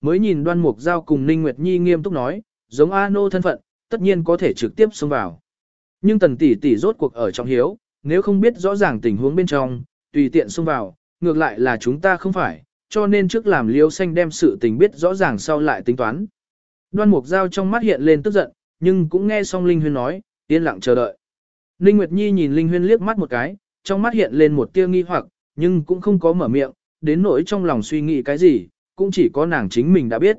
mới nhìn đoan mục giao cùng Ninh Nguyệt Nhi nghiêm túc nói, giống A nô thân phận, tất nhiên có thể trực tiếp xông vào. Nhưng tần tỷ tỷ rốt cuộc ở trong hiếu, nếu không biết rõ ràng tình huống bên trong, tùy tiện xông vào, ngược lại là chúng ta không phải, cho nên trước làm liêu xanh đem sự tình biết rõ ràng sau lại tính toán. Đoan mục giao trong mắt hiện lên tức giận, nhưng cũng nghe xong Linh Huyên nói, yên lặng chờ đợi. Ninh Nguyệt Nhi nhìn Linh Huyên liếc mắt một cái, trong mắt hiện lên một tia nghi hoặc, nhưng cũng không có mở miệng, đến nỗi trong lòng suy nghĩ cái gì, cũng chỉ có nàng chính mình đã biết.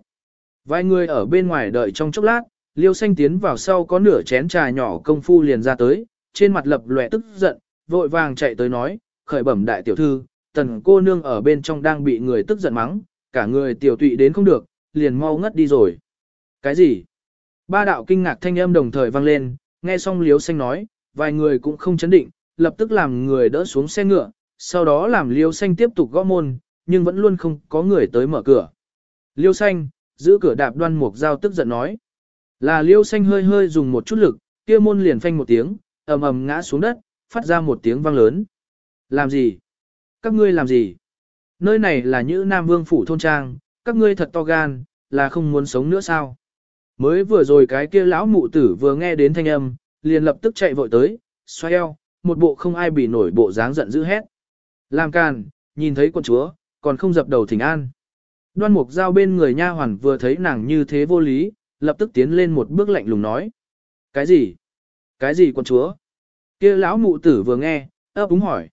Vài người ở bên ngoài đợi trong chốc lát, Liêu Xanh tiến vào sau có nửa chén trà nhỏ công phu liền ra tới, trên mặt lập lòe tức giận, vội vàng chạy tới nói, khởi bẩm đại tiểu thư, tần cô nương ở bên trong đang bị người tức giận mắng, cả người tiểu tụy đến không được, liền mau ngất đi rồi. Cái gì? Ba đạo kinh ngạc thanh âm đồng thời vang lên, nghe xong Liêu Xanh nói, vài người cũng không chấn định, lập tức làm người đỡ xuống xe ngựa, sau đó làm Liêu Xanh tiếp tục gõ môn, nhưng vẫn luôn không có người tới mở cửa. Liêu Xanh, giữ cửa đạp đoan mục dao tức giận nói. Là Liêu Xanh hơi hơi dùng một chút lực, kia môn liền phanh một tiếng, ầm ầm ngã xuống đất, phát ra một tiếng vang lớn. Làm gì? Các ngươi làm gì? Nơi này là Nhữ Nam Vương Phủ Thôn Trang, các ngươi thật to gan, là không muốn sống nữa sao? Mới vừa rồi cái kia lão mụ tử vừa nghe đến thanh âm, liền lập tức chạy vội tới, xoay eo, một bộ không ai bị nổi bộ dáng giận dữ hét. Làm càn, nhìn thấy quân chúa, còn không dập đầu thỉnh an. Đoan mục giao bên người nha hoàn vừa thấy nàng như thế vô lý, lập tức tiến lên một bước lạnh lùng nói. Cái gì? Cái gì quận chúa? kia lão mụ tử vừa nghe, ấp úng hỏi.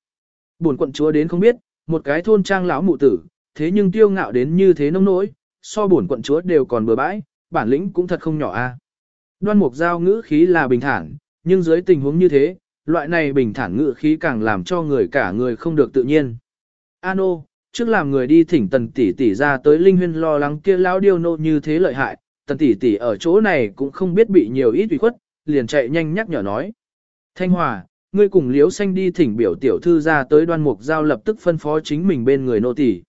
Buồn quận chúa đến không biết, một cái thôn trang lão mụ tử, thế nhưng tiêu ngạo đến như thế nông nỗi, so buồn quận chúa đều còn bừa bãi, bản lĩnh cũng thật không nhỏ a. Đoan mục giao ngữ khí là bình thản, nhưng dưới tình huống như thế, loại này bình thản ngữ khí càng làm cho người cả người không được tự nhiên. Ano, trước làm người đi thỉnh tần tỷ tỷ ra tới linh huyên lo lắng kia lão điêu nô như thế lợi hại, tần tỷ tỷ ở chỗ này cũng không biết bị nhiều ít ủy khuất, liền chạy nhanh nhắc nhở nói. Thanh Hòa, ngươi cùng Liễu Xanh đi thỉnh biểu tiểu thư ra tới đoan mục giao lập tức phân phó chính mình bên người nô tỷ.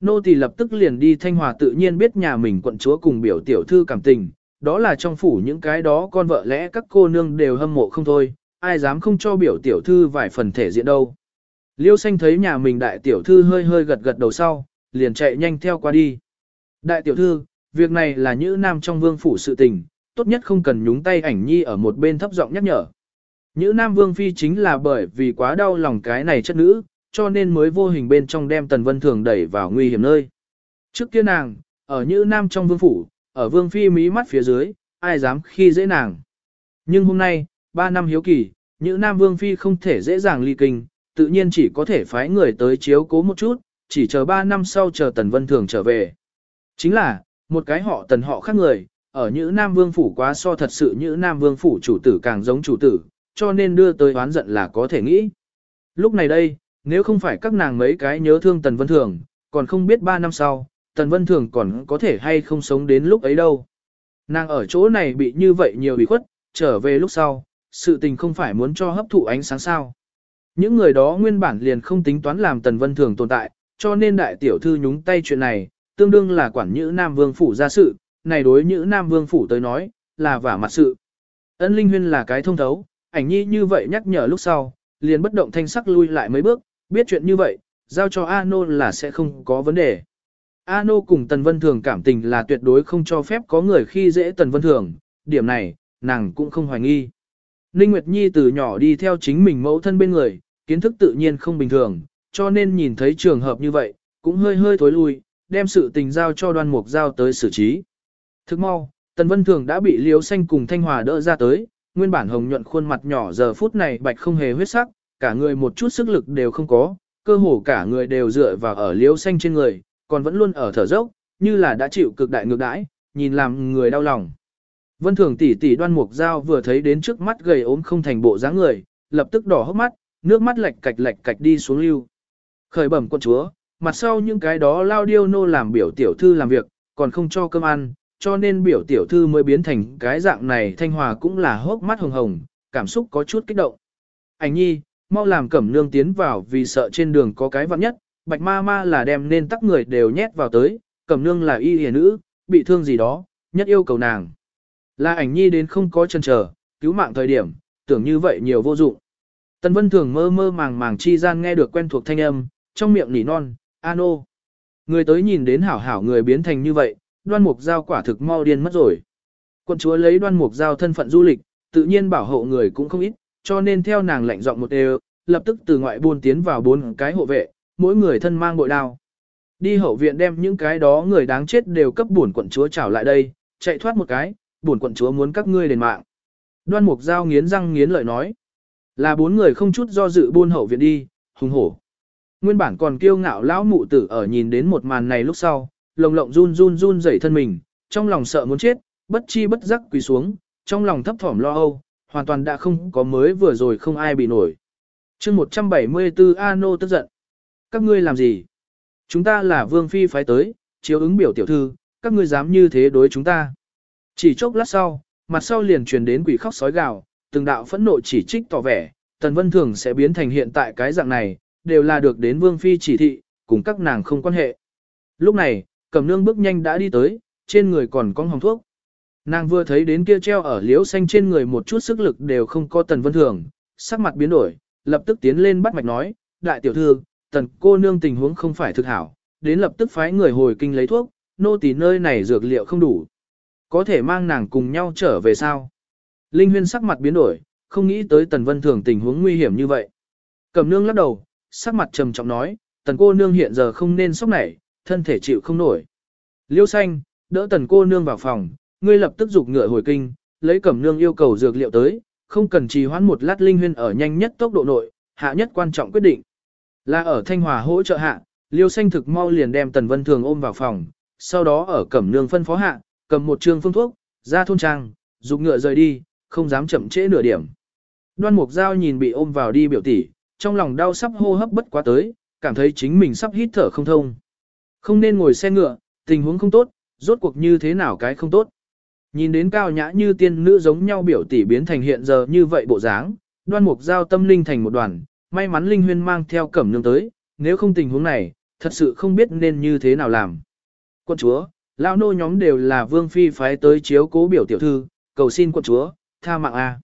Nô tỷ lập tức liền đi Thanh Hòa tự nhiên biết nhà mình quận chúa cùng biểu tiểu thư cảm tình, đó là trong phủ những cái đó con vợ lẽ các cô nương đều hâm mộ không thôi, ai dám không cho biểu tiểu thư vài phần thể diện đâu. Liêu xanh thấy nhà mình đại tiểu thư hơi hơi gật gật đầu sau, liền chạy nhanh theo qua đi. Đại tiểu thư, việc này là nữ nam trong vương phủ sự tình, tốt nhất không cần nhúng tay ảnh nhi ở một bên thấp giọng nhắc nhở. Nữ nam vương phi chính là bởi vì quá đau lòng cái này chất nữ, cho nên mới vô hình bên trong đem tần vân thường đẩy vào nguy hiểm nơi. Trước kia nàng, ở nữ nam trong vương phủ, ở vương phi mí mắt phía dưới, ai dám khi dễ nàng. Nhưng hôm nay, ba năm hiếu kỳ, nữ nam vương phi không thể dễ dàng ly kinh, tự nhiên chỉ có thể phái người tới chiếu cố một chút, chỉ chờ ba năm sau chờ tần vân thường trở về. Chính là, một cái họ tần họ khác người, ở Nhữ nam vương phủ quá so thật sự Nhữ nam vương phủ chủ tử càng giống chủ tử, cho nên đưa tới oán giận là có thể nghĩ. Lúc này đây, nếu không phải các nàng mấy cái nhớ thương tần vân thường, còn không biết ba năm sau, Tần Vân Thường còn có thể hay không sống đến lúc ấy đâu. Nàng ở chỗ này bị như vậy nhiều bị khuất, trở về lúc sau, sự tình không phải muốn cho hấp thụ ánh sáng sao. Những người đó nguyên bản liền không tính toán làm Tần Vân Thường tồn tại, cho nên đại tiểu thư nhúng tay chuyện này, tương đương là quản nhữ Nam Vương Phủ ra sự, này đối nhữ Nam Vương Phủ tới nói, là vả mặt sự. Ân Linh Huyên là cái thông thấu, ảnh nhi như vậy nhắc nhở lúc sau, liền bất động thanh sắc lui lại mấy bước, biết chuyện như vậy, giao cho A Nô là sẽ không có vấn đề. A Nô cùng Tần Vân Thường cảm tình là tuyệt đối không cho phép có người khi dễ Tần Vân Thường, điểm này, nàng cũng không hoài nghi. Ninh Nguyệt Nhi từ nhỏ đi theo chính mình mẫu thân bên người, kiến thức tự nhiên không bình thường, cho nên nhìn thấy trường hợp như vậy, cũng hơi hơi thối lui, đem sự tình giao cho đoan mục giao tới xử trí. Thức mau, Tần Vân Thường đã bị Liêu Xanh cùng Thanh Hòa đỡ ra tới, nguyên bản hồng nhuận khuôn mặt nhỏ giờ phút này bạch không hề huyết sắc, cả người một chút sức lực đều không có, cơ hồ cả người đều dựa vào ở Liêu Xanh trên người, còn vẫn luôn ở thở dốc, như là đã chịu cực đại ngược đãi, nhìn làm người đau lòng. Vân Thường tỷ tỷ đoan mục dao vừa thấy đến trước mắt gầy ốm không thành bộ dáng người, lập tức đỏ hốc mắt, nước mắt lệch cạch lệch cạch đi xuống lưu. Khởi bẩm quân chúa, mặt sau những cái đó lao điêu nô làm biểu tiểu thư làm việc, còn không cho cơm ăn, cho nên biểu tiểu thư mới biến thành cái dạng này thanh hòa cũng là hốc mắt hồng hồng, cảm xúc có chút kích động. Ảnh nhi, mau làm cẩm nương tiến vào vì sợ trên đường có cái vặn nhất, bạch ma ma là đem nên tắc người đều nhét vào tới, cẩm nương là y hề nữ, bị thương gì đó, nhất yêu cầu nàng. Là ảnh nhi đến không có chân chờ, cứu mạng thời điểm, tưởng như vậy nhiều vô dụng. Tần Vân Thường mơ mơ màng màng chi gian nghe được quen thuộc thanh âm, trong miệng nỉ non, ano. Người tới nhìn đến hảo hảo người biến thành như vậy, đoan mục giao quả thực mau điên mất rồi. quân chúa lấy đoan mục giao thân phận du lịch, tự nhiên bảo hộ người cũng không ít, cho nên theo nàng lệnh giọng một đều, lập tức từ ngoại buôn tiến vào bốn cái hộ vệ, mỗi người thân mang bội đao. Đi hậu viện đem những cái đó người đáng chết đều cấp buồn quận chúa trảo lại đây, chạy thoát một cái, bổn quận chúa muốn các ngươi đền mạng. Đoan mục giao nghiến răng nghiến lợi nói. Là bốn người không chút do dự buôn hậu viện đi, hùng hổ. Nguyên bản còn kiêu ngạo lão mụ tử ở nhìn đến một màn này lúc sau, lồng lộng run run run rẩy thân mình, trong lòng sợ muốn chết, bất chi bất giác quỳ xuống, trong lòng thấp thỏm lo âu, hoàn toàn đã không có mới vừa rồi không ai bị nổi. chương 174 Ano tức giận. Các ngươi làm gì? Chúng ta là vương phi phái tới, chiếu ứng biểu tiểu thư, các ngươi dám như thế đối chúng ta. Chỉ chốc lát sau, mặt sau liền truyền đến quỷ khóc sói gào, từng đạo phẫn nộ chỉ trích tỏ vẻ, Tần Vân Thường sẽ biến thành hiện tại cái dạng này, đều là được đến Vương Phi chỉ thị, cùng các nàng không quan hệ. Lúc này, Cẩm Nương bước nhanh đã đi tới, trên người còn có hồng thuốc. Nàng vừa thấy đến kia treo ở liễu xanh trên người một chút sức lực đều không có Tần Vân Thường, sắc mặt biến đổi, lập tức tiến lên bắt mạch nói, đại tiểu thư, Tần cô nương tình huống không phải thực hảo, đến lập tức phái người hồi kinh lấy thuốc, nô tỳ nơi này dược liệu không đủ. Có thể mang nàng cùng nhau trở về sao? Linh Huyên sắc mặt biến đổi, không nghĩ tới Tần Vân Thường tình huống nguy hiểm như vậy. Cẩm nương lắc đầu, sắc mặt trầm trọng nói, Tần cô nương hiện giờ không nên sốc nảy, thân thể chịu không nổi. Liêu xanh, đỡ Tần cô nương vào phòng, ngươi lập tức dục ngựa hồi kinh, lấy Cẩm nương yêu cầu dược liệu tới, không cần trì hoãn một lát Linh Huyên ở nhanh nhất tốc độ nội, hạ nhất quan trọng quyết định. Là ở Thanh Hòa hỗ trợ hạ, Liêu xanh thực mau liền đem Tần Vân Thường ôm vào phòng, sau đó ở Cẩm nương phân phó hạ, cầm một trương phương thuốc, ra thôn trang, dục ngựa rời đi, không dám chậm trễ nửa điểm. Đoan Mục Giao nhìn bị ôm vào đi biểu tỷ, trong lòng đau sắp hô hấp bất quá tới, cảm thấy chính mình sắp hít thở không thông. Không nên ngồi xe ngựa, tình huống không tốt, rốt cuộc như thế nào cái không tốt. Nhìn đến cao nhã như tiên nữ giống nhau biểu tỷ biến thành hiện giờ như vậy bộ dáng, đoan mục giao tâm linh thành một đoàn, may mắn linh huyên mang theo cẩm nương tới, nếu không tình huống này, thật sự không biết nên như thế nào làm. Quân chúa, lão nô nhóm đều là vương phi phái tới chiếu cố biểu tiểu thư, cầu xin quân chúa, tha mạng a.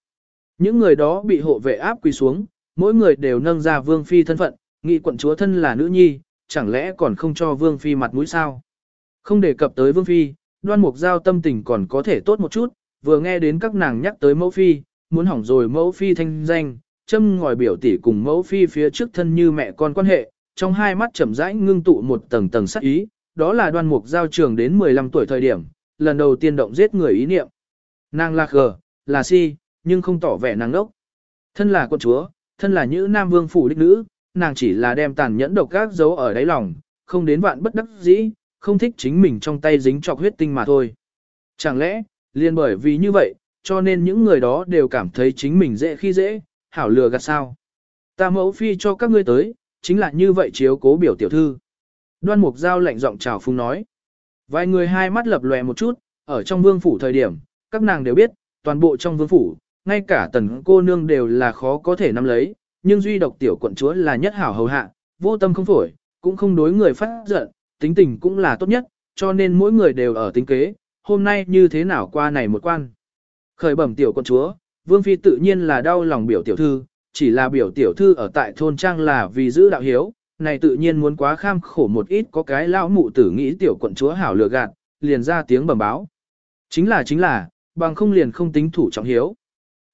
Những người đó bị hộ vệ áp quỳ xuống, mỗi người đều nâng ra vương phi thân phận, nghị quận chúa thân là nữ nhi, chẳng lẽ còn không cho vương phi mặt mũi sao? Không đề cập tới vương phi, đoan mục giao tâm tình còn có thể tốt một chút, vừa nghe đến các nàng nhắc tới mẫu phi, muốn hỏng rồi mẫu phi thanh danh, châm ngòi biểu tỷ cùng mẫu phi phía trước thân như mẹ con quan hệ, trong hai mắt chậm rãi ngưng tụ một tầng tầng sắc ý, đó là đoan mục giao trường đến 15 tuổi thời điểm, lần đầu tiên động giết người ý niệm. Nàng là gờ, là si, nhưng không tỏ vẻ nàng ngốc. Thân là quân chúa, thân là nữ nam vương phủ đích nữ, nàng chỉ là đem tàn nhẫn độc gác giấu ở đáy lòng, không đến vạn bất đắc dĩ, không thích chính mình trong tay dính chọc huyết tinh mà thôi. Chẳng lẽ, liền bởi vì như vậy, cho nên những người đó đều cảm thấy chính mình dễ khi dễ, hảo lừa gạt sao. Ta mẫu phi cho các ngươi tới, chính là như vậy chiếu cố biểu tiểu thư. Đoan mục giao lạnh giọng chào phung nói. Vài người hai mắt lập lòe một chút, ở trong vương phủ thời điểm, các nàng đều biết, toàn bộ trong vương phủ, ngay cả tần cô nương đều là khó có thể nắm lấy, nhưng duy độc tiểu quận chúa là nhất hảo hầu hạ, vô tâm không phổi, cũng không đối người phát giận, tính tình cũng là tốt nhất, cho nên mỗi người đều ở tính kế, hôm nay như thế nào qua này một quan. Khởi bẩm tiểu quận chúa, vương phi tự nhiên là đau lòng biểu tiểu thư, chỉ là biểu tiểu thư ở tại thôn trang là vì giữ đạo hiếu, này tự nhiên muốn quá kham khổ một ít có cái lão mụ tử nghĩ tiểu quận chúa hảo lừa gạt, liền ra tiếng bẩm báo. Chính là chính là, bằng không liền không tính thủ trọng hiếu.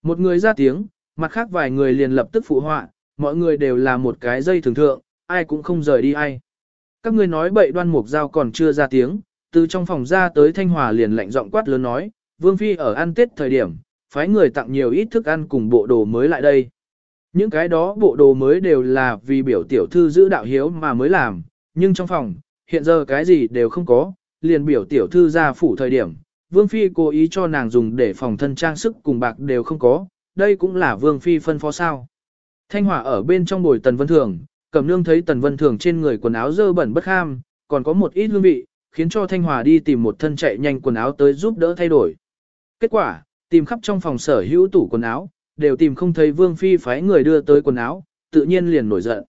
Một người ra tiếng, mặt khác vài người liền lập tức phụ họa, mọi người đều là một cái dây thường thượng, ai cũng không rời đi ai. Các ngươi nói bậy đoan mục giao còn chưa ra tiếng, từ trong phòng ra tới Thanh Hòa liền lạnh giọng quát lớn nói, Vương Phi ở ăn Tết thời điểm, phái người tặng nhiều ít thức ăn cùng bộ đồ mới lại đây. Những cái đó bộ đồ mới đều là vì biểu tiểu thư giữ đạo hiếu mà mới làm, nhưng trong phòng, hiện giờ cái gì đều không có, liền biểu tiểu thư ra phủ thời điểm, Vương Phi cố ý cho nàng dùng để phòng thân trang sức cùng bạc đều không có, đây cũng là Vương Phi phân phó sao. Thanh Hỏa ở bên trong bồi Tần Vân Thường, Cẩm Nương thấy Tần Vân Thường trên người quần áo dơ bẩn bất ham, còn có một ít hương vị, khiến cho Thanh Hòa đi tìm một thân chạy nhanh quần áo tới giúp đỡ thay đổi. Kết quả, tìm khắp trong phòng sở hữu tủ quần áo, đều tìm không thấy Vương Phi phái người đưa tới quần áo, tự nhiên liền nổi giận.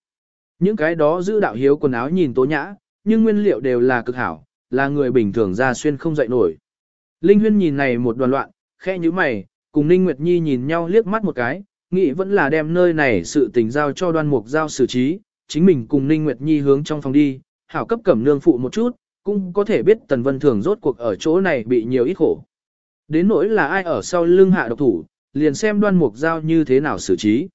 Những cái đó giữ đạo hiếu quần áo nhìn tố nhã, nhưng nguyên liệu đều là cực hảo, là người bình thường ra xuyên không dậy nổi. Linh Huyên nhìn này một đoàn loạn, khẽ như mày, cùng Ninh Nguyệt Nhi nhìn nhau liếc mắt một cái, nghĩ vẫn là đem nơi này sự tình giao cho đoan mục giao xử trí, chính mình cùng Ninh Nguyệt Nhi hướng trong phòng đi, hảo cấp cẩm nương phụ một chút, cũng có thể biết Tần Vân Thường rốt cuộc ở chỗ này bị nhiều ít khổ. Đến nỗi là ai ở sau lưng hạ độc thủ, liền xem đoan mục giao như thế nào xử trí.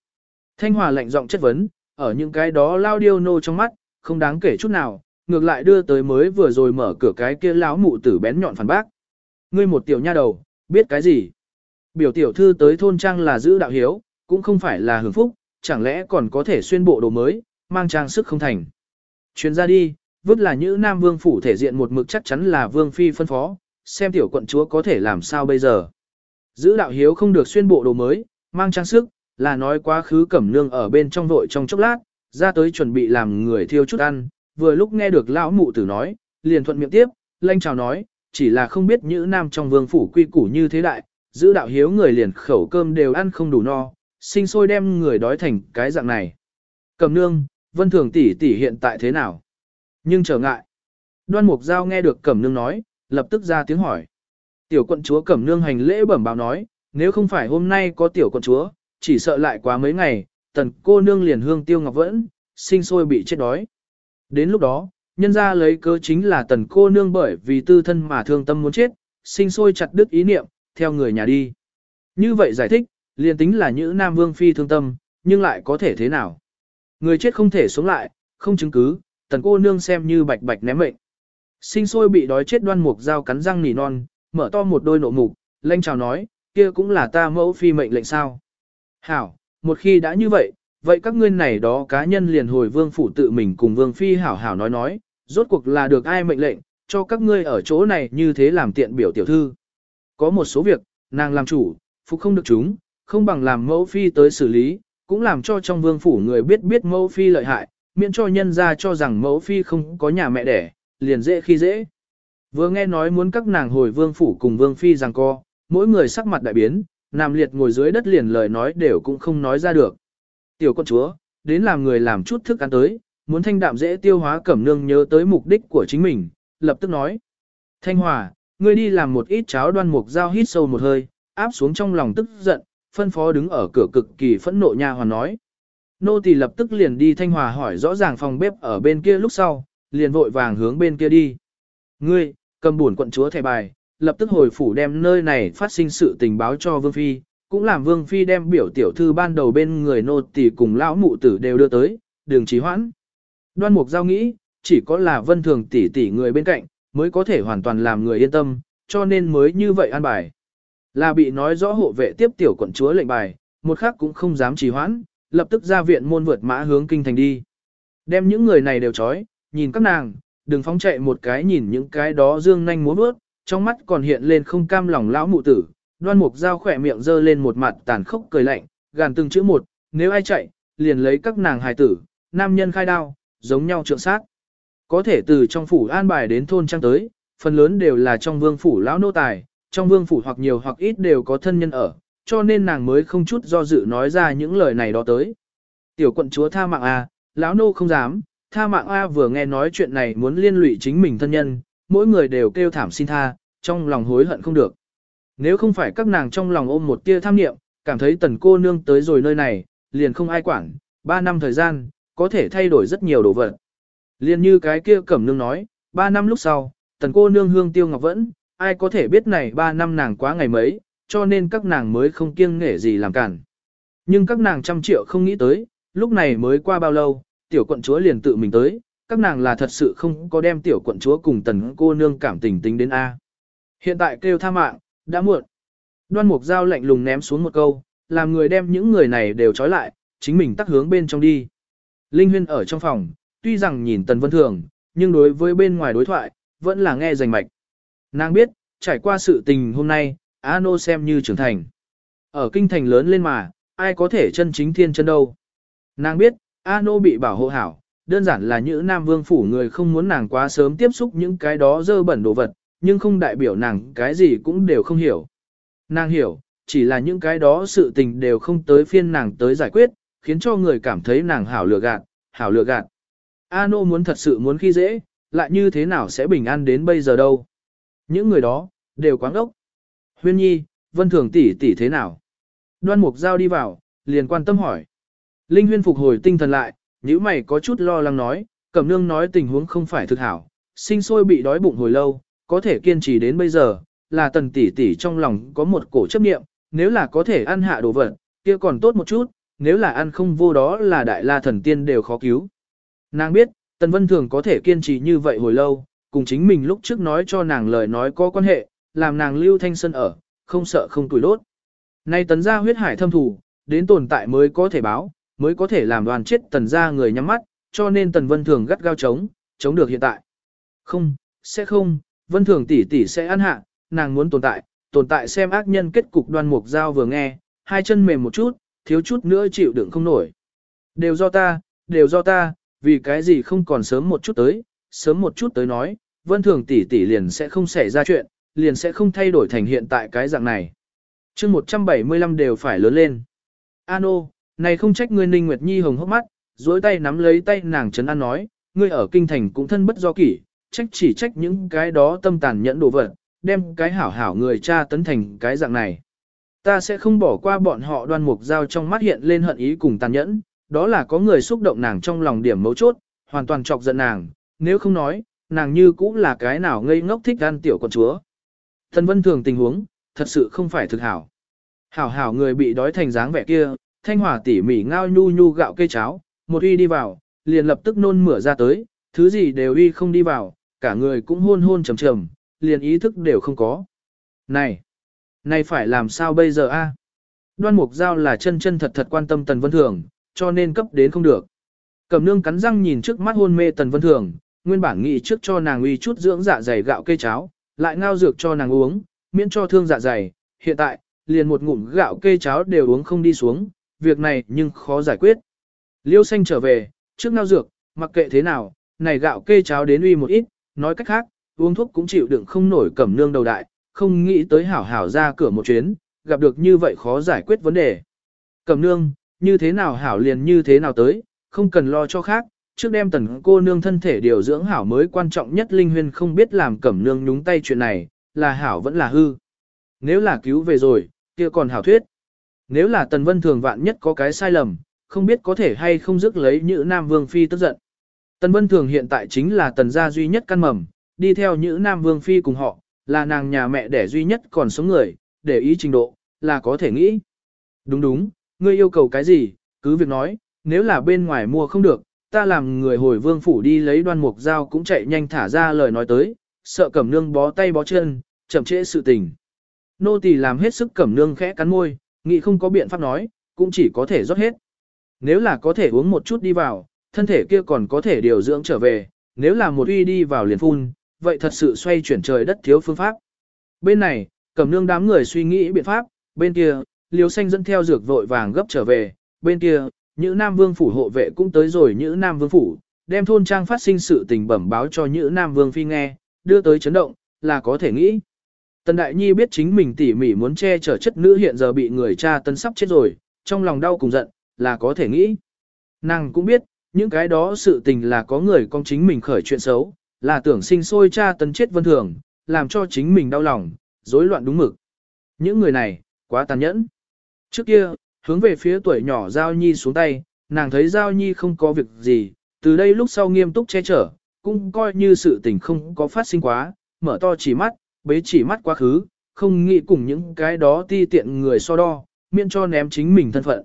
Thanh Hòa lạnh giọng chất vấn, ở những cái đó lao điêu nô trong mắt, không đáng kể chút nào, ngược lại đưa tới mới vừa rồi mở cửa cái kia lão mụ tử bén nhọn phản bác. Ngươi một tiểu nha đầu, biết cái gì? Biểu tiểu thư tới thôn trang là giữ đạo hiếu, cũng không phải là hưởng phúc, chẳng lẽ còn có thể xuyên bộ đồ mới, mang trang sức không thành. Chuyên ra đi, vứt là như Nam Vương phủ thể diện một mực chắc chắn là Vương Phi phân phó, xem tiểu quận chúa có thể làm sao bây giờ. Giữ đạo hiếu không được xuyên bộ đồ mới, mang trang sức, là nói quá khứ cẩm nương ở bên trong vội trong chốc lát, ra tới chuẩn bị làm người thiêu chút ăn, vừa lúc nghe được lão mụ tử nói, liền thuận miệng tiếp, lanh chào nói, chỉ là không biết những nam trong vương phủ quy củ như thế đại, giữ đạo hiếu người liền khẩu cơm đều ăn không đủ no, sinh sôi đem người đói thành cái dạng này. Cầm nương, vân thường tỷ tỷ hiện tại thế nào? Nhưng trở ngại. Đoan mục giao nghe được cẩm nương nói, lập tức ra tiếng hỏi. Tiểu quận chúa cẩm nương hành lễ bẩm báo nói, nếu không phải hôm nay có tiểu quận chúa, chỉ sợ lại quá mấy ngày, tần cô nương liền hương tiêu ngọc vẫn, sinh sôi bị chết đói. Đến lúc đó, nhân ra lấy cớ chính là tần cô nương bởi vì tư thân mà thương tâm muốn chết, sinh sôi chặt đứt ý niệm, theo người nhà đi. Như vậy giải thích, liền tính là những nam vương phi thương tâm, nhưng lại có thể thế nào? Người chết không thể sống lại, không chứng cứ, tần cô nương xem như bạch bạch ném mệnh. Sinh sôi bị đói chết đoan mục dao cắn răng nỉ non, mở to một đôi nộ mục, lanh chào nói, kia cũng là ta mẫu phi mệnh lệnh sao. Hảo, một khi đã như vậy, vậy các ngươi này đó cá nhân liền hồi vương phủ tự mình cùng vương phi hảo hảo nói nói, rốt cuộc là được ai mệnh lệnh, cho các ngươi ở chỗ này như thế làm tiện biểu tiểu thư. Có một số việc, nàng làm chủ, phục không được chúng, không bằng làm mẫu phi tới xử lý, cũng làm cho trong vương phủ người biết biết mẫu phi lợi hại, miễn cho nhân ra cho rằng mẫu phi không có nhà mẹ đẻ, liền dễ khi dễ. Vừa nghe nói muốn các nàng hồi vương phủ cùng vương phi rằng co, mỗi người sắc mặt đại biến, nam liệt ngồi dưới đất liền lời nói đều cũng không nói ra được. Tiểu con chúa, đến làm người làm chút thức ăn tới, muốn thanh đạm dễ tiêu hóa cẩm nương nhớ tới mục đích của chính mình, lập tức nói. Thanh hòa, ngươi đi làm một ít cháo đoan mục dao hít sâu một hơi, áp xuống trong lòng tức giận, phân phó đứng ở cửa cực kỳ phẫn nộ nha hoàn nói. Nô tỳ lập tức liền đi thanh hòa hỏi rõ ràng phòng bếp ở bên kia lúc sau, liền vội vàng hướng bên kia đi. Ngươi, cầm buồn quận chúa thẻ bài, lập tức hồi phủ đem nơi này phát sinh sự tình báo cho Vương Phi, cũng làm Vương Phi đem biểu tiểu thư ban đầu bên người nô tỳ cùng lão mụ tử đều đưa tới, đường trí hoãn. Đoan mục giao nghĩ, chỉ có là vân thường tỷ tỷ người bên cạnh, mới có thể hoàn toàn làm người yên tâm, cho nên mới như vậy an bài. Là bị nói rõ hộ vệ tiếp tiểu quận chúa lệnh bài, một khắc cũng không dám trì hoãn, lập tức ra viện môn vượt mã hướng kinh thành đi. Đem những người này đều trói, nhìn các nàng, đừng phóng chạy một cái nhìn những cái đó dương nhanh múa bước, trong mắt còn hiện lên không cam lòng lão mụ tử, đoan mục dao khỏe miệng dơ lên một mặt tàn khốc cười lạnh, gàn từng chữ một, nếu ai chạy, liền lấy các nàng hài tử, nam nhân khai đao, giống nhau trượng sát. Có thể từ trong phủ an bài đến thôn trang tới, phần lớn đều là trong vương phủ lão nô tài, trong vương phủ hoặc nhiều hoặc ít đều có thân nhân ở, cho nên nàng mới không chút do dự nói ra những lời này đó tới. Tiểu quận chúa tha mạng à lão nô không dám, tha mạng A vừa nghe nói chuyện này muốn liên lụy chính mình thân nhân, mỗi người đều kêu thảm xin tha, trong lòng hối hận không được. Nếu không phải các nàng trong lòng ôm một tia tham niệm, cảm thấy tần cô nương tới rồi nơi này, liền không ai quản, ba năm thời gian, có thể thay đổi rất nhiều đồ vật. Liền như cái kia cẩm nương nói, ba năm lúc sau, tần cô nương hương tiêu ngọc vẫn, ai có thể biết này ba năm nàng quá ngày mấy, cho nên các nàng mới không kiêng nghệ gì làm cản. Nhưng các nàng trăm triệu không nghĩ tới, lúc này mới qua bao lâu, tiểu quận chúa liền tự mình tới, các nàng là thật sự không có đem tiểu quận chúa cùng tần cô nương cảm tình tính đến A. Hiện tại kêu tha mạng, đã muộn. Đoan mục dao lạnh lùng ném xuống một câu, làm người đem những người này đều trói lại, chính mình tắt hướng bên trong đi. Linh huyên ở trong phòng, tuy rằng nhìn tần vân thường, nhưng đối với bên ngoài đối thoại, vẫn là nghe rành mạch. Nàng biết, trải qua sự tình hôm nay, Ano xem như trưởng thành. Ở kinh thành lớn lên mà, ai có thể chân chính thiên chân đâu. Nàng biết, Ano bị bảo hộ hảo, đơn giản là những nam vương phủ người không muốn nàng quá sớm tiếp xúc những cái đó dơ bẩn đồ vật, nhưng không đại biểu nàng cái gì cũng đều không hiểu. Nàng hiểu, chỉ là những cái đó sự tình đều không tới phiên nàng tới giải quyết, khiến cho người cảm thấy nàng hảo lừa gạt, hảo lừa gạt. Ano muốn thật sự muốn khi dễ, lại như thế nào sẽ bình an đến bây giờ đâu. Những người đó, đều quáng ốc. Huyên nhi, vân thường tỷ tỷ thế nào? Đoan mục giao đi vào, liền quan tâm hỏi. Linh huyên phục hồi tinh thần lại, nếu mày có chút lo lắng nói, cẩm nương nói tình huống không phải thực hảo, sinh sôi bị đói bụng hồi lâu, có thể kiên trì đến bây giờ, là tần tỷ tỷ trong lòng có một cổ chấp niệm, nếu là có thể ăn hạ đồ vật, kia còn tốt một chút, nếu là ăn không vô đó là đại la thần tiên đều khó cứu. Nàng biết, Tần Vân Thường có thể kiên trì như vậy hồi lâu, cùng chính mình lúc trước nói cho nàng lời nói có quan hệ, làm nàng lưu thanh sân ở, không sợ không tuổi lốt. Nay tấn gia huyết hải thâm thủ, đến tồn tại mới có thể báo, mới có thể làm đoàn chết tần gia người nhắm mắt, cho nên tần vân thường gắt gao chống, chống được hiện tại. Không, sẽ không, vân thường tỷ tỷ sẽ ăn hạ, nàng muốn tồn tại, tồn tại xem ác nhân kết cục đoan mục dao vừa nghe, hai chân mềm một chút, thiếu chút nữa chịu đựng không nổi. Đều do ta, đều do ta, vì cái gì không còn sớm một chút tới, sớm một chút tới nói, vân thường tỷ tỷ liền sẽ không xảy ra chuyện, liền sẽ không thay đổi thành hiện tại cái dạng này. chương 175 đều phải lớn lên. Ano, này không trách ngươi Ninh Nguyệt Nhi hồng hốc mắt, duỗi tay nắm lấy tay nàng trấn an nói, ngươi ở kinh thành cũng thân bất do kỷ, trách chỉ trách những cái đó tâm tàn nhẫn đồ vật, đem cái hảo hảo người cha tấn thành cái dạng này. Ta sẽ không bỏ qua bọn họ đoan mục giao trong mắt hiện lên hận ý cùng tàn nhẫn, đó là có người xúc động nàng trong lòng điểm mấu chốt, hoàn toàn chọc giận nàng, nếu không nói, nàng như cũng là cái nào ngây ngốc thích ăn tiểu con chúa. Thần vân thường tình huống, thật sự không phải thực hảo. Hảo hảo người bị đói thành dáng vẻ kia, thanh hòa tỉ mỉ ngao nhu nhu gạo cây cháo, một uy đi vào, liền lập tức nôn mửa ra tới, thứ gì đều uy không đi vào, cả người cũng hôn hôn trầm trầm, liền ý thức đều không có. Này, này phải làm sao bây giờ a? À? Đoan Mục Giao là chân chân thật thật quan tâm Tần Vân Thường, cho nên cấp đến không được. Cẩm nương cắn răng nhìn trước mắt hôn mê Tần Vân Thường, nguyên bản nghĩ trước cho nàng uy chút dưỡng dạ dày gạo cây cháo, lại ngao dược cho nàng uống, miễn cho thương dạ dày. Hiện tại, liền một ngụm gạo cây cháo đều uống không đi xuống, việc này nhưng khó giải quyết. Liêu xanh trở về, trước ngao dược, mặc kệ thế nào, này gạo kê cháo đến uy một ít, nói cách khác, uống thuốc cũng chịu đựng không nổi cẩm nương đầu đại, không nghĩ tới hảo hảo ra cửa một chuyến, gặp được như vậy khó giải quyết vấn đề. Cẩm nương, như thế nào hảo liền như thế nào tới, không cần lo cho khác, trước đem tần cô nương thân thể điều dưỡng hảo mới quan trọng nhất linh huyên không biết làm cẩm nương nhúng tay chuyện này, là hảo vẫn là hư. Nếu là cứu về rồi, kia còn hảo thuyết. Nếu là tần vân thường vạn nhất có cái sai lầm, không biết có thể hay không dứt lấy Nhữ Nam Vương Phi tức giận. Tần vân thường hiện tại chính là tần gia duy nhất căn mầm, đi theo Nhữ Nam Vương Phi cùng họ, là nàng nhà mẹ đẻ duy nhất còn sống người, để ý trình độ, là có thể nghĩ. Đúng đúng, ngươi yêu cầu cái gì, cứ việc nói, nếu là bên ngoài mua không được, ta làm người hồi vương phủ đi lấy đoan mục dao cũng chạy nhanh thả ra lời nói tới, sợ cẩm nương bó tay bó chân, chậm trễ sự tình. Nô tỳ làm hết sức cẩm nương khẽ cắn môi, nghĩ không có biện pháp nói, cũng chỉ có thể rót hết. Nếu là có thể uống một chút đi vào, thân thể kia còn có thể điều dưỡng trở về, nếu là một uy đi vào liền phun, vậy thật sự xoay chuyển trời đất thiếu phương pháp. Bên này, cầm nương đám người suy nghĩ biện pháp, bên kia, liều xanh dẫn theo dược vội vàng gấp trở về, bên kia, Nhữ Nam Vương phủ hộ vệ cũng tới rồi Nhữ Nam Vương phủ, đem thôn trang phát sinh sự tình bẩm báo cho Nhữ Nam Vương phi nghe, đưa tới chấn động, là có thể nghĩ. Tần Đại Nhi biết chính mình tỉ mỉ muốn che chở chất nữ hiện giờ bị người cha tấn sắp chết rồi, trong lòng đau cùng giận, là có thể nghĩ. Nàng cũng biết, những cái đó sự tình là có người con chính mình khởi chuyện xấu, là tưởng sinh sôi cha tấn chết vân thường, làm cho chính mình đau lòng, rối loạn đúng mực. Những người này, quá tàn nhẫn. Trước kia, hướng về phía tuổi nhỏ Giao Nhi xuống tay, nàng thấy Giao Nhi không có việc gì, từ đây lúc sau nghiêm túc che chở, cũng coi như sự tình không có phát sinh quá, mở to chỉ mắt, bế chỉ mắt quá khứ, không nghĩ cùng những cái đó ti tiện người so đo, miễn cho ném chính mình thân phận.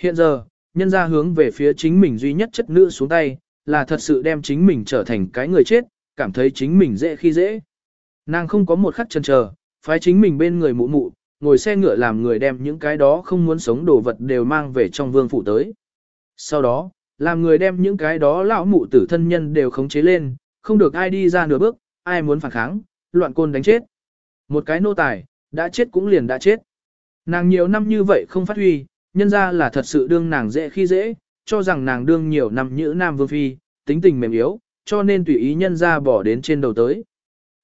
Hiện giờ, nhân ra hướng về phía chính mình duy nhất chất nữ xuống tay, là thật sự đem chính mình trở thành cái người chết, cảm thấy chính mình dễ khi dễ. Nàng không có một khắc chần chờ, phái chính mình bên người mụ mụ, ngồi xe ngựa làm người đem những cái đó không muốn sống đồ vật đều mang về trong vương phủ tới. Sau đó, làm người đem những cái đó lão mụ tử thân nhân đều khống chế lên, không được ai đi ra nửa bước, ai muốn phản kháng, loạn côn đánh chết. Một cái nô tài, đã chết cũng liền đã chết. Nàng nhiều năm như vậy không phát huy, nhân ra là thật sự đương nàng dễ khi dễ, cho rằng nàng đương nhiều năm như nam vương phi, tính tình mềm yếu, cho nên tùy ý nhân ra bỏ đến trên đầu tới.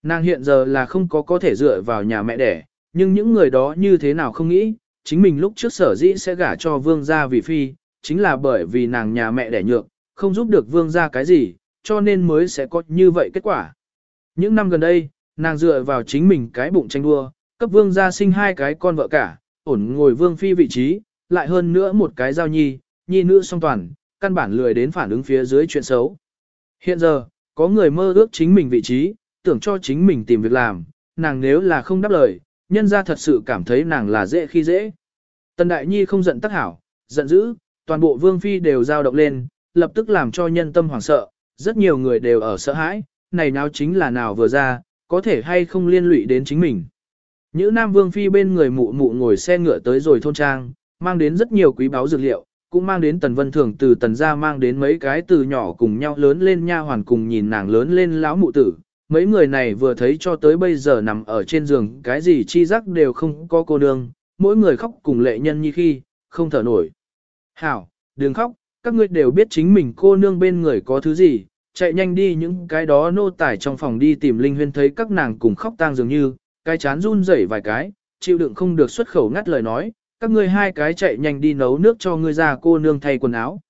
Nàng hiện giờ là không có có thể dựa vào nhà mẹ đẻ, nhưng những người đó như thế nào không nghĩ, chính mình lúc trước sở dĩ sẽ gả cho vương gia vì phi, chính là bởi vì nàng nhà mẹ đẻ nhược, không giúp được vương gia cái gì, cho nên mới sẽ có như vậy kết quả. Những năm gần đây, nàng dựa vào chính mình cái bụng tranh đua, cấp vương gia sinh hai cái con vợ cả, ổn ngồi vương phi vị trí, lại hơn nữa một cái giao nhi, nhi nữ song toàn, căn bản lười đến phản ứng phía dưới chuyện xấu. Hiện giờ, có người mơ ước chính mình vị trí, tưởng cho chính mình tìm việc làm, nàng nếu là không đáp lời, nhân ra thật sự cảm thấy nàng là dễ khi dễ. Tần Đại Nhi không giận tắc hảo, giận dữ, toàn bộ vương phi đều dao động lên, lập tức làm cho nhân tâm hoảng sợ, rất nhiều người đều ở sợ hãi, này nào chính là nào vừa ra, có thể hay không liên lụy đến chính mình. Nhữ Nam Vương Phi bên người mụ mụ ngồi xe ngựa tới rồi thôn trang, mang đến rất nhiều quý báu dược liệu, cũng mang đến Tần Vân Thường từ Tần gia mang đến mấy cái từ nhỏ cùng nhau lớn lên nha hoàn cùng nhìn nàng lớn lên lão mụ tử. Mấy người này vừa thấy cho tới bây giờ nằm ở trên giường cái gì chi giác đều không có cô nương, mỗi người khóc cùng lệ nhân như khi, không thở nổi. Hảo, đừng khóc, các ngươi đều biết chính mình cô nương bên người có thứ gì, chạy nhanh đi những cái đó nô tải trong phòng đi tìm Linh Huyên thấy các nàng cùng khóc tang dường như, cái chán run rẩy vài cái, chịu đựng không được xuất khẩu ngắt lời nói, các ngươi hai cái chạy nhanh đi nấu nước cho ngươi già cô nương thay quần áo.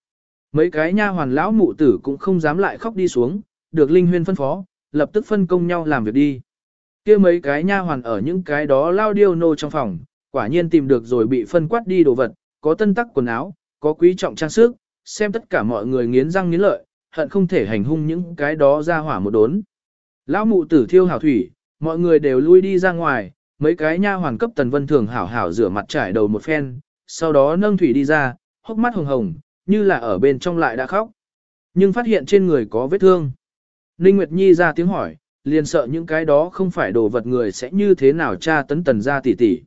Mấy cái nha hoàn lão mụ tử cũng không dám lại khóc đi xuống, được Linh Huyên phân phó, lập tức phân công nhau làm việc đi. kia mấy cái nha hoàn ở những cái đó lao điêu nô trong phòng, quả nhiên tìm được rồi bị phân quát đi đồ vật, có tân tắc quần áo, có quý trọng trang sức, xem tất cả mọi người nghiến răng nghiến lợi, hận không thể hành hung những cái đó ra hỏa một đốn. Lão mụ tử thiêu hảo thủy, mọi người đều lui đi ra ngoài, mấy cái nha hoàn cấp tần vân thường hảo hảo rửa mặt trải đầu một phen, sau đó nâng thủy đi ra, hốc mắt hồng hồng, như là ở bên trong lại đã khóc. Nhưng phát hiện trên người có vết thương. Ninh Nguyệt Nhi ra tiếng hỏi, liền sợ những cái đó không phải đồ vật người sẽ như thế nào tra tấn tần ra tỉ tỉ.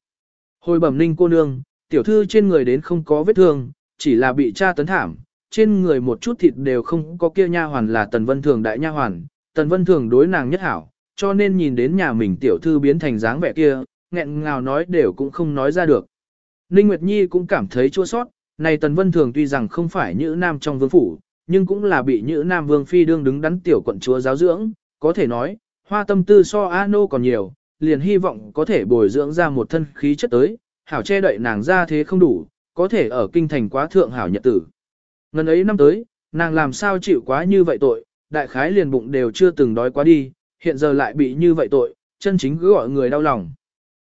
Hồi bẩm Ninh cô nương, tiểu thư trên người đến không có vết thương, chỉ là bị tra tấn thảm, trên người một chút thịt đều không có kia nha hoàn là tần vân thường đại nha hoàn, tần vân thường đối nàng nhất hảo, cho nên nhìn đến nhà mình tiểu thư biến thành dáng vẻ kia, nghẹn ngào nói đều cũng không nói ra được. Ninh Nguyệt Nhi cũng cảm thấy chua sót, này Tần Vân Thường tuy rằng không phải nữ nam trong vương phủ, nhưng cũng là bị nữ nam vương phi đương đứng đắn tiểu quận chúa giáo dưỡng, có thể nói, hoa tâm tư so A Nô còn nhiều, liền hy vọng có thể bồi dưỡng ra một thân khí chất tới, hảo che đậy nàng ra thế không đủ, có thể ở kinh thành quá thượng hảo nhật tử. Ngần ấy năm tới, nàng làm sao chịu quá như vậy tội, đại khái liền bụng đều chưa từng đói quá đi, hiện giờ lại bị như vậy tội, chân chính cứ gọi người đau lòng.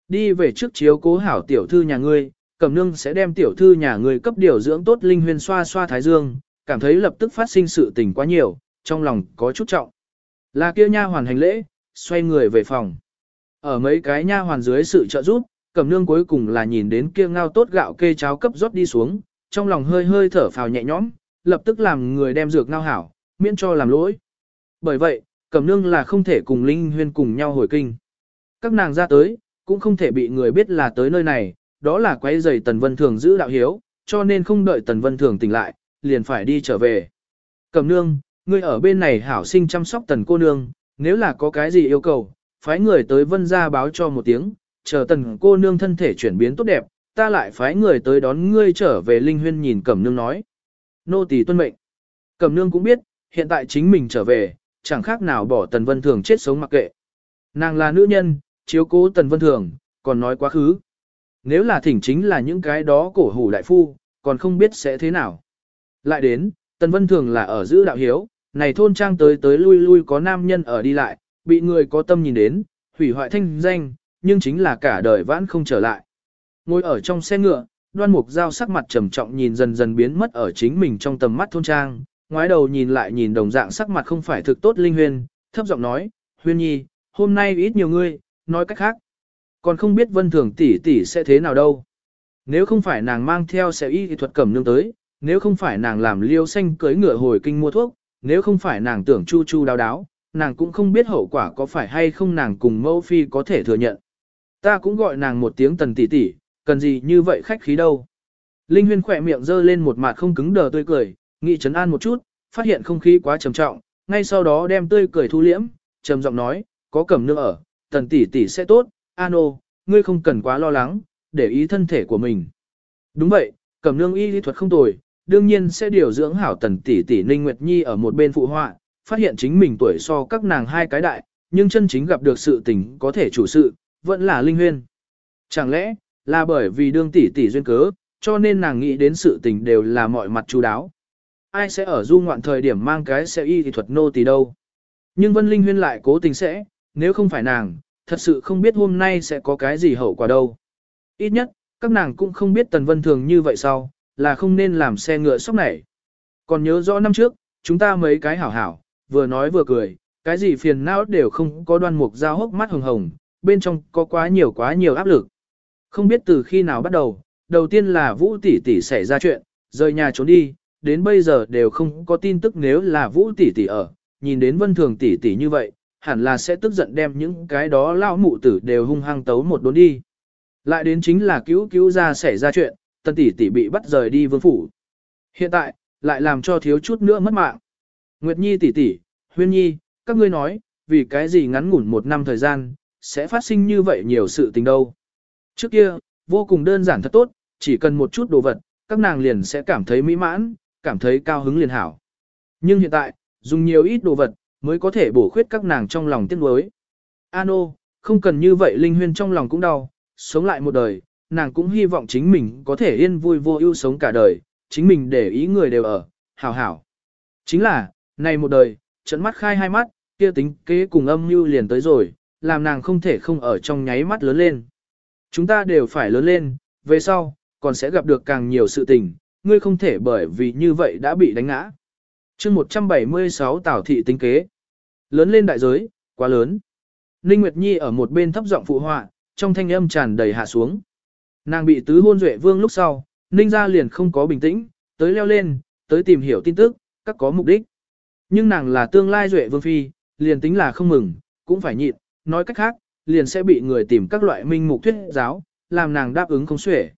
Đi về trước chiếu cố hảo tiểu thư nhà ngươi, cẩm nương sẽ đem tiểu thư nhà ngươi cấp điều dưỡng tốt linh huyền xoa xoa thái dương, cảm thấy lập tức phát sinh sự tình quá nhiều, trong lòng có chút trọng. Là kia nha hoàn hành lễ, xoay người về phòng. Ở mấy cái nha hoàn dưới sự trợ giúp, cẩm nương cuối cùng là nhìn đến kia ngao tốt gạo kê cháo cấp rót đi xuống, trong lòng hơi hơi thở phào nhẹ nhõm, lập tức làm người đem dược ngao hảo, miễn cho làm lỗi. Bởi vậy, cẩm nương là không thể cùng Linh Huyên cùng nhau hồi kinh. Các nàng ra tới, cũng không thể bị người biết là tới nơi này, đó là quấy giày Tần Vân Thường giữ đạo hiếu, cho nên không đợi Tần Vân Thường tỉnh lại, liền phải đi trở về. Cẩm nương, ngươi ở bên này hảo sinh chăm sóc Tần cô nương, nếu là có cái gì yêu cầu, phái người tới Vân ra báo cho một tiếng, chờ Tần cô nương thân thể chuyển biến tốt đẹp, ta lại phái người tới đón ngươi trở về Linh Huyên nhìn Cẩm nương nói. Nô tỳ tuân mệnh. Cẩm nương cũng biết, hiện tại chính mình trở về, chẳng khác nào bỏ Tần Vân Thường chết sống mặc kệ. Nàng là nữ nhân, chiếu cố Tần Vân Thường, còn nói quá khứ. Nếu là thỉnh chính là những cái đó cổ hủ đại phu, còn không biết sẽ thế nào. Lại đến, Tần Vân Thường là ở giữ đạo hiếu, này thôn trang tới tới lui lui có nam nhân ở đi lại, bị người có tâm nhìn đến, hủy hoại thanh danh, nhưng chính là cả đời vãn không trở lại. Ngồi ở trong xe ngựa, đoan mục dao sắc mặt trầm trọng nhìn dần dần biến mất ở chính mình trong tầm mắt thôn trang, ngoái đầu nhìn lại nhìn đồng dạng sắc mặt không phải thực tốt linh huyên, thấp giọng nói, huyên nhi, hôm nay ít nhiều ngươi, nói cách khác. Còn không biết vân thường tỷ tỷ sẽ thế nào đâu. Nếu không phải nàng mang theo xe y thuật cẩm nương tới, nếu không phải nàng làm liêu xanh cưới ngựa hồi kinh mua thuốc, nếu không phải nàng tưởng chu chu đáo đáo, nàng cũng không biết hậu quả có phải hay không nàng cùng mẫu phi có thể thừa nhận. Ta cũng gọi nàng một tiếng tần tỷ tỷ, cần gì như vậy khách khí đâu. Linh huyên khỏe miệng dơ lên một mặt không cứng đờ tươi cười, Nghị trấn an một chút, phát hiện không khí quá trầm trọng, ngay sau đó đem tươi cười thu liễm, trầm giọng nói, có cẩm nương ở, tần tỷ tỷ sẽ tốt, Ano, ngươi không cần quá lo lắng, để ý thân thể của mình. Đúng vậy, cẩm nương y lý thuật không tồi, đương nhiên sẽ điều dưỡng hảo tần tỷ tỷ Ninh Nguyệt Nhi ở một bên phụ họa, phát hiện chính mình tuổi so các nàng hai cái đại, nhưng chân chính gặp được sự tình có thể chủ sự, vẫn là linh huyên. Chẳng lẽ, là bởi vì đương tỷ tỷ duyên cớ, cho nên nàng nghĩ đến sự tình đều là mọi mặt chú đáo ai sẽ ở du ngoạn thời điểm mang cái xe y thì thuật nô tỳ đâu. Nhưng Vân Linh Huyên lại cố tình sẽ, nếu không phải nàng, thật sự không biết hôm nay sẽ có cái gì hậu quả đâu. Ít nhất, các nàng cũng không biết Tần Vân Thường như vậy sau, là không nên làm xe ngựa sốc này. Còn nhớ rõ năm trước, chúng ta mấy cái hảo hảo, vừa nói vừa cười, cái gì phiền não đều không có đoan mục dao hốc mắt hồng hồng, bên trong có quá nhiều quá nhiều áp lực. Không biết từ khi nào bắt đầu, đầu tiên là Vũ tỷ tỷ xảy ra chuyện, rời nhà trốn đi, đến bây giờ đều không có tin tức nếu là Vũ tỷ tỷ ở, nhìn đến Vân Thường tỷ tỷ như vậy, hẳn là sẽ tức giận đem những cái đó lao mụ tử đều hung hăng tấu một đốn đi. Lại đến chính là cứu cứu ra xảy ra chuyện, tân tỷ tỷ bị bắt rời đi vương phủ. Hiện tại, lại làm cho thiếu chút nữa mất mạng. Nguyệt Nhi tỷ tỷ, Huyên Nhi, các ngươi nói, vì cái gì ngắn ngủn một năm thời gian, sẽ phát sinh như vậy nhiều sự tình đâu. Trước kia, vô cùng đơn giản thật tốt, chỉ cần một chút đồ vật, các nàng liền sẽ cảm thấy mỹ mãn, cảm thấy cao hứng liền hảo. Nhưng hiện tại, dùng nhiều ít đồ vật, mới có thể bổ khuyết các nàng trong lòng tiếc nuối. Ano, không cần như vậy Linh Huyên trong lòng cũng đau, sống lại một đời, nàng cũng hy vọng chính mình có thể yên vui vô ưu sống cả đời, chính mình để ý người đều ở, hảo hảo. Chính là, này một đời, trận mắt khai hai mắt, kia tính kế cùng âm mưu liền tới rồi, làm nàng không thể không ở trong nháy mắt lớn lên. Chúng ta đều phải lớn lên, về sau, còn sẽ gặp được càng nhiều sự tình, ngươi không thể bởi vì như vậy đã bị đánh ngã. chương 176 Tảo thị tính kế. Lớn lên đại giới, quá lớn. Ninh Nguyệt Nhi ở một bên thấp giọng phụ họa, trong thanh âm tràn đầy hạ xuống. Nàng bị tứ hôn duệ vương lúc sau, Ninh gia liền không có bình tĩnh, tới leo lên, tới tìm hiểu tin tức, các có mục đích. Nhưng nàng là tương lai duệ vương phi, liền tính là không mừng, cũng phải nhịn, nói cách khác, liền sẽ bị người tìm các loại minh mục thuyết giáo, làm nàng đáp ứng không xuể.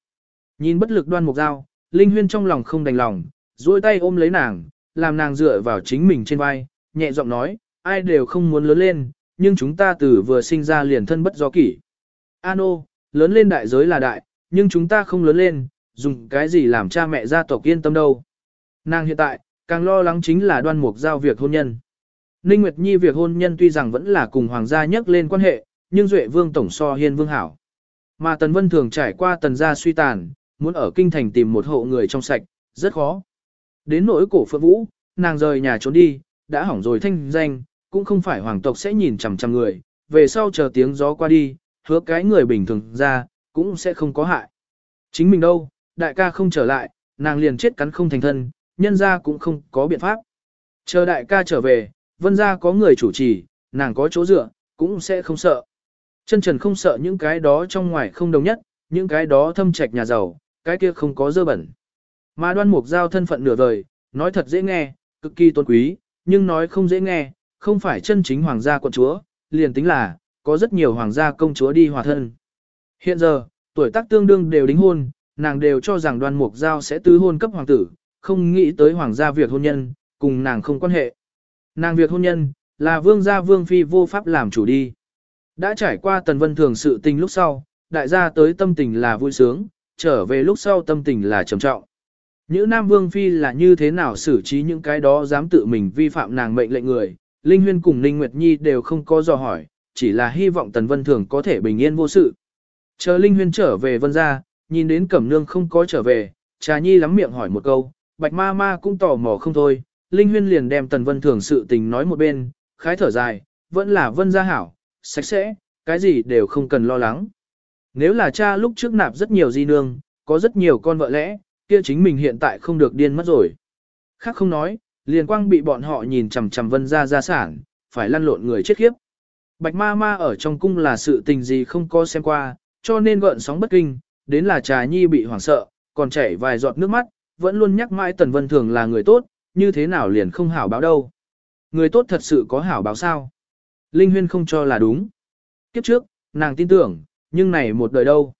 Nhìn bất lực đoan mục dao, Linh Huyên trong lòng không đành lòng, duỗi tay ôm lấy nàng, làm nàng dựa vào chính mình trên vai, nhẹ giọng nói, ai đều không muốn lớn lên, nhưng chúng ta từ vừa sinh ra liền thân bất do kỷ. Ano, lớn lên đại giới là đại, nhưng chúng ta không lớn lên, dùng cái gì làm cha mẹ gia tộc yên tâm đâu. Nàng hiện tại, càng lo lắng chính là đoan mục giao việc hôn nhân. Ninh Nguyệt Nhi việc hôn nhân tuy rằng vẫn là cùng hoàng gia nhắc lên quan hệ, nhưng Duệ Vương tổng so hiên vương hảo. Mà Tần Vân thường trải qua tần gia suy tàn, muốn ở kinh thành tìm một hộ người trong sạch, rất khó. Đến nỗi cổ phượng vũ, nàng rời nhà trốn đi, đã hỏng rồi thanh danh, cũng không phải hoàng tộc sẽ nhìn chằm chằm người, về sau chờ tiếng gió qua đi, hứa cái người bình thường ra, cũng sẽ không có hại. Chính mình đâu, đại ca không trở lại, nàng liền chết cắn không thành thân, nhân ra cũng không có biện pháp. Chờ đại ca trở về, vân ra có người chủ trì, nàng có chỗ dựa, cũng sẽ không sợ. Chân trần không sợ những cái đó trong ngoài không đồng nhất, những cái đó thâm trạch nhà giàu, cái kia không có dơ bẩn. Mà đoan mục giao thân phận nửa đời, nói thật dễ nghe, cực kỳ tôn quý, nhưng nói không dễ nghe, không phải chân chính hoàng gia quận chúa, liền tính là, có rất nhiều hoàng gia công chúa đi hòa thân. Hiện giờ, tuổi tác tương đương đều đính hôn, nàng đều cho rằng đoan mục giao sẽ tứ hôn cấp hoàng tử, không nghĩ tới hoàng gia việc hôn nhân, cùng nàng không quan hệ. Nàng việc hôn nhân, là vương gia vương phi vô pháp làm chủ đi. Đã trải qua tần vân thường sự tình lúc sau, đại gia tới tâm tình là vui sướng, trở về lúc sau tâm tình là trầm trọng. Những Nam Vương Phi là như thế nào xử trí những cái đó dám tự mình vi phạm nàng mệnh lệnh người, Linh Huyên cùng Ninh Nguyệt Nhi đều không có dò hỏi, chỉ là hy vọng Tần Vân Thường có thể bình yên vô sự. Chờ Linh Huyên trở về Vân gia nhìn đến Cẩm Nương không có trở về, Trà Nhi lắm miệng hỏi một câu, Bạch Ma Ma cũng tò mò không thôi, Linh Huyên liền đem Tần Vân Thường sự tình nói một bên, khái thở dài, vẫn là Vân gia hảo, sạch sẽ, cái gì đều không cần lo lắng. Nếu là cha lúc trước nạp rất nhiều di nương, có rất nhiều con vợ lẽ, kia chính mình hiện tại không được điên mất rồi. Khác không nói, liền quang bị bọn họ nhìn chằm chằm vân ra gia sản, phải lăn lộn người chết khiếp. Bạch ma ma ở trong cung là sự tình gì không có xem qua, cho nên gợn sóng bất kinh, đến là trà nhi bị hoảng sợ, còn chảy vài giọt nước mắt, vẫn luôn nhắc mãi tần vân thường là người tốt, như thế nào liền không hảo báo đâu. Người tốt thật sự có hảo báo sao? Linh huyên không cho là đúng. Kiếp trước, nàng tin tưởng, nhưng này một đời đâu.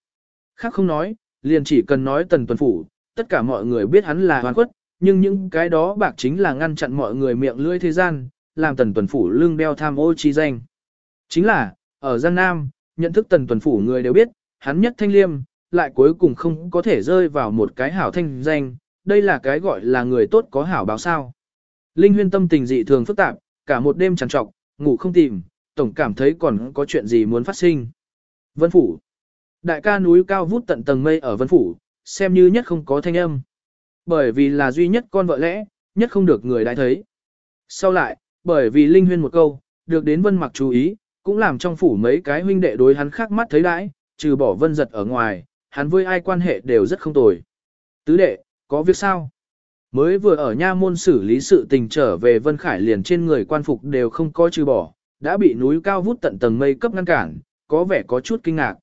Khác không nói, liền chỉ cần nói tần tuần phủ, tất cả mọi người biết hắn là hoàn khuất, nhưng những cái đó bạc chính là ngăn chặn mọi người miệng lưỡi thế gian, làm tần tuần phủ lương đeo tham ô chi danh. Chính là, ở Giang Nam, nhận thức tần tuần phủ người đều biết, hắn nhất thanh liêm, lại cuối cùng không có thể rơi vào một cái hảo thanh danh, đây là cái gọi là người tốt có hảo báo sao. Linh huyên tâm tình dị thường phức tạp, cả một đêm trằn trọc, ngủ không tìm, tổng cảm thấy còn có chuyện gì muốn phát sinh. Vân Phủ Đại ca núi cao vút tận tầng mây ở Vân Phủ, xem như nhất không có thanh âm. Bởi vì là duy nhất con vợ lẽ, nhất không được người đại thấy. Sau lại, bởi vì Linh Huyên một câu, được đến Vân mặc chú ý, cũng làm trong phủ mấy cái huynh đệ đối hắn khác mắt thấy đãi, trừ bỏ Vân giật ở ngoài, hắn với ai quan hệ đều rất không tồi. Tứ đệ, có việc sao? Mới vừa ở nha môn xử lý sự tình trở về Vân Khải liền trên người quan phục đều không có trừ bỏ, đã bị núi cao vút tận tầng mây cấp ngăn cản, có vẻ có chút kinh ngạc.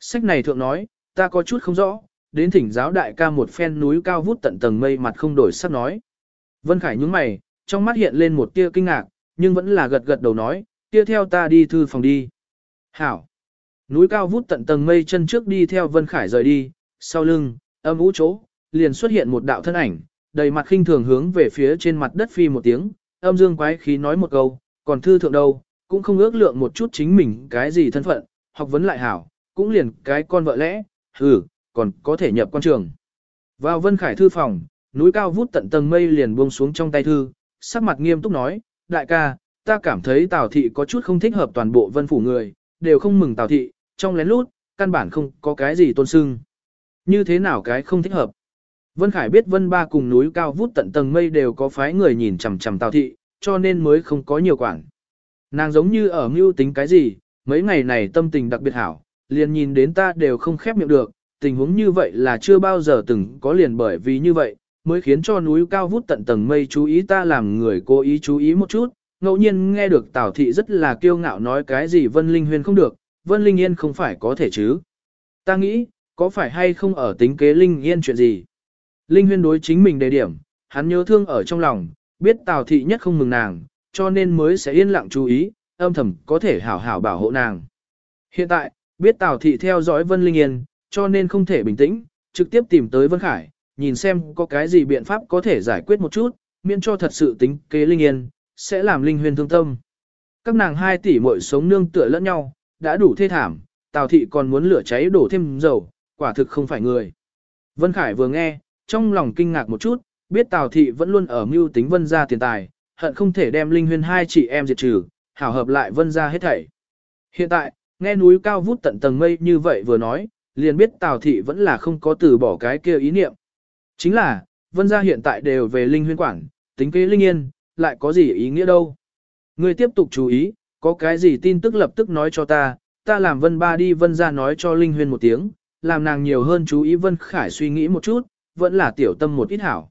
Sách này thượng nói, ta có chút không rõ, đến thỉnh giáo đại ca một phen núi cao vút tận tầng mây mặt không đổi sắc nói. Vân Khải nhướng mày, trong mắt hiện lên một tia kinh ngạc, nhưng vẫn là gật gật đầu nói, kia theo ta đi thư phòng đi. Hảo. Núi cao vút tận tầng mây chân trước đi theo Vân Khải rời đi, sau lưng, âm ú chỗ, liền xuất hiện một đạo thân ảnh, đầy mặt khinh thường hướng về phía trên mặt đất phi một tiếng, âm dương quái khí nói một câu, còn thư thượng đâu, cũng không ước lượng một chút chính mình cái gì thân phận, học vấn lại hảo, cũng liền cái con vợ lẽ, hừ, còn có thể nhập quan trường. Vào Vân Khải thư phòng, núi cao vút tận tầng mây liền buông xuống trong tay thư, sắc mặt nghiêm túc nói, đại ca, ta cảm thấy Tào Thị có chút không thích hợp toàn bộ vân phủ người, đều không mừng Tào Thị, trong lén lút, căn bản không có cái gì tôn sưng. Như thế nào cái không thích hợp? Vân Khải biết Vân Ba cùng núi cao vút tận tầng mây đều có phái người nhìn chằm chằm Tào Thị, cho nên mới không có nhiều quản. Nàng giống như ở mưu tính cái gì, mấy ngày này tâm tình đặc biệt hảo, liền nhìn đến ta đều không khép miệng được, tình huống như vậy là chưa bao giờ từng có liền bởi vì như vậy, mới khiến cho núi cao vút tận tầng mây chú ý ta làm người cố ý chú ý một chút, ngẫu nhiên nghe được Tào Thị rất là kiêu ngạo nói cái gì Vân Linh Huyền không được, Vân Linh Yên không phải có thể chứ. Ta nghĩ, có phải hay không ở tính kế Linh Yên chuyện gì? Linh Huyên đối chính mình đề điểm, hắn nhớ thương ở trong lòng, biết Tào Thị nhất không mừng nàng, cho nên mới sẽ yên lặng chú ý, âm thầm có thể hảo hảo bảo hộ nàng. Hiện tại, biết Tào Thị theo dõi Vân Linh Yên, cho nên không thể bình tĩnh, trực tiếp tìm tới Vân Khải, nhìn xem có cái gì biện pháp có thể giải quyết một chút, miễn cho thật sự tính kế Linh Yên, sẽ làm Linh Huyên thương tâm. Các nàng hai tỷ muội sống nương tựa lẫn nhau, đã đủ thê thảm, Tào Thị còn muốn lửa cháy đổ thêm dầu, quả thực không phải người. Vân Khải vừa nghe, trong lòng kinh ngạc một chút, biết Tào Thị vẫn luôn ở mưu tính Vân gia tiền tài, hận không thể đem Linh Huyên hai chị em diệt trừ, hảo hợp lại Vân gia hết thảy. Hiện tại, nghe núi cao vút tận tầng mây như vậy vừa nói, liền biết Tào Thị vẫn là không có từ bỏ cái kia ý niệm. Chính là, Vân gia hiện tại đều về Linh Huyên quản, tính kế Linh Yên, lại có gì ý nghĩa đâu. Ngươi tiếp tục chú ý, có cái gì tin tức lập tức nói cho ta, ta làm Vân Ba đi Vân gia nói cho Linh Huyên một tiếng, làm nàng nhiều hơn chú ý Vân Khải suy nghĩ một chút, vẫn là tiểu tâm một ít hảo.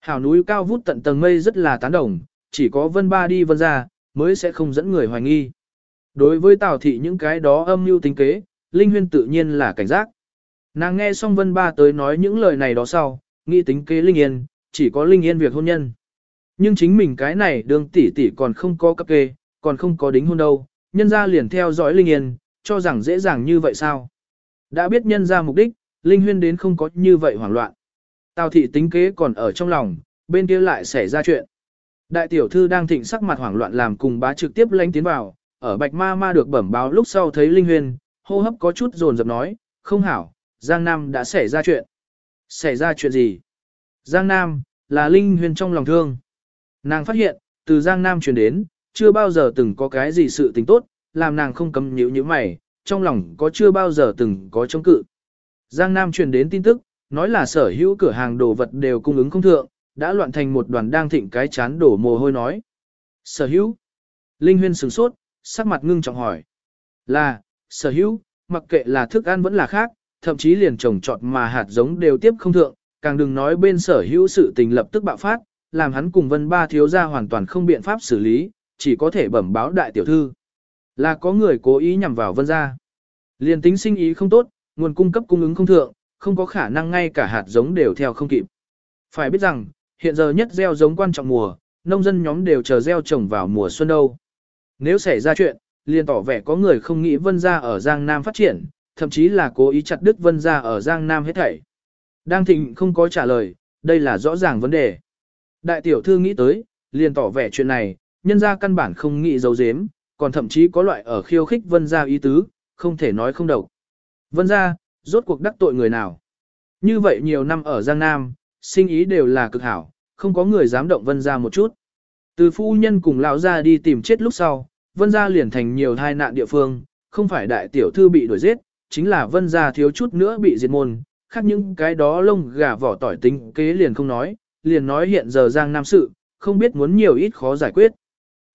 Hảo núi cao vút tận tầng mây rất là tán đồng, chỉ có Vân Ba đi Vân ra, mới sẽ không dẫn người hoài nghi. Đối với Tào thị những cái đó âm mưu tính kế, Linh Huyên tự nhiên là cảnh giác. Nàng nghe xong Vân Ba tới nói những lời này đó sau, nghĩ tính kế Linh Yên, chỉ có Linh Yên việc hôn nhân. Nhưng chính mình cái này đường tỷ tỷ còn không có cấp kê, còn không có đính hôn đâu, nhân ra liền theo dõi Linh Yên, cho rằng dễ dàng như vậy sao. Đã biết nhân ra mục đích, Linh Huyên đến không có như vậy hoảng loạn. Tào thị tính kế còn ở trong lòng, bên kia lại xảy ra chuyện. Đại tiểu thư đang thịnh sắc mặt hoảng loạn làm cùng bá trực tiếp lánh tiến vào, ở bạch ma ma được bẩm báo lúc sau thấy Linh huyền, hô hấp có chút dồn dập nói, không hảo, Giang Nam đã xảy ra chuyện. Xảy ra chuyện gì? Giang Nam, là Linh huyền trong lòng thương. Nàng phát hiện, từ Giang Nam truyền đến, chưa bao giờ từng có cái gì sự tình tốt, làm nàng không cấm nhíu như mày, trong lòng có chưa bao giờ từng có chống cự. Giang Nam truyền đến tin tức, nói là sở hữu cửa hàng đồ vật đều cung ứng không thượng, đã loạn thành một đoàn đang thịnh cái chán đổ mồ hôi nói. Sở hữu. Linh Huyên sửng sốt, sắc mặt ngưng trọng hỏi. Là, sở hữu, mặc kệ là thức ăn vẫn là khác, thậm chí liền trồng trọt mà hạt giống đều tiếp không thượng, càng đừng nói bên sở hữu sự tình lập tức bạo phát, làm hắn cùng vân ba thiếu gia hoàn toàn không biện pháp xử lý, chỉ có thể bẩm báo đại tiểu thư. Là có người cố ý nhằm vào vân gia. Liền tính sinh ý không tốt, nguồn cung cấp cung ứng không thượng, không có khả năng ngay cả hạt giống đều theo không kịp. Phải biết rằng, hiện giờ nhất gieo giống quan trọng mùa, nông dân nhóm đều chờ gieo trồng vào mùa xuân đâu. Nếu xảy ra chuyện, liền tỏ vẻ có người không nghĩ vân gia ở Giang Nam phát triển, thậm chí là cố ý chặt đứt vân gia ở Giang Nam hết thảy. Đang thịnh không có trả lời, đây là rõ ràng vấn đề. Đại tiểu thư nghĩ tới, liền tỏ vẻ chuyện này, nhân gia căn bản không nghĩ giấu giếm, còn thậm chí có loại ở khiêu khích vân gia ý tứ, không thể nói không độc. Vân gia, rốt cuộc đắc tội người nào? Như vậy nhiều năm ở Giang Nam, sinh ý đều là cực hảo, không có người dám động vân gia một chút. Từ phu nhân cùng lão gia đi tìm chết lúc sau, vân gia liền thành nhiều tai nạn địa phương, không phải đại tiểu thư bị đuổi giết, chính là vân gia thiếu chút nữa bị diệt môn, khác những cái đó lông gà vỏ tỏi tính kế liền không nói, liền nói hiện giờ Giang Nam sự, không biết muốn nhiều ít khó giải quyết.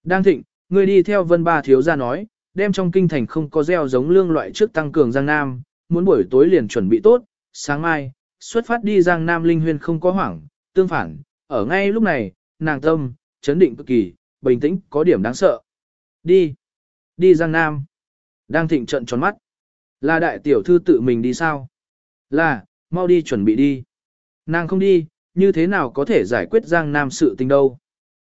Đang thịnh, người đi theo vân ba thiếu gia nói, đem trong kinh thành không có gieo giống lương loại trước tăng cường Giang Nam, muốn buổi tối liền chuẩn bị tốt, sáng mai, xuất phát đi Giang Nam Linh Huyên không có hoảng, tương phản, ở ngay lúc này, nàng tâm, chấn định cực kỳ, bình tĩnh, có điểm đáng sợ. Đi. Đi Giang Nam. Đang thịnh trận tròn mắt. Là đại tiểu thư tự mình đi sao? Là, mau đi chuẩn bị đi. Nàng không đi, như thế nào có thể giải quyết Giang Nam sự tình đâu?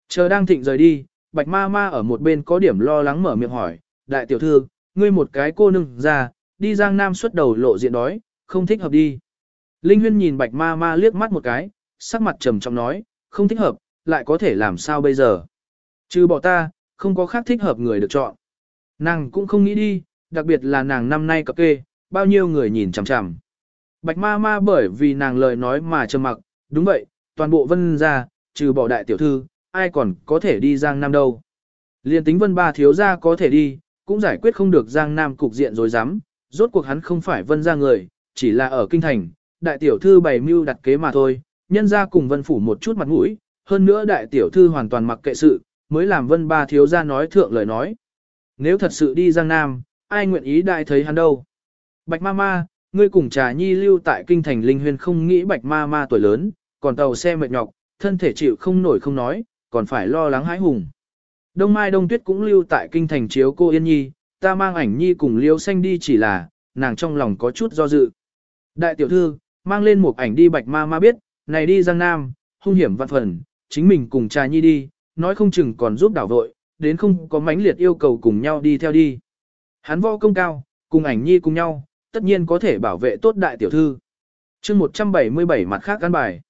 Chờ đang thịnh rời đi, Bạch Ma Ma ở một bên có điểm lo lắng mở miệng hỏi, đại tiểu thư, ngươi một cái cô nương ra, đi Giang Nam xuất đầu lộ diện đói, không thích hợp đi. Linh Huyên nhìn Bạch Ma Ma liếc mắt một cái, sắc mặt trầm trọng nói, không thích hợp, lại có thể làm sao bây giờ? Trừ bỏ ta, không có khác thích hợp người được chọn. Nàng cũng không nghĩ đi, đặc biệt là nàng năm nay cập kê, bao nhiêu người nhìn chằm chằm. Bạch ma ma bởi vì nàng lời nói mà trầm mặc, đúng vậy, toàn bộ vân ra, trừ bỏ đại tiểu thư, ai còn có thể đi Giang Nam đâu. Liên tính vân ba thiếu gia có thể đi, cũng giải quyết không được Giang Nam cục diện rồi dám, rốt cuộc hắn không phải vân ra người, chỉ là ở kinh thành, đại tiểu thư bày mưu đặt kế mà thôi, nhân ra cùng vân phủ một chút mặt mũi, hơn nữa đại tiểu thư hoàn toàn mặc kệ sự, mới làm vân ba thiếu gia nói thượng lời nói. Nếu thật sự đi Giang Nam, ai nguyện ý đại thấy hắn đâu. Bạch ma ma, ngươi cùng trà nhi lưu tại kinh thành linh huyền không nghĩ bạch ma ma tuổi lớn, còn tàu xe mệt nhọc, thân thể chịu không nổi không nói, còn phải lo lắng hãi hùng. Đông Mai Đông Tuyết cũng lưu tại kinh thành chiếu cô Yên Nhi, ta mang ảnh Nhi cùng Liêu Xanh đi chỉ là, nàng trong lòng có chút do dự. Đại tiểu thư, mang lên một ảnh đi bạch ma ma biết, này đi Giang Nam, hung hiểm vạn phần, chính mình cùng trà nhi đi, nói không chừng còn giúp đảo vội, đến không có mãnh liệt yêu cầu cùng nhau đi theo đi. Hắn võ công cao, cùng ảnh nhi cùng nhau, tất nhiên có thể bảo vệ tốt đại tiểu thư. chương 177 mặt khác căn bài.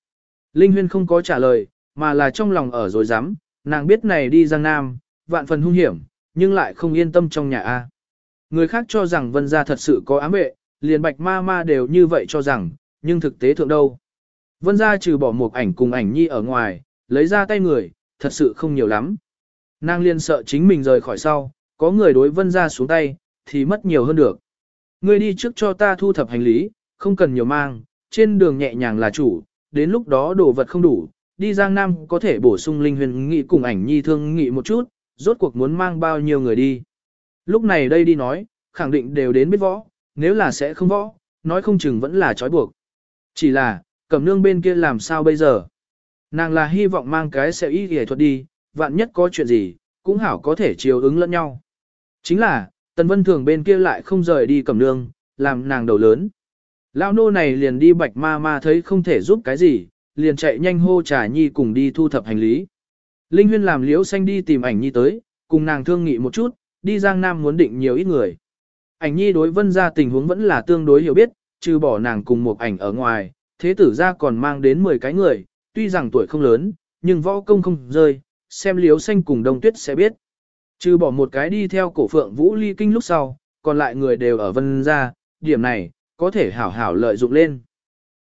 Linh Huyên không có trả lời, mà là trong lòng ở rồi dám, nàng biết này đi Giang Nam, vạn phần hung hiểm, nhưng lại không yên tâm trong nhà A. Người khác cho rằng vân gia thật sự có ám vệ, liền bạch ma ma đều như vậy cho rằng, nhưng thực tế thượng đâu. Vân gia trừ bỏ một ảnh cùng ảnh nhi ở ngoài, lấy ra tay người, thật sự không nhiều lắm. Nàng liên sợ chính mình rời khỏi sau, có người đối vân gia xuống tay, thì mất nhiều hơn được. Ngươi đi trước cho ta thu thập hành lý, không cần nhiều mang, trên đường nhẹ nhàng là chủ, đến lúc đó đồ vật không đủ, đi Giang Nam có thể bổ sung linh huyền nghị cùng ảnh nhi thương nghị một chút, rốt cuộc muốn mang bao nhiêu người đi. Lúc này đây đi nói, khẳng định đều đến biết võ, nếu là sẽ không võ, nói không chừng vẫn là trói buộc. Chỉ là, cẩm nương bên kia làm sao bây giờ? Nàng là hy vọng mang cái xe y nghệ thuật đi, vạn nhất có chuyện gì, cũng hảo có thể chiều ứng lẫn nhau. Chính là, Tần Vân Thường bên kia lại không rời đi cẩm nương, làm nàng đầu lớn. Lão nô này liền đi bạch ma ma thấy không thể giúp cái gì, liền chạy nhanh hô trà nhi cùng đi thu thập hành lý. Linh Huyên làm liễu xanh đi tìm ảnh nhi tới, cùng nàng thương nghị một chút, đi Giang Nam muốn định nhiều ít người. Ảnh nhi đối vân ra tình huống vẫn là tương đối hiểu biết, trừ bỏ nàng cùng một ảnh ở ngoài, thế tử ra còn mang đến 10 cái người, tuy rằng tuổi không lớn, nhưng võ công không rơi, xem Liễu xanh cùng đông tuyết sẽ biết. Trừ bỏ một cái đi theo cổ phượng vũ ly kinh lúc sau, còn lại người đều ở vân ra, điểm này, có thể hảo hảo lợi dụng lên.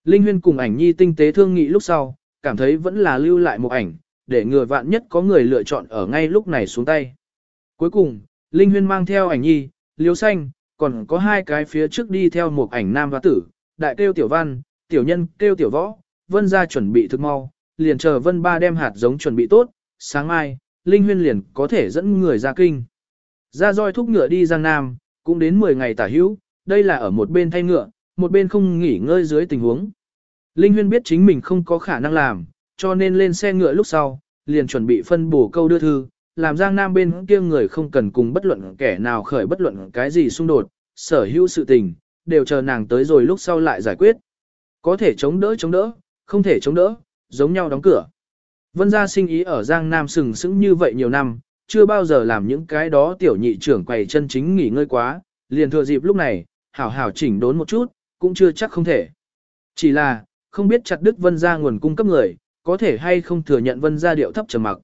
Linh huyên cùng ảnh nhi tinh tế thương nghị lúc sau, cảm thấy vẫn là lưu lại một ảnh, để ngừa vạn nhất có người lựa chọn ở ngay lúc này xuống tay. Cuối cùng, Linh huyên mang theo ảnh nhi, liếu xanh, còn có hai cái phía trước đi theo một ảnh nam và tử, đại kêu tiểu văn, tiểu nhân kêu tiểu võ, vân ra chuẩn bị thức mau, liền chờ vân ba đem hạt giống chuẩn bị tốt, sáng mai, Linh Huyên liền có thể dẫn người ra kinh. Ra roi thúc ngựa đi Giang Nam, cũng đến 10 ngày tả hữu, đây là ở một bên thay ngựa, một bên không nghỉ ngơi dưới tình huống. Linh Huyên biết chính mình không có khả năng làm, cho nên lên xe ngựa lúc sau, liền chuẩn bị phân bổ câu đưa thư, làm Giang Nam bên kia người không cần cùng bất luận kẻ nào khởi bất luận cái gì xung đột, sở hữu sự tình, đều chờ nàng tới rồi lúc sau lại giải quyết. Có thể chống đỡ chống đỡ, không thể chống đỡ, giống nhau đóng cửa. Vân gia sinh ý ở Giang Nam sừng sững như vậy nhiều năm, chưa bao giờ làm những cái đó tiểu nhị trưởng quầy chân chính nghỉ ngơi quá, liền thừa dịp lúc này, hảo hảo chỉnh đốn một chút, cũng chưa chắc không thể. Chỉ là, không biết chặt đứt vân gia nguồn cung cấp người, có thể hay không thừa nhận vân gia điệu thấp trầm mặc.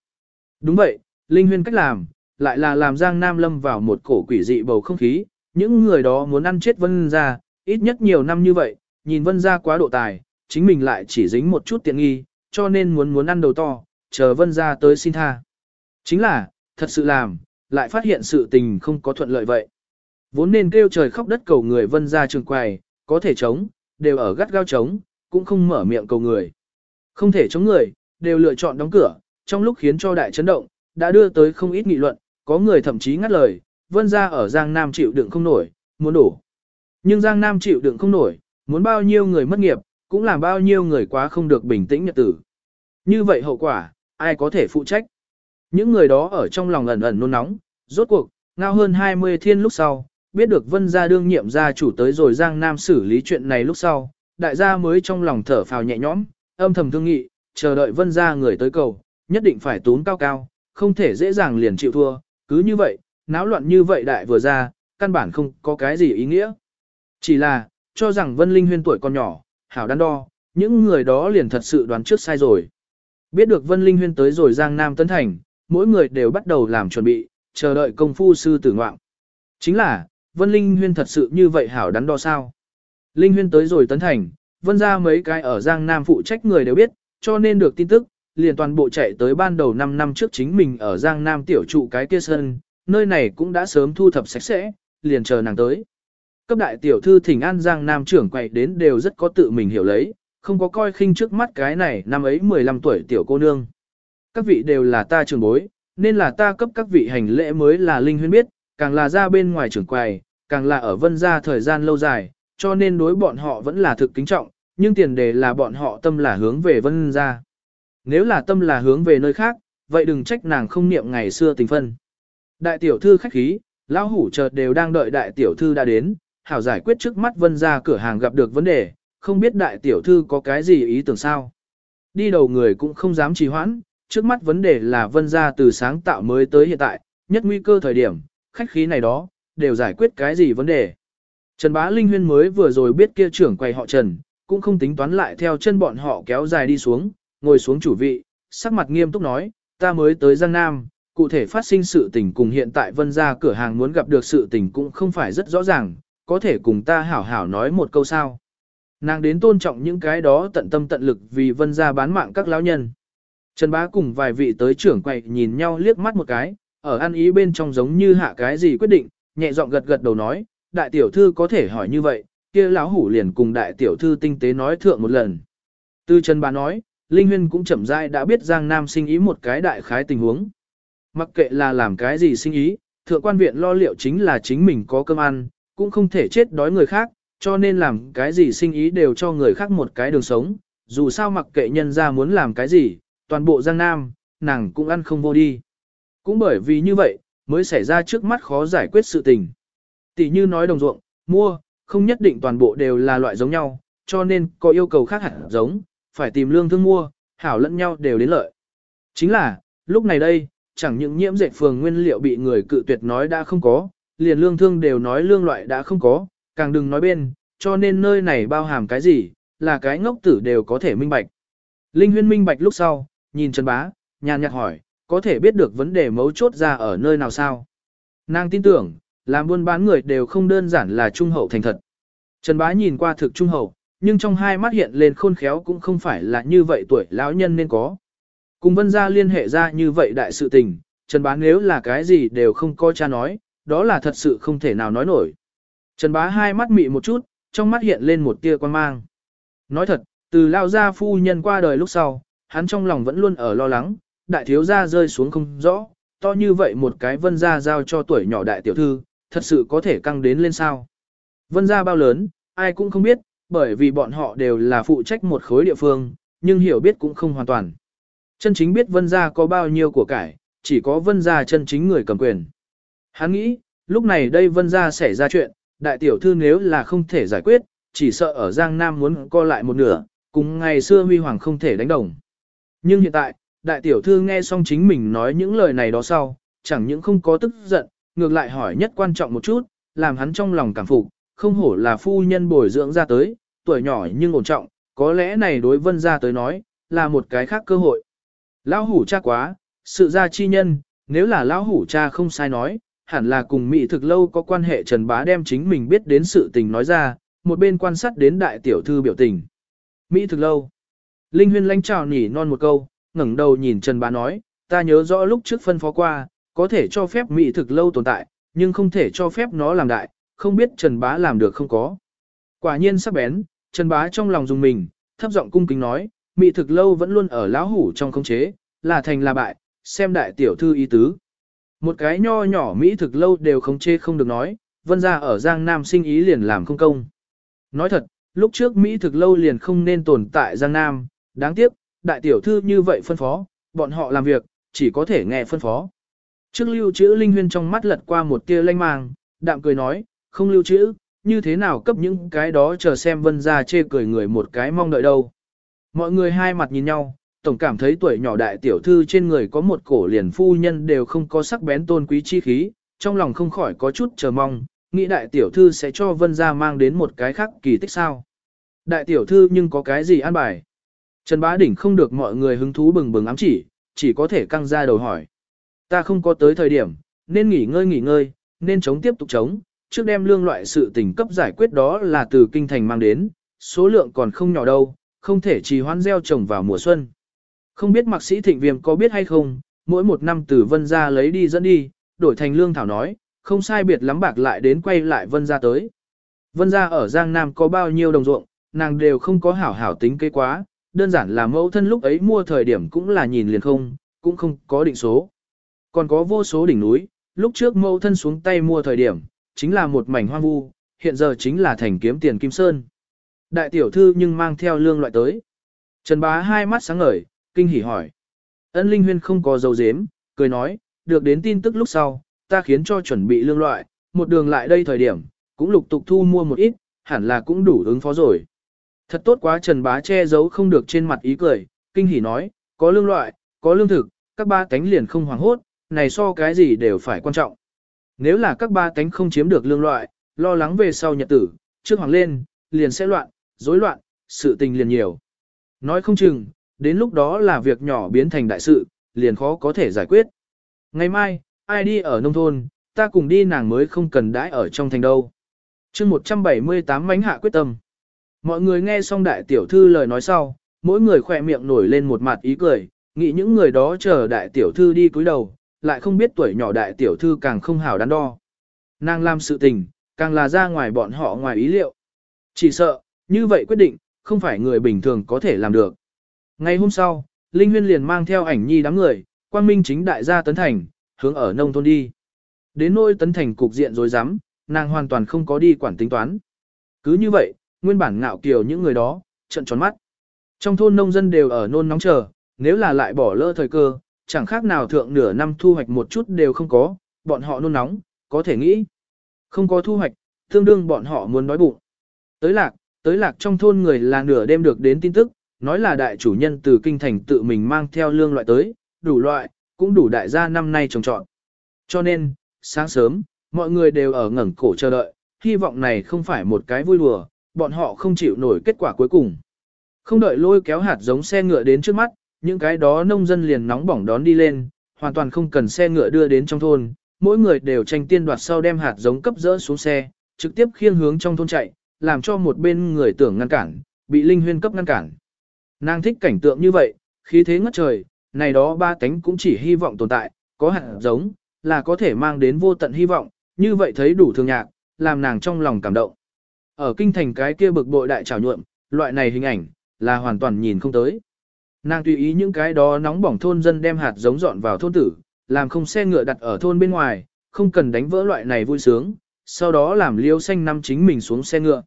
Đúng vậy, Linh Huyên cách làm, lại là làm Giang Nam lâm vào một cổ quỷ dị bầu không khí, những người đó muốn ăn chết vân gia, ít nhất nhiều năm như vậy, nhìn vân gia quá độ tài, chính mình lại chỉ dính một chút tiện nghi, cho nên muốn muốn ăn đầu to, chờ vân gia tới xin tha. Chính là, thật sự làm, lại phát hiện sự tình không có thuận lợi vậy. Vốn nên kêu trời khóc đất cầu người vân gia trường quầy, có thể chống, đều ở gắt gao chống, cũng không mở miệng cầu người. Không thể chống người, đều lựa chọn đóng cửa, trong lúc khiến cho đại chấn động, đã đưa tới không ít nghị luận, có người thậm chí ngắt lời, vân gia ở Giang Nam chịu đựng không nổi, muốn đổ. Nhưng Giang Nam chịu đựng không nổi, muốn bao nhiêu người mất nghiệp, cũng làm bao nhiêu người quá không được bình tĩnh nhật tử. Như vậy hậu quả, ai có thể phụ trách? Những người đó ở trong lòng ẩn ẩn nôn nóng, rốt cuộc, ngao hơn 20 thiên lúc sau, biết được vân gia đương nhiệm gia chủ tới rồi Giang Nam xử lý chuyện này lúc sau, đại gia mới trong lòng thở phào nhẹ nhõm, âm thầm thương nghị, chờ đợi vân gia người tới cầu, nhất định phải tốn cao cao, không thể dễ dàng liền chịu thua, cứ như vậy, náo loạn như vậy đại vừa ra, căn bản không có cái gì ý nghĩa. Chỉ là, cho rằng Vân Linh Huyên tuổi còn nhỏ, hảo đắn đo, những người đó liền thật sự đoán trước sai rồi. Biết được Vân Linh Huyên tới rồi Giang Nam Tấn Thành, mỗi người đều bắt đầu làm chuẩn bị, chờ đợi công phu sư tử ngoạm. Chính là, Vân Linh Huyên thật sự như vậy hảo đắn đo sao. Linh Huyên tới rồi Tấn Thành, Vân ra mấy cái ở Giang Nam phụ trách người đều biết, cho nên được tin tức, liền toàn bộ chạy tới ban đầu 5 năm trước chính mình ở Giang Nam tiểu trụ cái kia sân, nơi này cũng đã sớm thu thập sạch sẽ, liền chờ nàng tới. Cấp đại tiểu thư thỉnh an Giang Nam trưởng quậy đến đều rất có tự mình hiểu lấy, không có coi khinh trước mắt cái này năm ấy 15 tuổi tiểu cô nương. Các vị đều là ta trưởng bối, nên là ta cấp các vị hành lễ mới là linh huyên biết, càng là ra bên ngoài trưởng quầy, càng là ở vân gia thời gian lâu dài, cho nên đối bọn họ vẫn là thực kính trọng, nhưng tiền đề là bọn họ tâm là hướng về vân gia. Nếu là tâm là hướng về nơi khác, vậy đừng trách nàng không niệm ngày xưa tình phân. Đại tiểu thư khách khí, lão hủ chợt đều đang đợi đại tiểu thư đã đến, hảo giải quyết trước mắt vân ra cửa hàng gặp được vấn đề, không biết đại tiểu thư có cái gì ý tưởng sao. Đi đầu người cũng không dám trì hoãn, trước mắt vấn đề là vân ra từ sáng tạo mới tới hiện tại, nhất nguy cơ thời điểm, khách khí này đó, đều giải quyết cái gì vấn đề. Trần Bá Linh Huyên mới vừa rồi biết kia trưởng quầy họ Trần, cũng không tính toán lại theo chân bọn họ kéo dài đi xuống, ngồi xuống chủ vị, sắc mặt nghiêm túc nói, ta mới tới Giang Nam, cụ thể phát sinh sự tình cùng hiện tại vân ra cửa hàng muốn gặp được sự tình cũng không phải rất rõ ràng, có thể cùng ta hảo hảo nói một câu sao. Nàng đến tôn trọng những cái đó tận tâm tận lực vì vân ra bán mạng các lão nhân. Trần bá cùng vài vị tới trưởng quầy nhìn nhau liếc mắt một cái, ở ăn ý bên trong giống như hạ cái gì quyết định, nhẹ giọng gật gật đầu nói, đại tiểu thư có thể hỏi như vậy, kia lão hủ liền cùng đại tiểu thư tinh tế nói thượng một lần. Tư Trần bà nói, Linh Huyên cũng chậm rãi đã biết Giang Nam sinh ý một cái đại khái tình huống. Mặc kệ là làm cái gì sinh ý, thượng quan viện lo liệu chính là chính mình có cơm ăn, cũng không thể chết đói người khác, cho nên làm cái gì sinh ý đều cho người khác một cái đường sống, dù sao mặc kệ nhân ra muốn làm cái gì, toàn bộ Giang Nam, nàng cũng ăn không vô đi. Cũng bởi vì như vậy, mới xảy ra trước mắt khó giải quyết sự tình. Tỷ như nói đồng ruộng, mua, không nhất định toàn bộ đều là loại giống nhau, cho nên có yêu cầu khác hẳn giống, phải tìm lương thương mua, hảo lẫn nhau đều đến lợi. Chính là, lúc này đây, chẳng những nhiễm dệt phường nguyên liệu bị người cự tuyệt nói đã không có, liền lương thương đều nói lương loại đã không có, càng đừng nói bên, cho nên nơi này bao hàm cái gì, là cái ngốc tử đều có thể minh bạch. Linh huyên minh bạch lúc sau, nhìn Trần Bá, nhàn nhạt hỏi, có thể biết được vấn đề mấu chốt ra ở nơi nào sao? Nàng tin tưởng, làm buôn bán người đều không đơn giản là trung hậu thành thật. Trần Bá nhìn qua thực trung hậu, nhưng trong hai mắt hiện lên khôn khéo cũng không phải là như vậy tuổi lão nhân nên có. Cùng vân gia liên hệ ra như vậy đại sự tình, Trần Bá nếu là cái gì đều không coi cha nói, đó là thật sự không thể nào nói nổi. Trần Bá hai mắt mị một chút, trong mắt hiện lên một tia quan mang. Nói thật, từ lao gia phu nhân qua đời lúc sau, hắn trong lòng vẫn luôn ở lo lắng, đại thiếu gia rơi xuống không rõ, to như vậy một cái vân gia giao cho tuổi nhỏ đại tiểu thư, thật sự có thể căng đến lên sao. Vân gia bao lớn, ai cũng không biết, bởi vì bọn họ đều là phụ trách một khối địa phương, nhưng hiểu biết cũng không hoàn toàn. Chân chính biết vân gia có bao nhiêu của cải, chỉ có vân gia chân chính người cầm quyền. Hắn nghĩ, lúc này đây vân gia xảy ra chuyện, đại tiểu thư nếu là không thể giải quyết, chỉ sợ ở Giang Nam muốn co lại một nửa, cùng ngày xưa huy hoàng không thể đánh đồng. Nhưng hiện tại, đại tiểu thư nghe xong chính mình nói những lời này đó sau, chẳng những không có tức giận, ngược lại hỏi nhất quan trọng một chút, làm hắn trong lòng cảm phục, không hổ là phu nhân bồi dưỡng ra tới, tuổi nhỏ nhưng ổn trọng, có lẽ này đối vân gia tới nói, là một cái khác cơ hội. Lão hủ cha quá, sự gia chi nhân, nếu là lão hủ cha không sai nói, hẳn là cùng Mỹ thực lâu có quan hệ Trần Bá đem chính mình biết đến sự tình nói ra, một bên quan sát đến đại tiểu thư biểu tình. Mỹ thực lâu. Linh huyên lãnh chào nhỉ non một câu, ngẩng đầu nhìn Trần Bá nói, ta nhớ rõ lúc trước phân phó qua, có thể cho phép Mỹ thực lâu tồn tại, nhưng không thể cho phép nó làm đại, không biết Trần Bá làm được không có. Quả nhiên sắc bén, Trần Bá trong lòng dùng mình, thấp giọng cung kính nói, Mỹ thực lâu vẫn luôn ở lão hủ trong khống chế, là thành là bại, xem đại tiểu thư ý tứ. Một cái nho nhỏ Mỹ thực lâu đều không chê không được nói, vân ra ở Giang Nam sinh ý liền làm không công. Nói thật, lúc trước Mỹ thực lâu liền không nên tồn tại Giang Nam, đáng tiếc, đại tiểu thư như vậy phân phó, bọn họ làm việc, chỉ có thể nghe phân phó. Trước lưu trữ linh huyên trong mắt lật qua một tia lanh mang, đạm cười nói, không lưu trữ, như thế nào cấp những cái đó chờ xem vân ra chê cười người một cái mong đợi đâu. Mọi người hai mặt nhìn nhau, tổng cảm thấy tuổi nhỏ đại tiểu thư trên người có một cổ liền phu nhân đều không có sắc bén tôn quý chi khí, trong lòng không khỏi có chút chờ mong, nghĩ đại tiểu thư sẽ cho vân ra mang đến một cái khác kỳ tích sao. Đại tiểu thư nhưng có cái gì an bài? Trần Bá Đỉnh không được mọi người hứng thú bừng bừng ám chỉ, chỉ có thể căng ra đầu hỏi. Ta không có tới thời điểm, nên nghỉ ngơi nghỉ ngơi, nên chống tiếp tục chống, trước đem lương loại sự tình cấp giải quyết đó là từ kinh thành mang đến, số lượng còn không nhỏ đâu, không thể trì hoãn gieo trồng vào mùa xuân. Không biết mạc sĩ thịnh viêm có biết hay không, mỗi một năm từ vân ra lấy đi dẫn đi, đổi thành lương thảo nói, không sai biệt lắm bạc lại đến quay lại vân ra tới. Vân ra ở Giang Nam có bao nhiêu đồng ruộng, nàng đều không có hảo hảo tính kế quá, đơn giản là mẫu thân lúc ấy mua thời điểm cũng là nhìn liền không, cũng không có định số. Còn có vô số đỉnh núi, lúc trước mẫu thân xuống tay mua thời điểm, chính là một mảnh hoang vu, hiện giờ chính là thành kiếm tiền kim sơn. Đại tiểu thư nhưng mang theo lương loại tới. Trần bá hai mắt sáng ngời, kinh hỉ hỏi. Ân Linh Huyên không có dấu dếm, cười nói, được đến tin tức lúc sau, ta khiến cho chuẩn bị lương loại, một đường lại đây thời điểm, cũng lục tục thu mua một ít, hẳn là cũng đủ ứng phó rồi. Thật tốt quá Trần Bá che giấu không được trên mặt ý cười, kinh hỉ nói, có lương loại, có lương thực, các ba tánh liền không hoảng hốt, này so cái gì đều phải quan trọng. Nếu là các ba tánh không chiếm được lương loại, lo lắng về sau nhật tử, trước hoàng lên, liền sẽ loạn, rối loạn, sự tình liền nhiều. Nói không chừng, đến lúc đó là việc nhỏ biến thành đại sự, liền khó có thể giải quyết. Ngày mai, ai đi ở nông thôn, ta cùng đi nàng mới không cần đãi ở trong thành đâu. chương 178 mánh hạ quyết tâm. Mọi người nghe xong đại tiểu thư lời nói sau, mỗi người khỏe miệng nổi lên một mặt ý cười, nghĩ những người đó chờ đại tiểu thư đi cúi đầu, lại không biết tuổi nhỏ đại tiểu thư càng không hảo đắn đo. Nàng làm sự tình, càng là ra ngoài bọn họ ngoài ý liệu. Chỉ sợ, như vậy quyết định, không phải người bình thường có thể làm được. Ngày hôm sau, Linh Huyên liền mang theo ảnh nhi đám người, quang minh chính đại gia Tấn Thành, hướng ở nông thôn đi. Đến nôi Tấn Thành cục diện rồi dám, nàng hoàn toàn không có đi quản tính toán. Cứ như vậy, nguyên bản ngạo kiều những người đó, trận tròn mắt. Trong thôn nông dân đều ở nôn nóng chờ, nếu là lại bỏ lỡ thời cơ, chẳng khác nào thượng nửa năm thu hoạch một chút đều không có, bọn họ nôn nóng, có thể nghĩ. Không có thu hoạch, tương đương bọn họ muốn đói bụng. Tới lạc, tới lạc trong thôn người là nửa đêm được đến tin tức, nói là đại chủ nhân từ kinh thành tự mình mang theo lương loại tới, đủ loại, cũng đủ đại gia năm nay trồng trọn. Cho nên, sáng sớm, mọi người đều ở ngẩng cổ chờ đợi, hy vọng này không phải một cái vui đùa, bọn họ không chịu nổi kết quả cuối cùng. Không đợi lôi kéo hạt giống xe ngựa đến trước mắt, những cái đó nông dân liền nóng bỏng đón đi lên, hoàn toàn không cần xe ngựa đưa đến trong thôn, mỗi người đều tranh tiên đoạt sau đem hạt giống cấp rỡ xuống xe, trực tiếp khiêng hướng trong thôn chạy, làm cho một bên người tưởng ngăn cản, bị Linh Huyên cấp ngăn cản. Nàng thích cảnh tượng như vậy, khí thế ngất trời, này đó ba tánh cũng chỉ hy vọng tồn tại, có hạt giống, là có thể mang đến vô tận hy vọng, như vậy thấy đủ thương nhạc, làm nàng trong lòng cảm động. Ở kinh thành cái kia bực bội đại trào nhuộm, loại này hình ảnh, là hoàn toàn nhìn không tới. Nàng tùy ý những cái đó nóng bỏng thôn dân đem hạt giống dọn vào thôn tử, làm không xe ngựa đặt ở thôn bên ngoài, không cần đánh vỡ loại này vui sướng, sau đó làm liêu xanh năm chính mình xuống xe ngựa.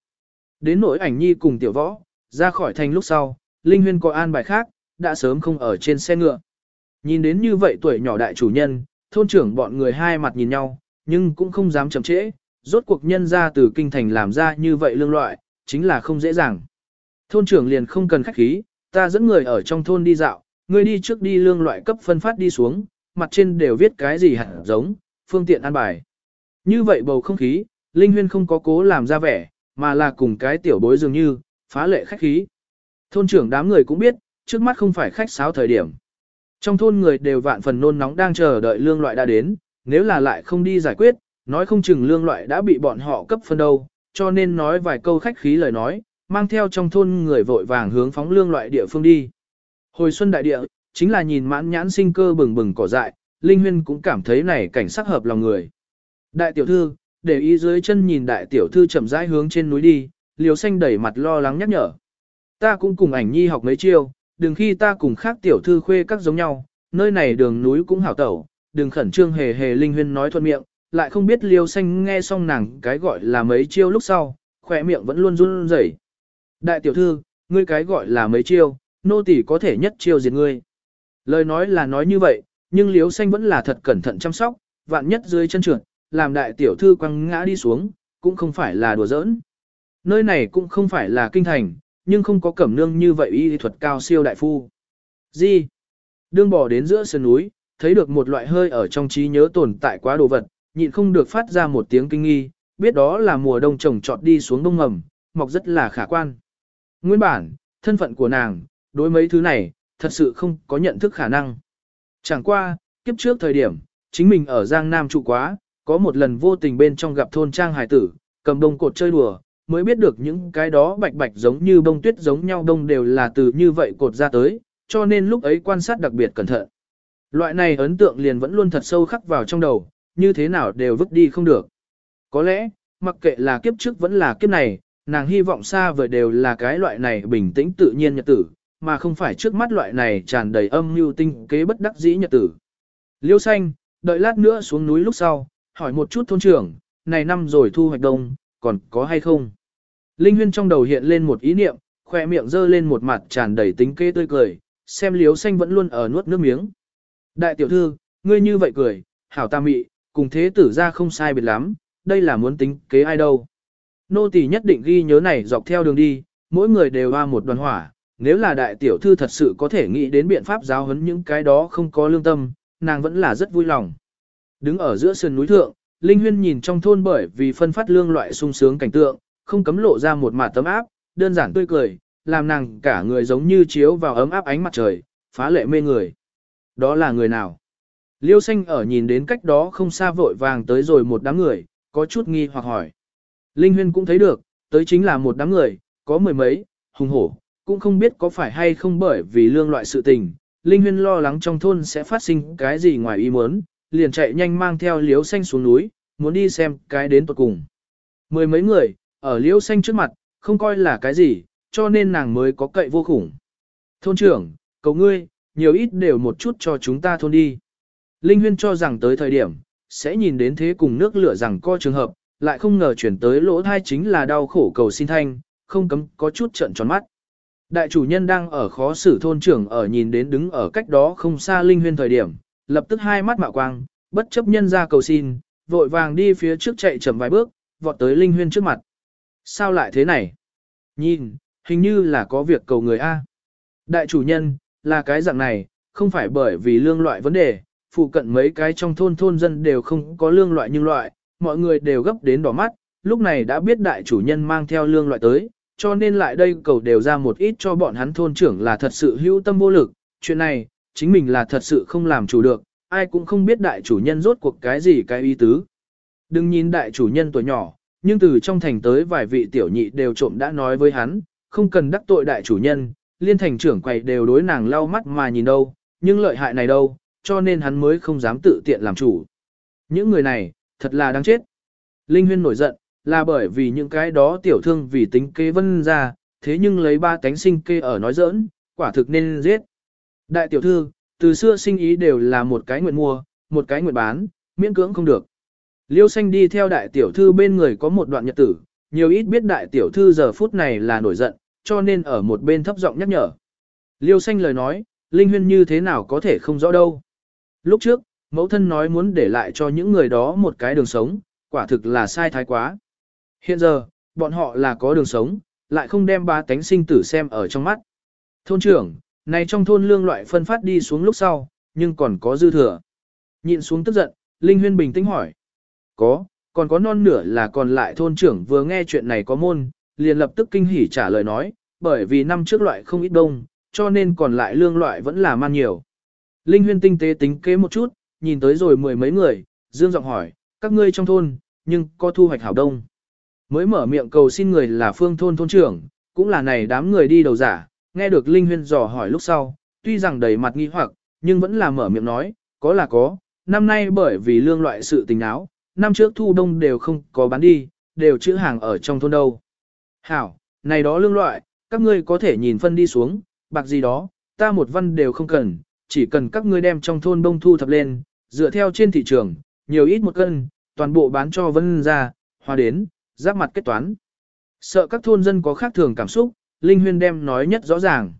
Đến nỗi ảnh nhi cùng tiểu võ, ra khỏi thành lúc sau, Linh Huyên có an bài khác, đã sớm không ở trên xe ngựa. Nhìn đến như vậy tuổi nhỏ đại chủ nhân, thôn trưởng bọn người hai mặt nhìn nhau, nhưng cũng không dám chậm trễ, rốt cuộc nhân ra từ kinh thành làm ra như vậy lương loại, chính là không dễ dàng. Thôn trưởng liền không cần khách khí, ta dẫn người ở trong thôn đi dạo, ngươi đi trước đi lương loại cấp phân phát đi xuống, mặt trên đều viết cái gì hẳn giống, phương tiện an bài. Như vậy bầu không khí, Linh Huyên không có cố làm ra vẻ, mà là cùng cái tiểu bối dường như, phá lệ khách khí. Thôn trưởng đám người cũng biết, trước mắt không phải khách sáo thời điểm. Trong thôn người đều vạn phần nôn nóng đang chờ đợi lương loại đã đến, nếu là lại không đi giải quyết, nói không chừng lương loại đã bị bọn họ cấp phân đâu, cho nên nói vài câu khách khí lời nói, mang theo trong thôn người vội vàng hướng phóng lương loại địa phương đi. Hồi xuân đại địa, chính là nhìn mãn nhãn sinh cơ bừng bừng cỏ dại, Linh Huyên cũng cảm thấy này cảnh sắc hợp lòng người. Đại tiểu thư, để ý dưới chân nhìn đại tiểu thư chậm rãi hướng trên núi đi, liều xanh đẩy mặt lo lắng nhắc nhở. Ta cũng cùng ảnh nhi học mấy chiêu, đừng khi ta cùng khác tiểu thư khuê các giống nhau, nơi này đường núi cũng hảo tẩu, đừng khẩn trương hề hề Linh Huyên nói thuận miệng, lại không biết liêu xanh nghe xong nàng cái gọi là mấy chiêu lúc sau, khỏe miệng vẫn luôn run rẩy. Đại tiểu thư, ngươi cái gọi là mấy chiêu, nô tỳ có thể nhất chiêu diệt ngươi. Lời nói là nói như vậy, nhưng liếu xanh vẫn là thật cẩn thận chăm sóc, vạn nhất dưới chân trượt, làm đại tiểu thư quăng ngã đi xuống, cũng không phải là đùa giỡn. Nơi này cũng không phải là kinh thành, nhưng không có cẩm nương như vậy y thuật cao siêu đại phu. Gì? Đương bỏ đến giữa sườn núi, thấy được một loại hơi ở trong trí nhớ tồn tại quá đồ vật, nhịn không được phát ra một tiếng kinh nghi, biết đó là mùa đông trồng trọt đi xuống đông ngầm, mọc rất là khả quan. Nguyên bản, thân phận của nàng, đối mấy thứ này, thật sự không có nhận thức khả năng. Chẳng qua, kiếp trước thời điểm, chính mình ở Giang Nam trụ quá, có một lần vô tình bên trong gặp thôn trang hải tử, cầm đông cột chơi đùa, mới biết được những cái đó bạch bạch giống như bông tuyết giống nhau đông đều là từ như vậy cột ra tới, cho nên lúc ấy quan sát đặc biệt cẩn thận. Loại này ấn tượng liền vẫn luôn thật sâu khắc vào trong đầu, như thế nào đều vứt đi không được. Có lẽ, mặc kệ là kiếp trước vẫn là kiếp này, nàng hy vọng xa vời đều là cái loại này bình tĩnh tự nhiên nhật tử, mà không phải trước mắt loại này tràn đầy âm mưu tinh kế bất đắc dĩ nhật tử. Liêu xanh, đợi lát nữa xuống núi lúc sau, hỏi một chút thôn trưởng, này năm rồi thu hoạch đông, còn có hay không? Linh huyên trong đầu hiện lên một ý niệm, khoe miệng dơ lên một mặt tràn đầy tính kế tươi cười, xem liếu xanh vẫn luôn ở nuốt nước miếng. Đại tiểu thư, ngươi như vậy cười, hảo ta mị, cùng thế tử ra không sai biệt lắm, đây là muốn tính kế ai đâu. Nô tỳ nhất định ghi nhớ này dọc theo đường đi, mỗi người đều hoa một đoàn hỏa, nếu là đại tiểu thư thật sự có thể nghĩ đến biện pháp giáo huấn những cái đó không có lương tâm, nàng vẫn là rất vui lòng. Đứng ở giữa sườn núi thượng, Linh Huyên nhìn trong thôn bởi vì phân phát lương loại sung sướng cảnh tượng, không cấm lộ ra một mạt tấm áp, đơn giản tươi cười, làm nàng cả người giống như chiếu vào ấm áp ánh mặt trời, phá lệ mê người. Đó là người nào? Liêu xanh ở nhìn đến cách đó không xa vội vàng tới rồi một đám người, có chút nghi hoặc hỏi. Linh Huyên cũng thấy được, tới chính là một đám người, có mười mấy, hùng hổ, cũng không biết có phải hay không bởi vì lương loại sự tình. Linh Huyên lo lắng trong thôn sẽ phát sinh cái gì ngoài ý muốn, liền chạy nhanh mang theo liếu xanh xuống núi, muốn đi xem cái đến tuột cùng. Mười mấy người, ở liếu xanh trước mặt, không coi là cái gì, cho nên nàng mới có cậy vô khủng. Thôn trưởng, cầu ngươi, nhiều ít đều một chút cho chúng ta thôn đi. Linh Huyên cho rằng tới thời điểm, sẽ nhìn đến thế cùng nước lửa rằng co trường hợp, lại không ngờ chuyển tới lỗ thai chính là đau khổ cầu xin thanh, không cấm có chút trận tròn mắt. Đại chủ nhân đang ở khó xử thôn trưởng ở nhìn đến đứng ở cách đó không xa Linh Huyên thời điểm, lập tức hai mắt mạo quang, bất chấp nhân ra cầu xin, vội vàng đi phía trước chạy chậm vài bước, vọt tới Linh Huyên trước mặt. Sao lại thế này? Nhìn, hình như là có việc cầu người A. Đại chủ nhân, là cái dạng này, không phải bởi vì lương loại vấn đề, phụ cận mấy cái trong thôn thôn dân đều không có lương loại nhưng loại, mọi người đều gấp đến đỏ mắt, lúc này đã biết đại chủ nhân mang theo lương loại tới, cho nên lại đây cầu đều ra một ít cho bọn hắn thôn trưởng là thật sự hữu tâm vô lực, chuyện này, chính mình là thật sự không làm chủ được, ai cũng không biết đại chủ nhân rốt cuộc cái gì cái ý tứ. Đừng nhìn đại chủ nhân tuổi nhỏ, nhưng từ trong thành tới vài vị tiểu nhị đều trộm đã nói với hắn, không cần đắc tội đại chủ nhân, liên thành trưởng quầy đều đối nàng lau mắt mà nhìn đâu, nhưng lợi hại này đâu, cho nên hắn mới không dám tự tiện làm chủ. Những người này, thật là đáng chết. Linh Huyên nổi giận, là bởi vì những cái đó tiểu thương vì tính kế vân ra, thế nhưng lấy ba cánh sinh kê ở nói giỡn, quả thực nên giết. Đại tiểu thư, từ xưa sinh ý đều là một cái nguyện mua, một cái nguyện bán, miễn cưỡng không được. Liêu xanh đi theo đại tiểu thư bên người có một đoạn nhật tử, nhiều ít biết đại tiểu thư giờ phút này là nổi giận, cho nên ở một bên thấp giọng nhắc nhở. Liêu xanh lời nói, Linh Huyên như thế nào có thể không rõ đâu. Lúc trước, mẫu thân nói muốn để lại cho những người đó một cái đường sống, quả thực là sai thái quá. Hiện giờ, bọn họ là có đường sống, lại không đem ba tánh sinh tử xem ở trong mắt. Thôn trưởng, này trong thôn lương loại phân phát đi xuống lúc sau, nhưng còn có dư thừa. Nhịn xuống tức giận, Linh Huyên bình tĩnh hỏi. Có, còn có non nửa là còn lại thôn trưởng vừa nghe chuyện này có môn, liền lập tức kinh hỉ trả lời nói, bởi vì năm trước loại không ít đông, cho nên còn lại lương loại vẫn là man nhiều. Linh Huyên tinh tế tính kế một chút, nhìn tới rồi mười mấy người, dương giọng hỏi, các ngươi trong thôn, nhưng có thu hoạch hảo đông. Mới mở miệng cầu xin người là phương thôn thôn trưởng, cũng là này đám người đi đầu giả, nghe được Linh Huyên dò hỏi lúc sau, tuy rằng đầy mặt nghi hoặc, nhưng vẫn là mở miệng nói, có là có, năm nay bởi vì lương loại sự tình áo, năm trước thu đông đều không có bán đi, đều chữ hàng ở trong thôn đâu. Hảo, này đó lương loại, các ngươi có thể nhìn phân đi xuống, bạc gì đó, ta một văn đều không cần, chỉ cần các ngươi đem trong thôn đông thu thập lên, dựa theo trên thị trường, nhiều ít một cân, toàn bộ bán cho vân ra, hoa đến, giáp mặt kết toán. Sợ các thôn dân có khác thường cảm xúc, Linh Huyên đem nói nhất rõ ràng.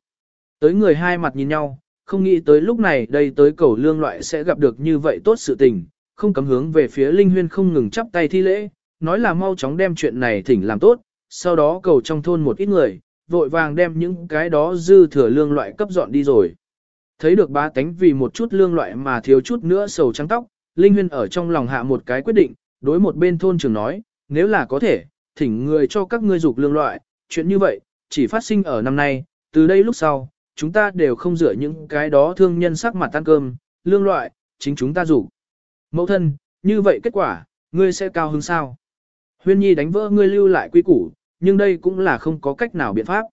tới người hai mặt nhìn nhau, không nghĩ tới lúc này đây tới cầu lương loại sẽ gặp được như vậy tốt sự tình, không cấm hướng về phía Linh Huyên không ngừng chắp tay thi lễ, nói là mau chóng đem chuyện này thỉnh làm tốt, sau đó cầu trong thôn một ít người, vội vàng đem những cái đó dư thừa lương loại cấp dọn đi rồi. Thấy được ba tánh vì một chút lương loại mà thiếu chút nữa sầu trắng tóc, Linh Huyên ở trong lòng hạ một cái quyết định, đối một bên thôn trưởng nói, nếu là có thể, thỉnh người cho các ngươi dục lương loại, chuyện như vậy, chỉ phát sinh ở năm nay, từ đây lúc sau, chúng ta đều không rửa những cái đó thương nhân sắc mặt tan cơm, lương loại, chính chúng ta dục. Mẫu thân, như vậy kết quả, ngươi sẽ cao hứng sao? Huyên Nhi đánh vỡ ngươi lưu lại quy củ, nhưng đây cũng là không có cách nào biện pháp.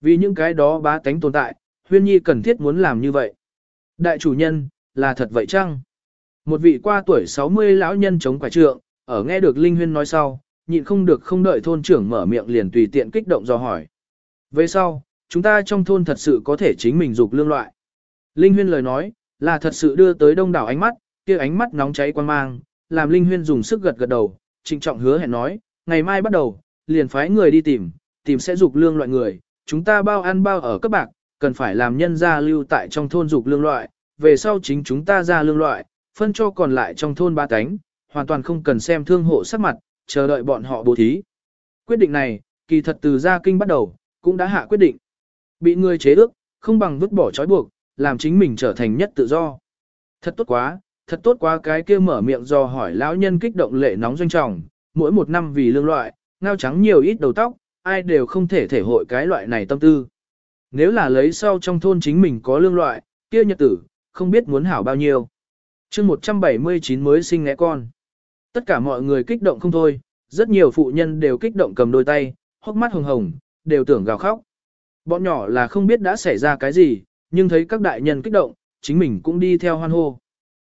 Vì những cái đó bá tánh tồn tại, Huyên Nhi cần thiết muốn làm như vậy. Đại chủ nhân, là thật vậy chăng? Một vị qua tuổi 60 lão nhân chống quả trượng, ở nghe được Linh Huyên nói sau, nhịn không được không đợi thôn trưởng mở miệng liền tùy tiện kích động do hỏi. Về sau, chúng ta trong thôn thật sự có thể chính mình dục lương loại. Linh Huyên lời nói, là thật sự đưa tới đông đảo ánh mắt, kia ánh mắt nóng cháy quan mang, làm Linh Huyên dùng sức gật gật đầu, trịnh trọng hứa hẹn nói, ngày mai bắt đầu, liền phái người đi tìm, tìm sẽ dục lương loại người, chúng ta bao ăn bao ở các bạc, cần phải làm nhân gia lưu tại trong thôn dục lương loại, về sau chính chúng ta ra lương loại, phân cho còn lại trong thôn ba cánh, hoàn toàn không cần xem thương hộ sắc mặt, chờ đợi bọn họ bố thí. Quyết định này, kỳ thật từ gia kinh bắt đầu, cũng đã hạ quyết định. Bị người chế ước, không bằng vứt bỏ trói buộc, làm chính mình trở thành nhất tự do. Thật tốt quá, thật tốt quá cái kia mở miệng do hỏi lão nhân kích động lệ nóng doanh trọng, mỗi một năm vì lương loại, ngao trắng nhiều ít đầu tóc, ai đều không thể thể hội cái loại này tâm tư. Nếu là lấy sau trong thôn chính mình có lương loại, kia nhật tử, không biết muốn hảo bao nhiêu. chương 179 mới sinh ngẽ con. Tất cả mọi người kích động không thôi, rất nhiều phụ nhân đều kích động cầm đôi tay, hốc mắt hồng hồng, đều tưởng gào khóc. Bọn nhỏ là không biết đã xảy ra cái gì, nhưng thấy các đại nhân kích động, chính mình cũng đi theo hoan hô.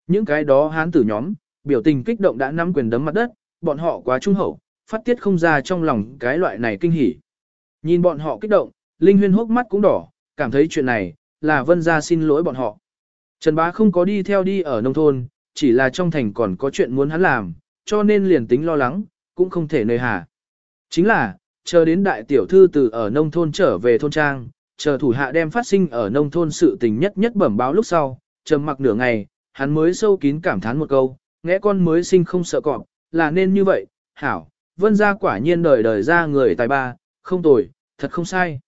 Những cái đó hán tử nhóm, biểu tình kích động đã nắm quyền đấm mặt đất, bọn họ quá trung hậu, phát tiết không ra trong lòng cái loại này kinh hỉ. Nhìn bọn họ kích động, Linh Huyên hốc mắt cũng đỏ, cảm thấy chuyện này, là vân gia xin lỗi bọn họ. Trần Bá không có đi theo đi ở nông thôn, chỉ là trong thành còn có chuyện muốn hắn làm, cho nên liền tính lo lắng, cũng không thể nơi hà. Chính là, chờ đến đại tiểu thư từ ở nông thôn trở về thôn trang, chờ thủ hạ đem phát sinh ở nông thôn sự tình nhất nhất bẩm báo lúc sau, trầm mặc nửa ngày, hắn mới sâu kín cảm thán một câu, ngẽ con mới sinh không sợ cọp, là nên như vậy, hảo, vân gia quả nhiên đời đời ra người tài ba, không tồi, thật không sai.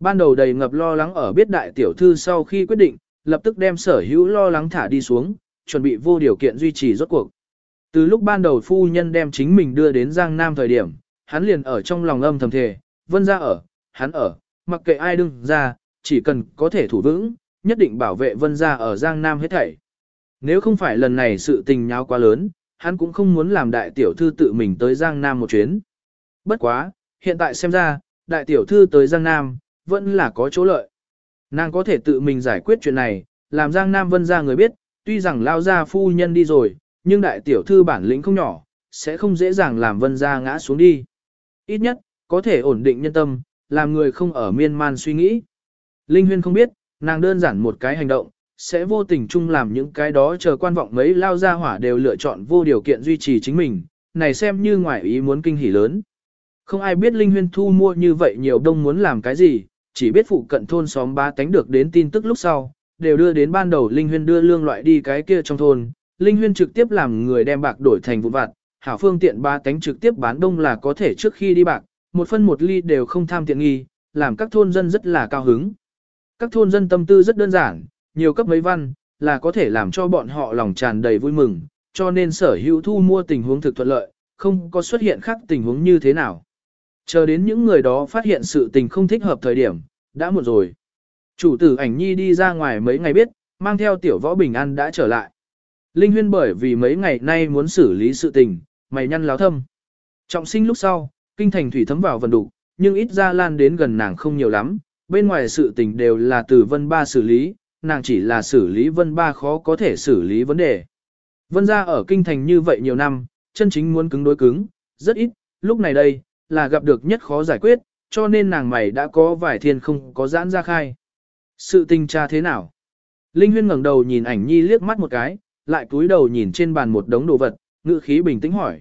Ban đầu đầy ngập lo lắng ở biết đại tiểu thư sau khi quyết định, lập tức đem sở hữu lo lắng thả đi xuống, chuẩn bị vô điều kiện duy trì rốt cuộc. Từ lúc ban đầu phu nhân đem chính mình đưa đến Giang Nam thời điểm, hắn liền ở trong lòng âm thầm thề, vân ra ở, hắn ở, mặc kệ ai đương ra, chỉ cần có thể thủ vững, nhất định bảo vệ vân ra ở Giang Nam hết thảy. Nếu không phải lần này sự tình nhau quá lớn, hắn cũng không muốn làm đại tiểu thư tự mình tới Giang Nam một chuyến. Bất quá, hiện tại xem ra, đại tiểu thư tới Giang Nam, vẫn là có chỗ lợi. Nàng có thể tự mình giải quyết chuyện này, làm Giang Nam vân ra người biết, tuy rằng lao ra phu nhân đi rồi, nhưng đại tiểu thư bản lĩnh không nhỏ, sẽ không dễ dàng làm vân ra ngã xuống đi. Ít nhất, có thể ổn định nhân tâm, làm người không ở miên man suy nghĩ. Linh Huyên không biết, nàng đơn giản một cái hành động, sẽ vô tình chung làm những cái đó chờ quan vọng mấy lao ra hỏa đều lựa chọn vô điều kiện duy trì chính mình, này xem như ngoại ý muốn kinh hỉ lớn. Không ai biết Linh Huyên thu mua như vậy nhiều đông muốn làm cái gì, chỉ biết phụ cận thôn xóm ba tánh được đến tin tức lúc sau, đều đưa đến ban đầu Linh Huyên đưa lương loại đi cái kia trong thôn, Linh Huyên trực tiếp làm người đem bạc đổi thành vụ vặt, hảo phương tiện ba tánh trực tiếp bán đông là có thể trước khi đi bạc, một phân một ly đều không tham tiện nghi, làm các thôn dân rất là cao hứng. Các thôn dân tâm tư rất đơn giản, nhiều cấp mấy văn, là có thể làm cho bọn họ lòng tràn đầy vui mừng, cho nên sở hữu thu mua tình huống thực thuận lợi, không có xuất hiện khác tình huống như thế nào. Chờ đến những người đó phát hiện sự tình không thích hợp thời điểm, đã muộn rồi. Chủ tử ảnh nhi đi ra ngoài mấy ngày biết, mang theo tiểu võ bình an đã trở lại. Linh huyên bởi vì mấy ngày nay muốn xử lý sự tình, mày nhăn láo thâm. Trọng sinh lúc sau, kinh thành thủy thấm vào vần đủ, nhưng ít ra lan đến gần nàng không nhiều lắm, bên ngoài sự tình đều là từ vân ba xử lý, nàng chỉ là xử lý vân ba khó có thể xử lý vấn đề. Vân ra ở kinh thành như vậy nhiều năm, chân chính muốn cứng đối cứng, rất ít, lúc này đây, là gặp được nhất khó giải quyết, cho nên nàng mày đã có vài thiên không có giãn ra khai. Sự tình tra thế nào? Linh huyên ngẩng đầu nhìn ảnh nhi liếc mắt một cái, lại cúi đầu nhìn trên bàn một đống đồ vật, ngữ khí bình tĩnh hỏi.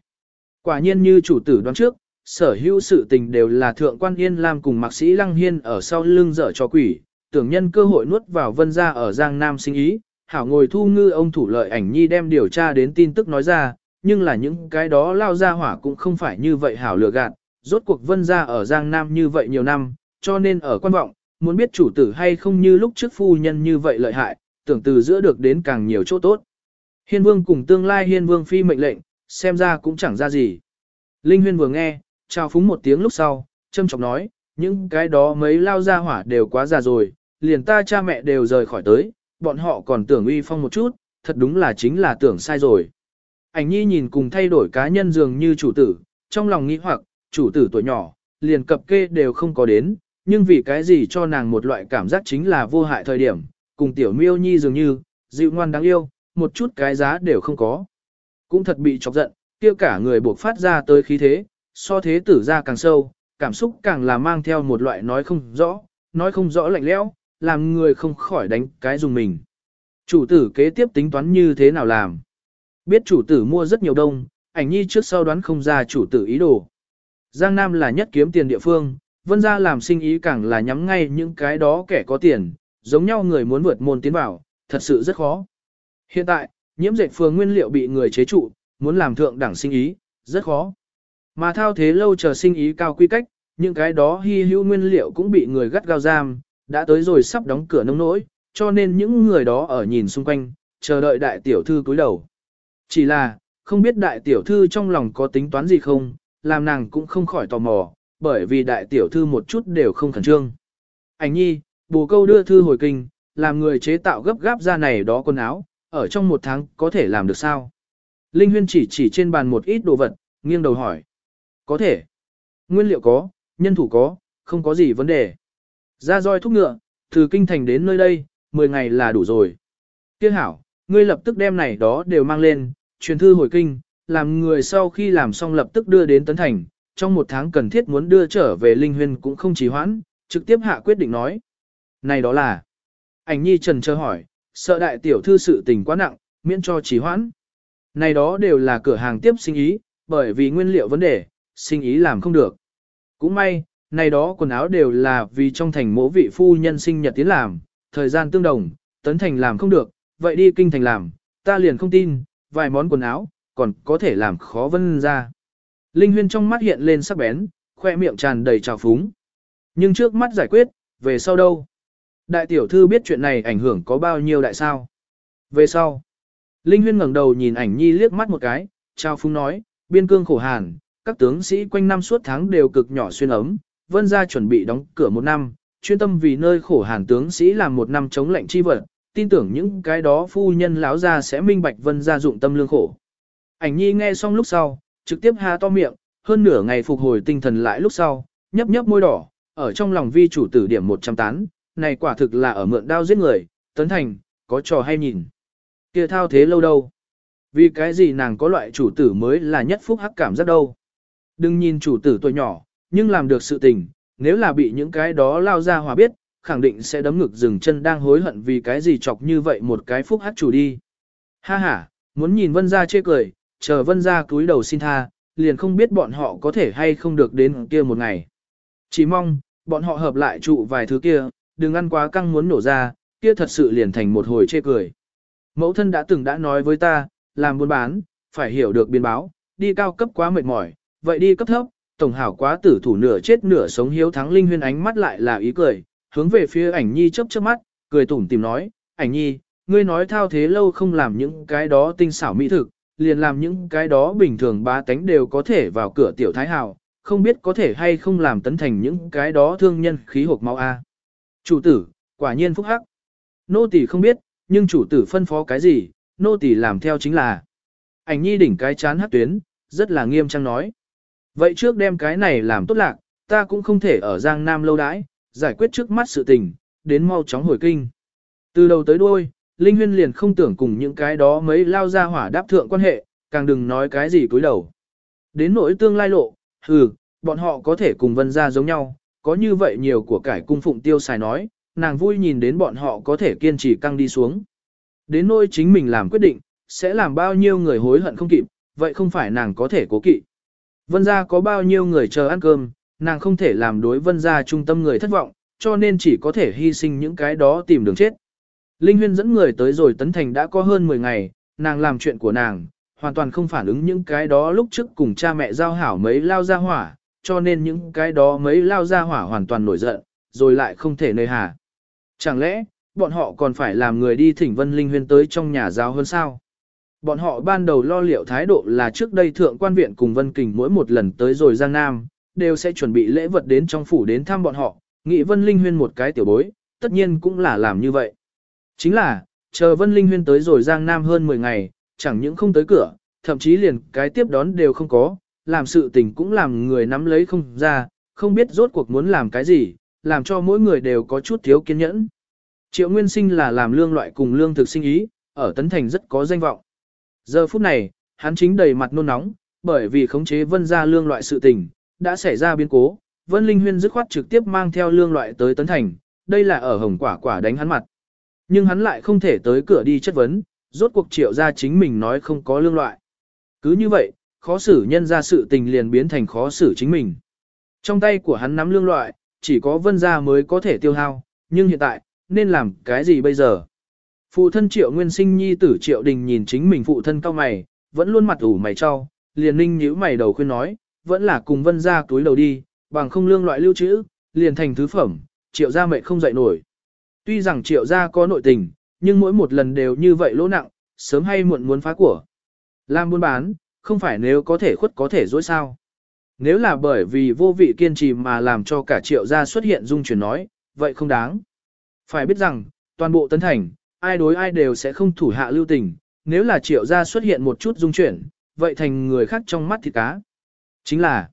Quả nhiên như chủ tử đoán trước, sở hữu sự tình đều là thượng quan yên lam cùng mạc sĩ lăng hiên ở sau lưng dở cho quỷ, tưởng nhân cơ hội nuốt vào vân gia ở Giang Nam sinh ý, hảo ngồi thu ngư ông thủ lợi ảnh nhi đem điều tra đến tin tức nói ra, nhưng là những cái đó lao ra hỏa cũng không phải như vậy hảo lừa gạt, rốt cuộc vân gia ở Giang Nam như vậy nhiều năm, cho nên ở quan vọng, muốn biết chủ tử hay không như lúc trước phu nhân như vậy lợi hại, tưởng từ giữa được đến càng nhiều chỗ tốt. Hiên vương cùng tương lai hiên vương phi mệnh lệnh, xem ra cũng chẳng ra gì. Linh huyên vừa nghe, chào phúng một tiếng lúc sau, châm chọc nói, những cái đó mấy lao ra hỏa đều quá già rồi, liền ta cha mẹ đều rời khỏi tới, bọn họ còn tưởng uy phong một chút, thật đúng là chính là tưởng sai rồi. Ảnh nhi nhìn cùng thay đổi cá nhân dường như chủ tử, trong lòng nghĩ hoặc, chủ tử tuổi nhỏ, liền cập kê đều không có đến, nhưng vì cái gì cho nàng một loại cảm giác chính là vô hại thời điểm, cùng tiểu miêu nhi dường như, dịu ngoan đáng yêu, một chút cái giá đều không có. Cũng thật bị chọc giận, kia cả người buộc phát ra tới khí thế, so thế tử ra càng sâu, cảm xúc càng là mang theo một loại nói không rõ, nói không rõ lạnh lẽo, làm người không khỏi đánh cái dùng mình. Chủ tử kế tiếp tính toán như thế nào làm? Biết chủ tử mua rất nhiều đông, ảnh nhi trước sau đoán không ra chủ tử ý đồ. Giang Nam là nhất kiếm tiền địa phương, vân ra làm sinh ý càng là nhắm ngay những cái đó kẻ có tiền, giống nhau người muốn vượt môn tiến vào, thật sự rất khó. Hiện tại, nhiễm dệt phường nguyên liệu bị người chế trụ, muốn làm thượng đẳng sinh ý, rất khó. Mà thao thế lâu chờ sinh ý cao quy cách, những cái đó hy hữu nguyên liệu cũng bị người gắt gao giam, đã tới rồi sắp đóng cửa nông nỗi, cho nên những người đó ở nhìn xung quanh, chờ đợi đại tiểu thư cúi đầu. Chỉ là, không biết đại tiểu thư trong lòng có tính toán gì không, làm nàng cũng không khỏi tò mò, bởi vì đại tiểu thư một chút đều không khẩn trương. Ảnh nhi, bồ câu đưa thư hồi kinh, làm người chế tạo gấp gáp ra này đó quần áo, ở trong một tháng có thể làm được sao? Linh Huyên chỉ chỉ trên bàn một ít đồ vật, nghiêng đầu hỏi. Có thể. Nguyên liệu có, nhân thủ có, không có gì vấn đề. Ra roi thúc ngựa, từ kinh thành đến nơi đây, 10 ngày là đủ rồi. Tiếc hảo, ngươi lập tức đem này đó đều mang lên, truyền thư hồi kinh, làm người sau khi làm xong lập tức đưa đến Tấn Thành, trong một tháng cần thiết muốn đưa trở về Linh Huyên cũng không trì hoãn, trực tiếp hạ quyết định nói. Này đó là, ảnh nhi trần chờ hỏi, sợ đại tiểu thư sự tình quá nặng, miễn cho trì hoãn. Này đó đều là cửa hàng tiếp sinh ý, bởi vì nguyên liệu vấn đề, sinh ý làm không được. Cũng may, này đó quần áo đều là vì trong thành mỗ vị phu nhân sinh nhật tiến làm, thời gian tương đồng, tấn thành làm không được, vậy đi kinh thành làm, ta liền không tin, vài món quần áo, còn có thể làm khó vân ra. Linh huyên trong mắt hiện lên sắc bén, khoe miệng tràn đầy trào phúng. Nhưng trước mắt giải quyết, về sau đâu? Đại tiểu thư biết chuyện này ảnh hưởng có bao nhiêu đại sao? Về sau, Linh huyên ngẩng đầu nhìn ảnh nhi liếc mắt một cái, trao phúng nói, biên cương khổ hàn, các tướng sĩ quanh năm suốt tháng đều cực nhỏ xuyên ấm, vân gia chuẩn bị đóng cửa một năm, chuyên tâm vì nơi khổ hàn tướng sĩ làm một năm chống lệnh chi vật, tin tưởng những cái đó phu nhân lão gia sẽ minh bạch vân gia dụng tâm lương khổ. Ảnh nhi nghe xong lúc sau, trực tiếp há to miệng, hơn nửa ngày phục hồi tinh thần lại lúc sau, nhấp nhấp môi đỏ, ở trong lòng vi chủ tử điểm 100 tán, này quả thực là ở mượn đao giết người, tấn thành, có trò hay nhìn. kia thao thế lâu đâu? Vì cái gì nàng có loại chủ tử mới là nhất phúc hắc cảm giác đâu? Đừng nhìn chủ tử tuổi nhỏ, nhưng làm được sự tình, nếu là bị những cái đó lao ra hòa biết, khẳng định sẽ đấm ngực dừng chân đang hối hận vì cái gì chọc như vậy một cái phúc hát chủ đi. Ha ha, muốn nhìn vân gia chê cười, chờ vân ra cúi đầu xin tha, liền không biết bọn họ có thể hay không được đến kia một ngày. Chỉ mong, bọn họ hợp lại trụ vài thứ kia, đừng ăn quá căng muốn nổ ra, kia thật sự liền thành một hồi chê cười. Mẫu thân đã từng đã nói với ta, làm buôn bán, phải hiểu được biên báo, đi cao cấp quá mệt mỏi, vậy đi cấp thấp, tổng hảo quá tử thủ nửa chết nửa sống hiếu thắng linh huyên ánh mắt lại là ý cười, hướng về phía ảnh nhi chớp chớp mắt, cười tủm tìm nói, ảnh nhi, ngươi nói thao thế lâu không làm những cái đó tinh xảo mỹ thực, liền làm những cái đó bình thường ba tánh đều có thể vào cửa tiểu thái hào, không biết có thể hay không làm tấn thành những cái đó thương nhân khí hộp máu a. Chủ tử, quả nhiên phúc hắc. Nô tỳ không biết, nhưng chủ tử phân phó cái gì, nô tỳ làm theo chính là. Ảnh nhi đỉnh cái chán hắc tuyến, rất là nghiêm trang nói. Vậy trước đem cái này làm tốt lạc, ta cũng không thể ở Giang Nam lâu đãi, giải quyết trước mắt sự tình, đến mau chóng hồi kinh. Từ đầu tới đuôi, Linh Huyên liền không tưởng cùng những cái đó mấy lao ra hỏa đáp thượng quan hệ, càng đừng nói cái gì cúi đầu. Đến nỗi tương lai lộ, hừ, bọn họ có thể cùng vân ra giống nhau, có như vậy nhiều của cải cung phụng tiêu xài nói, nàng vui nhìn đến bọn họ có thể kiên trì căng đi xuống. Đến nỗi chính mình làm quyết định, sẽ làm bao nhiêu người hối hận không kịp, vậy không phải nàng có thể cố kỵ. Vân gia có bao nhiêu người chờ ăn cơm, nàng không thể làm đối vân gia trung tâm người thất vọng, cho nên chỉ có thể hy sinh những cái đó tìm đường chết. Linh Huyên dẫn người tới rồi Tấn Thành đã có hơn 10 ngày, nàng làm chuyện của nàng, hoàn toàn không phản ứng những cái đó lúc trước cùng cha mẹ giao hảo mấy lao ra hỏa, cho nên những cái đó mấy lao ra hỏa hoàn toàn nổi giận, rồi lại không thể nơi hà. Chẳng lẽ, bọn họ còn phải làm người đi thỉnh Vân Linh Huyên tới trong nhà giáo hơn sao? Bọn họ ban đầu lo liệu thái độ là trước đây thượng quan viện cùng Vân Kình mỗi một lần tới rồi Giang Nam, đều sẽ chuẩn bị lễ vật đến trong phủ đến thăm bọn họ, nghị Vân Linh Huyên một cái tiểu bối, tất nhiên cũng là làm như vậy. Chính là, chờ Vân Linh Huyên tới rồi Giang Nam hơn 10 ngày, chẳng những không tới cửa, thậm chí liền cái tiếp đón đều không có, làm sự tình cũng làm người nắm lấy không ra, không biết rốt cuộc muốn làm cái gì, làm cho mỗi người đều có chút thiếu kiên nhẫn. Triệu Nguyên Sinh là làm lương loại cùng lương thực sinh ý, ở Tấn Thành rất có danh vọng. Giờ phút này, hắn chính đầy mặt nôn nóng, bởi vì khống chế vân ra lương loại sự tình, đã xảy ra biến cố. Vân Linh Huyên dứt khoát trực tiếp mang theo lương loại tới Tấn Thành, đây là ở hồng quả quả đánh hắn mặt. Nhưng hắn lại không thể tới cửa đi chất vấn, rốt cuộc triệu ra chính mình nói không có lương loại. Cứ như vậy, khó xử nhân ra sự tình liền biến thành khó xử chính mình. Trong tay của hắn nắm lương loại, chỉ có vân gia mới có thể tiêu hao, nhưng hiện tại, nên làm cái gì bây giờ? Phụ thân triệu nguyên sinh nhi tử triệu đình nhìn chính mình phụ thân cao mày, vẫn luôn mặt ủ mày cho, liền ninh nhíu mày đầu khuyên nói, vẫn là cùng vân gia túi đầu đi, bằng không lương loại lưu trữ, liền thành thứ phẩm, triệu gia mệnh không dậy nổi. Tuy rằng triệu gia có nội tình, nhưng mỗi một lần đều như vậy lỗ nặng, sớm hay muộn muốn phá của. Làm buôn bán, không phải nếu có thể khuất có thể dối sao. Nếu là bởi vì vô vị kiên trì mà làm cho cả triệu gia xuất hiện dung chuyển nói, vậy không đáng. Phải biết rằng, toàn bộ tấn thành, ai đối ai đều sẽ không thủ hạ lưu tình, nếu là triệu gia xuất hiện một chút dung chuyển, vậy thành người khác trong mắt thì cá. Chính là,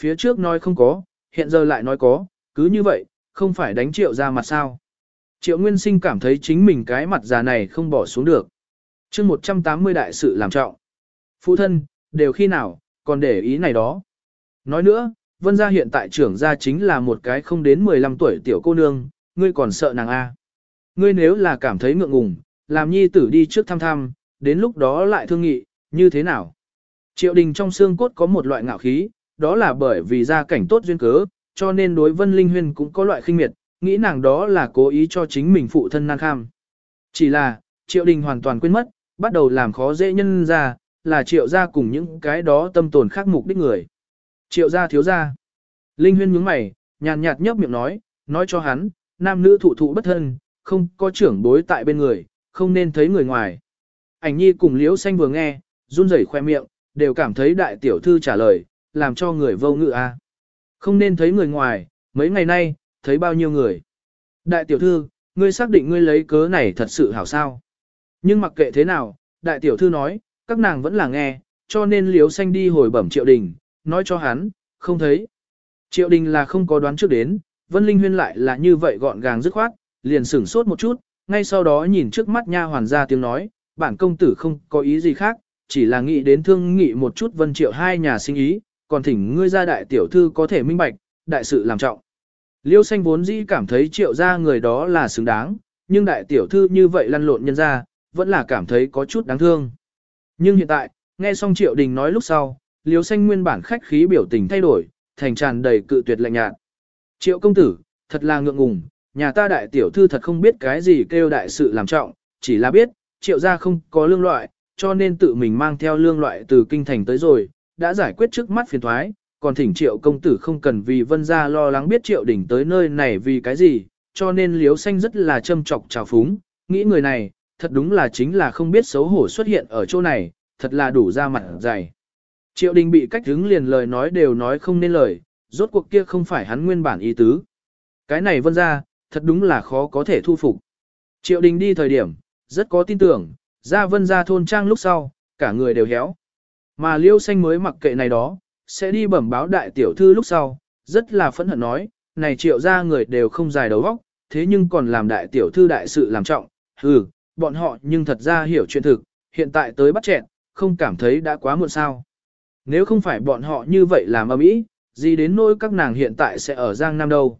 phía trước nói không có, hiện giờ lại nói có, cứ như vậy, không phải đánh triệu gia mặt sao. Triệu Nguyên Sinh cảm thấy chính mình cái mặt già này không bỏ xuống được. chương 180 đại sự làm trọng. Phụ thân, đều khi nào, còn để ý này đó. Nói nữa, Vân gia hiện tại trưởng gia chính là một cái không đến 15 tuổi tiểu cô nương, ngươi còn sợ nàng A. Ngươi nếu là cảm thấy ngượng ngùng, làm nhi tử đi trước thăm thăm, đến lúc đó lại thương nghị, như thế nào? Triệu đình trong xương cốt có một loại ngạo khí, đó là bởi vì gia cảnh tốt duyên cớ, cho nên đối Vân Linh Huyên cũng có loại khinh miệt, nghĩ nàng đó là cố ý cho chính mình phụ thân nan kham. Chỉ là, triệu đình hoàn toàn quên mất, bắt đầu làm khó dễ nhân ra, là triệu gia cùng những cái đó tâm tồn khác mục đích người. Triệu gia thiếu gia. Linh Huyên nhướng mày, nhàn nhạt nhấp miệng nói, nói cho hắn, nam nữ thụ thụ bất thân, không có trưởng bối tại bên người, không nên thấy người ngoài. Ảnh nhi cùng liễu xanh vừa nghe, run rẩy khoe miệng, đều cảm thấy đại tiểu thư trả lời, làm cho người vô ngự a. À. Không nên thấy người ngoài, mấy ngày nay, thấy bao nhiêu người. Đại tiểu thư, ngươi xác định ngươi lấy cớ này thật sự hảo sao. Nhưng mặc kệ thế nào, đại tiểu thư nói, các nàng vẫn là nghe, cho nên liễu xanh đi hồi bẩm triệu đình, nói cho hắn, không thấy. Triệu đình là không có đoán trước đến, Vân Linh Huyên lại là như vậy gọn gàng dứt khoát, liền sửng sốt một chút, ngay sau đó nhìn trước mắt nha hoàn ra tiếng nói, bản công tử không có ý gì khác, chỉ là nghĩ đến thương nghị một chút Vân Triệu hai nhà sinh ý, còn thỉnh ngươi ra đại tiểu thư có thể minh bạch, đại sự làm trọng. Liêu xanh vốn dĩ cảm thấy triệu ra người đó là xứng đáng, nhưng đại tiểu thư như vậy lăn lộn nhân ra, vẫn là cảm thấy có chút đáng thương. Nhưng hiện tại, nghe xong triệu đình nói lúc sau, liêu xanh nguyên bản khách khí biểu tình thay đổi, thành tràn đầy cự tuyệt lạnh nhạt. Triệu công tử, thật là ngượng ngùng, nhà ta đại tiểu thư thật không biết cái gì kêu đại sự làm trọng, chỉ là biết, triệu gia không có lương loại, cho nên tự mình mang theo lương loại từ kinh thành tới rồi, đã giải quyết trước mắt phiền thoái, còn thỉnh triệu công tử không cần vì vân gia lo lắng biết triệu đỉnh tới nơi này vì cái gì, cho nên liếu xanh rất là châm trọc trào phúng, nghĩ người này, thật đúng là chính là không biết xấu hổ xuất hiện ở chỗ này, thật là đủ ra mặt dày. Triệu đình bị cách hứng liền lời nói đều nói không nên lời, rốt cuộc kia không phải hắn nguyên bản ý tứ. Cái này vân ra, thật đúng là khó có thể thu phục. Triệu đình đi thời điểm, rất có tin tưởng, ra vân ra thôn trang lúc sau, cả người đều héo. Mà liêu xanh mới mặc kệ này đó, sẽ đi bẩm báo đại tiểu thư lúc sau, rất là phẫn hận nói, này triệu ra người đều không dài đầu óc, thế nhưng còn làm đại tiểu thư đại sự làm trọng, hừ, bọn họ nhưng thật ra hiểu chuyện thực, hiện tại tới bắt chẹn, không cảm thấy đã quá muộn sao. Nếu không phải bọn họ như vậy làm âm ý, gì đến nỗi các nàng hiện tại sẽ ở Giang Nam đâu.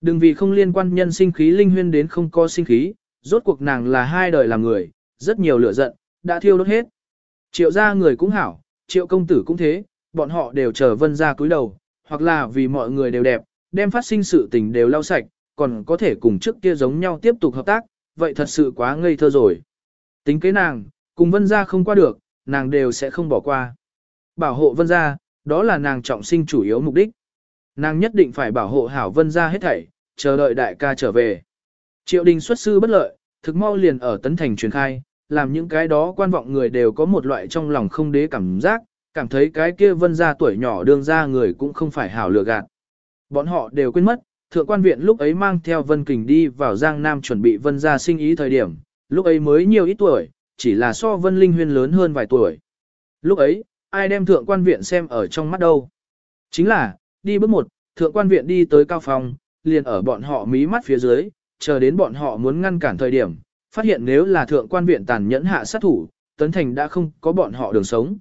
Đừng vì không liên quan nhân sinh khí linh huyên đến không có sinh khí, rốt cuộc nàng là hai đời làm người, rất nhiều lửa giận, đã thiêu đốt hết. Triệu gia người cũng hảo, triệu công tử cũng thế, bọn họ đều chờ vân ra cúi đầu, hoặc là vì mọi người đều đẹp, đem phát sinh sự tình đều lau sạch, còn có thể cùng trước kia giống nhau tiếp tục hợp tác, vậy thật sự quá ngây thơ rồi. Tính kế nàng, cùng vân gia không qua được, nàng đều sẽ không bỏ qua. Bảo hộ vân gia, đó là nàng trọng sinh chủ yếu mục đích. Nàng nhất định phải bảo hộ hảo vân gia hết thảy, chờ đợi đại ca trở về. Triệu đình xuất sư bất lợi, thực mau liền ở tấn thành truyền khai, làm những cái đó quan vọng người đều có một loại trong lòng không đế cảm giác, cảm thấy cái kia vân gia tuổi nhỏ đương ra người cũng không phải hảo lừa gạt. Bọn họ đều quên mất, thượng quan viện lúc ấy mang theo vân kình đi vào Giang Nam chuẩn bị vân gia sinh ý thời điểm, lúc ấy mới nhiều ít tuổi, chỉ là so vân linh huyên lớn hơn vài tuổi. Lúc ấy, ai đem thượng quan viện xem ở trong mắt đâu? Chính là, đi bước một, thượng quan viện đi tới cao phòng, liền ở bọn họ mí mắt phía dưới, chờ đến bọn họ muốn ngăn cản thời điểm, phát hiện nếu là thượng quan viện tàn nhẫn hạ sát thủ, tấn thành đã không có bọn họ đường sống.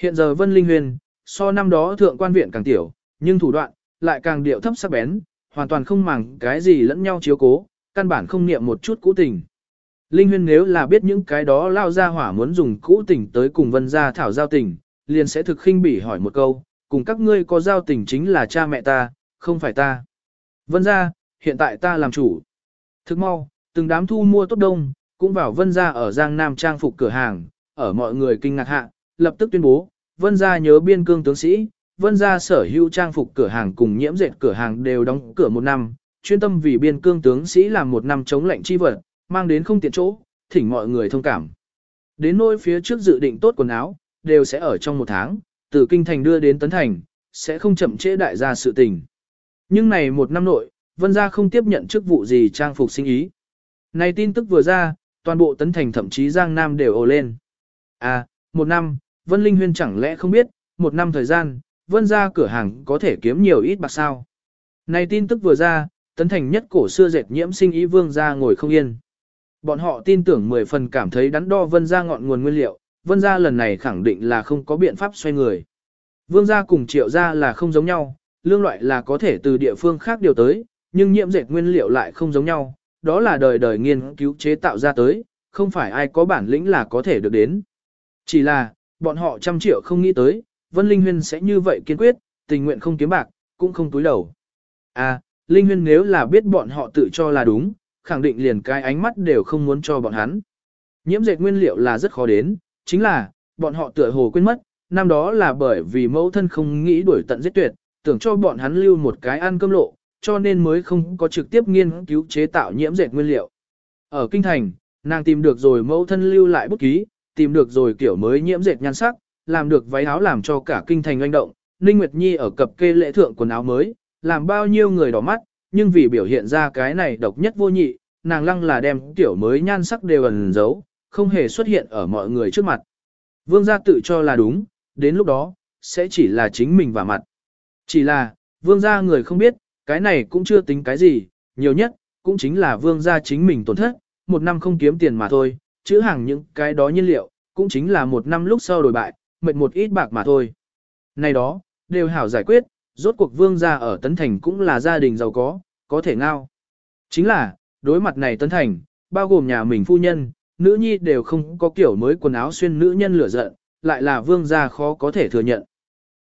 Hiện giờ Vân Linh Huyền, so năm đó thượng quan viện càng tiểu, nhưng thủ đoạn, lại càng điệu thấp sắc bén, hoàn toàn không màng cái gì lẫn nhau chiếu cố, căn bản không niệm một chút cũ tình. Linh Huyên nếu là biết những cái đó lao ra hỏa muốn dùng cũ tình tới cùng vân gia thảo giao tình, liền sẽ thực khinh bỉ hỏi một câu, cùng các ngươi có giao tình chính là cha mẹ ta, không phải ta. Vân gia, hiện tại ta làm chủ. Thức mau, từng đám thu mua tốt đông, cũng vào vân gia ở Giang Nam trang phục cửa hàng, ở mọi người kinh ngạc hạ, lập tức tuyên bố, vân gia nhớ biên cương tướng sĩ, vân gia sở hữu trang phục cửa hàng cùng nhiễm dệt cửa hàng đều đóng cửa một năm, chuyên tâm vì biên cương tướng sĩ làm một năm chống lệnh chi vật, mang đến không tiện chỗ, thỉnh mọi người thông cảm. Đến nỗi phía trước dự định tốt quần áo, đều sẽ ở trong một tháng, từ kinh thành đưa đến tấn thành, sẽ không chậm trễ đại gia sự tình. Nhưng này một năm nội, vân gia không tiếp nhận chức vụ gì trang phục sinh ý. Này tin tức vừa ra, toàn bộ tấn thành thậm chí Giang Nam đều ồ lên. À, một năm, Vân Linh Huyên chẳng lẽ không biết, một năm thời gian, Vân ra cửa hàng có thể kiếm nhiều ít bạc sao. Này tin tức vừa ra, tấn thành nhất cổ xưa dệt nhiễm sinh ý vương ra ngồi không yên. Bọn họ tin tưởng 10 phần cảm thấy đắn đo Vân ra ngọn nguồn nguyên liệu, Vân ra lần này khẳng định là không có biện pháp xoay người. Vương gia cùng triệu gia là không giống nhau, lương loại là có thể từ địa phương khác điều tới, nhưng nhiễm dệt nguyên liệu lại không giống nhau, đó là đời đời nghiên cứu chế tạo ra tới, không phải ai có bản lĩnh là có thể được đến. Chỉ là, bọn họ trăm triệu không nghĩ tới, Vân Linh Huyên sẽ như vậy kiên quyết, tình nguyện không kiếm bạc, cũng không túi đầu. À, Linh Huyên nếu là biết bọn họ tự cho là đúng, khẳng định liền cái ánh mắt đều không muốn cho bọn hắn. Nhiễm dệt nguyên liệu là rất khó đến, chính là, bọn họ tựa hồ quên mất, năm đó là bởi vì mẫu thân không nghĩ đuổi tận giết tuyệt, tưởng cho bọn hắn lưu một cái ăn cơm lộ, cho nên mới không có trực tiếp nghiên cứu chế tạo nhiễm dệt nguyên liệu. Ở Kinh Thành, nàng tìm được rồi mẫu thân lưu lại bút ký, tìm được rồi kiểu mới nhiễm dệt nhan sắc, làm được váy áo làm cho cả Kinh Thành oanh động. Ninh Nguyệt Nhi ở cập kê lễ thượng quần áo mới, làm bao nhiêu người đỏ mắt, nhưng vì biểu hiện ra cái này độc nhất vô nhị, nàng lăng là đem tiểu mới nhan sắc đều ẩn giấu, không hề xuất hiện ở mọi người trước mặt. Vương gia tự cho là đúng, đến lúc đó, sẽ chỉ là chính mình và mặt. Chỉ là, vương gia người không biết, cái này cũng chưa tính cái gì, nhiều nhất, cũng chính là vương gia chính mình tổn thất, một năm không kiếm tiền mà thôi, chữ hàng những cái đó nhiên liệu, cũng chính là một năm lúc sau đổi bại, mệt một ít bạc mà thôi. Này đó, đều hảo giải quyết, rốt cuộc vương gia ở Tấn Thành cũng là gia đình giàu có, có thể ngao. Chính là, đối mặt này Tấn Thành, bao gồm nhà mình phu nhân, nữ nhi đều không có kiểu mới quần áo xuyên nữ nhân lửa giận, lại là vương gia khó có thể thừa nhận.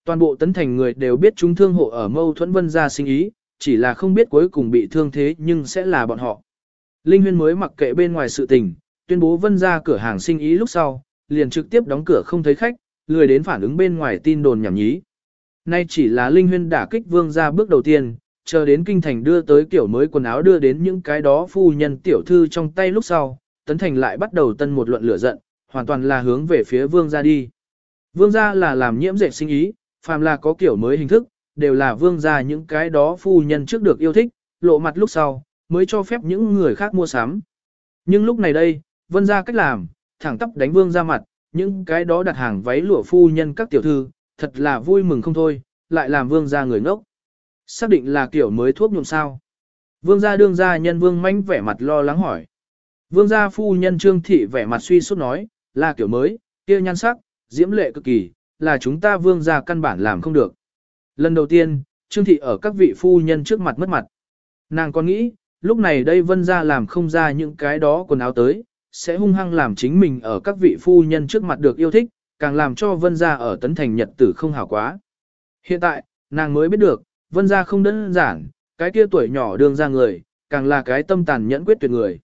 Toàn bộ Tấn Thành người đều biết chúng thương hộ ở mâu thuẫn vân gia sinh ý, chỉ là không biết cuối cùng bị thương thế nhưng sẽ là bọn họ. Linh Huyên mới mặc kệ bên ngoài sự tình, tuyên bố vân ra cửa hàng sinh ý lúc sau, liền trực tiếp đóng cửa không thấy khách, lười đến phản ứng bên ngoài tin đồn nhảm nhí. Nay chỉ là Linh Huyên đả kích vương ra bước đầu tiên, chờ đến kinh thành đưa tới kiểu mới quần áo đưa đến những cái đó phu nhân tiểu thư trong tay lúc sau, tấn thành lại bắt đầu tân một luận lửa giận, hoàn toàn là hướng về phía vương ra đi. Vương gia là làm nhiễm dệt sinh ý, phàm là có kiểu mới hình thức, đều là vương gia những cái đó phu nhân trước được yêu thích, lộ mặt lúc sau, mới cho phép những người khác mua sắm. Nhưng lúc này đây, vân gia cách làm, thẳng tắp đánh vương ra mặt, những cái đó đặt hàng váy lụa phu nhân các tiểu thư, thật là vui mừng không thôi, lại làm vương gia người ngốc. Xác định là kiểu mới thuốc nhuộm sao. Vương gia đương gia nhân vương manh vẻ mặt lo lắng hỏi. Vương gia phu nhân trương thị vẻ mặt suy sút nói, là kiểu mới, kia nhan sắc, diễm lệ cực kỳ, là chúng ta vương gia căn bản làm không được. Lần đầu tiên, Trương Thị ở các vị phu nhân trước mặt mất mặt. Nàng còn nghĩ, lúc này đây vân gia làm không ra những cái đó quần áo tới, sẽ hung hăng làm chính mình ở các vị phu nhân trước mặt được yêu thích, càng làm cho vân gia ở tấn thành nhật tử không hảo quá. Hiện tại, nàng mới biết được, vân gia không đơn giản, cái kia tuổi nhỏ đương ra người, càng là cái tâm tàn nhẫn quyết tuyệt người.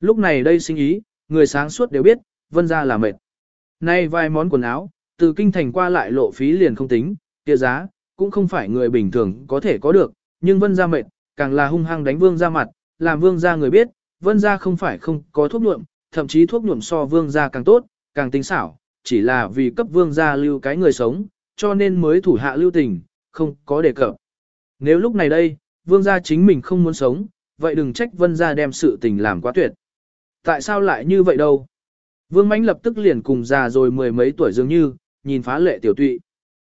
Lúc này đây sinh ý, người sáng suốt đều biết, vân gia là mệt. Nay vài món quần áo, từ kinh thành qua lại lộ phí liền không tính, kia giá, cũng không phải người bình thường có thể có được, nhưng vân gia mệt, càng là hung hăng đánh vương ra mặt, làm vương ra người biết, vân gia không phải không có thuốc nhuộm, thậm chí thuốc nhuộm so vương gia càng tốt, càng tinh xảo, chỉ là vì cấp vương gia lưu cái người sống, cho nên mới thủ hạ lưu tình, không có đề cập. Nếu lúc này đây, vương gia chính mình không muốn sống, vậy đừng trách vân gia đem sự tình làm quá tuyệt. Tại sao lại như vậy đâu? Vương Mãnh lập tức liền cùng già rồi mười mấy tuổi dường như, nhìn phá lệ tiểu tụy.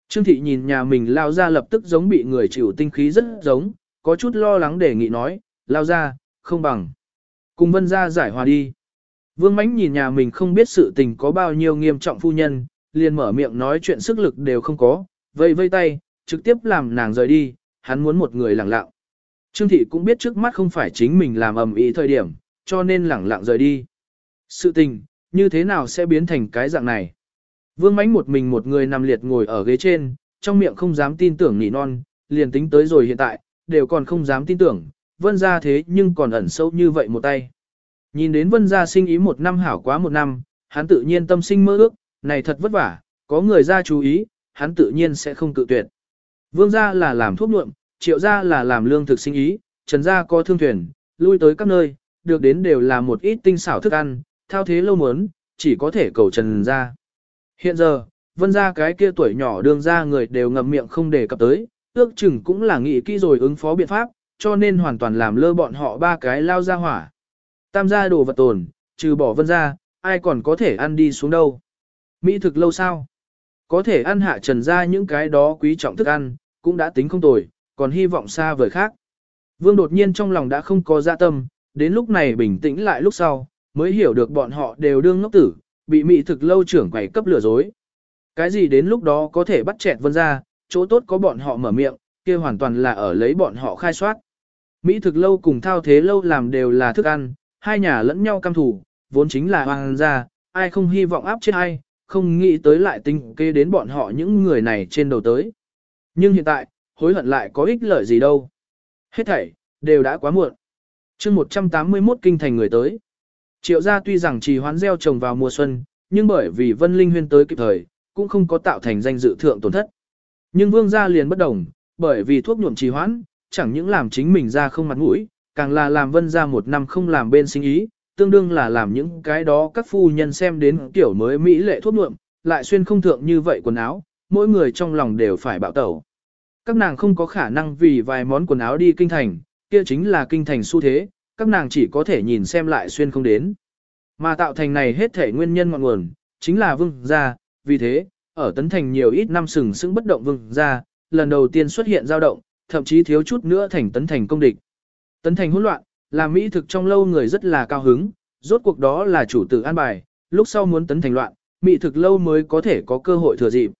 Trương thị nhìn nhà mình lao ra lập tức giống bị người chịu tinh khí rất giống, có chút lo lắng để nghị nói, lao ra, không bằng. Cùng vân ra giải hòa đi. Vương Mánh nhìn nhà mình không biết sự tình có bao nhiêu nghiêm trọng phu nhân, liền mở miệng nói chuyện sức lực đều không có, vây vây tay, trực tiếp làm nàng rời đi, hắn muốn một người lặng lặng. Trương thị cũng biết trước mắt không phải chính mình làm ầm ý thời điểm, cho nên lặng lặng rời đi. Sự tình, như thế nào sẽ biến thành cái dạng này? Vương Mánh một mình một người nằm liệt ngồi ở ghế trên, trong miệng không dám tin tưởng nỉ non, liền tính tới rồi hiện tại, đều còn không dám tin tưởng, vân ra thế nhưng còn ẩn sâu như vậy một tay. Nhìn đến vân gia sinh ý một năm hảo quá một năm, hắn tự nhiên tâm sinh mơ ước, này thật vất vả, có người ra chú ý, hắn tự nhiên sẽ không tự tuyệt. Vương gia là làm thuốc nhuộm, triệu gia là làm lương thực sinh ý, trần gia có thương thuyền, lui tới các nơi, được đến đều là một ít tinh xảo thức ăn, thao thế lâu mớn, chỉ có thể cầu trần gia. Hiện giờ, vân gia cái kia tuổi nhỏ đương ra người đều ngậm miệng không để cập tới, ước chừng cũng là nghĩ kỹ rồi ứng phó biện pháp, cho nên hoàn toàn làm lơ bọn họ ba cái lao ra hỏa. Tam gia đồ vật tồn, trừ bỏ vân gia, ai còn có thể ăn đi xuống đâu. Mỹ thực lâu sao? Có thể ăn hạ trần ra những cái đó quý trọng thức ăn, cũng đã tính không tồi, còn hy vọng xa vời khác. Vương đột nhiên trong lòng đã không có dạ tâm, đến lúc này bình tĩnh lại lúc sau, mới hiểu được bọn họ đều đương ngốc tử, bị mỹ thực lâu trưởng quầy cấp lừa dối. Cái gì đến lúc đó có thể bắt chẹt vân ra, chỗ tốt có bọn họ mở miệng, kia hoàn toàn là ở lấy bọn họ khai soát. Mỹ thực lâu cùng thao thế lâu làm đều là thức ăn, hai nhà lẫn nhau cam thủ, vốn chính là hoàng gia, ai không hy vọng áp chết ai, không nghĩ tới lại tinh kê đến bọn họ những người này trên đầu tới. Nhưng hiện tại, hối hận lại có ích lợi gì đâu. Hết thảy, đều đã quá muộn. chương 181 kinh thành người tới. Triệu gia tuy rằng trì hoán gieo trồng vào mùa xuân, nhưng bởi vì Vân Linh Huyên tới kịp thời, cũng không có tạo thành danh dự thượng tổn thất. Nhưng vương gia liền bất đồng, bởi vì thuốc nhuộm trì hoãn, chẳng những làm chính mình ra không mặt mũi, càng là làm vân gia một năm không làm bên sinh ý, tương đương là làm những cái đó các phu nhân xem đến kiểu mới mỹ lệ thuốc nhuộm, lại xuyên không thượng như vậy quần áo, mỗi người trong lòng đều phải bạo tẩu. Các nàng không có khả năng vì vài món quần áo đi kinh thành, kia chính là kinh thành xu thế, các nàng chỉ có thể nhìn xem lại xuyên không đến. Mà tạo thành này hết thể nguyên nhân ngọn nguồn, chính là vương gia, vì thế, ở tấn thành nhiều ít năm sừng sững bất động vương gia, lần đầu tiên xuất hiện dao động, thậm chí thiếu chút nữa thành tấn thành công địch. Tấn thành hỗn loạn, làm mỹ thực trong lâu người rất là cao hứng, rốt cuộc đó là chủ tử an bài, lúc sau muốn tấn thành loạn, mỹ thực lâu mới có thể có cơ hội thừa dịp.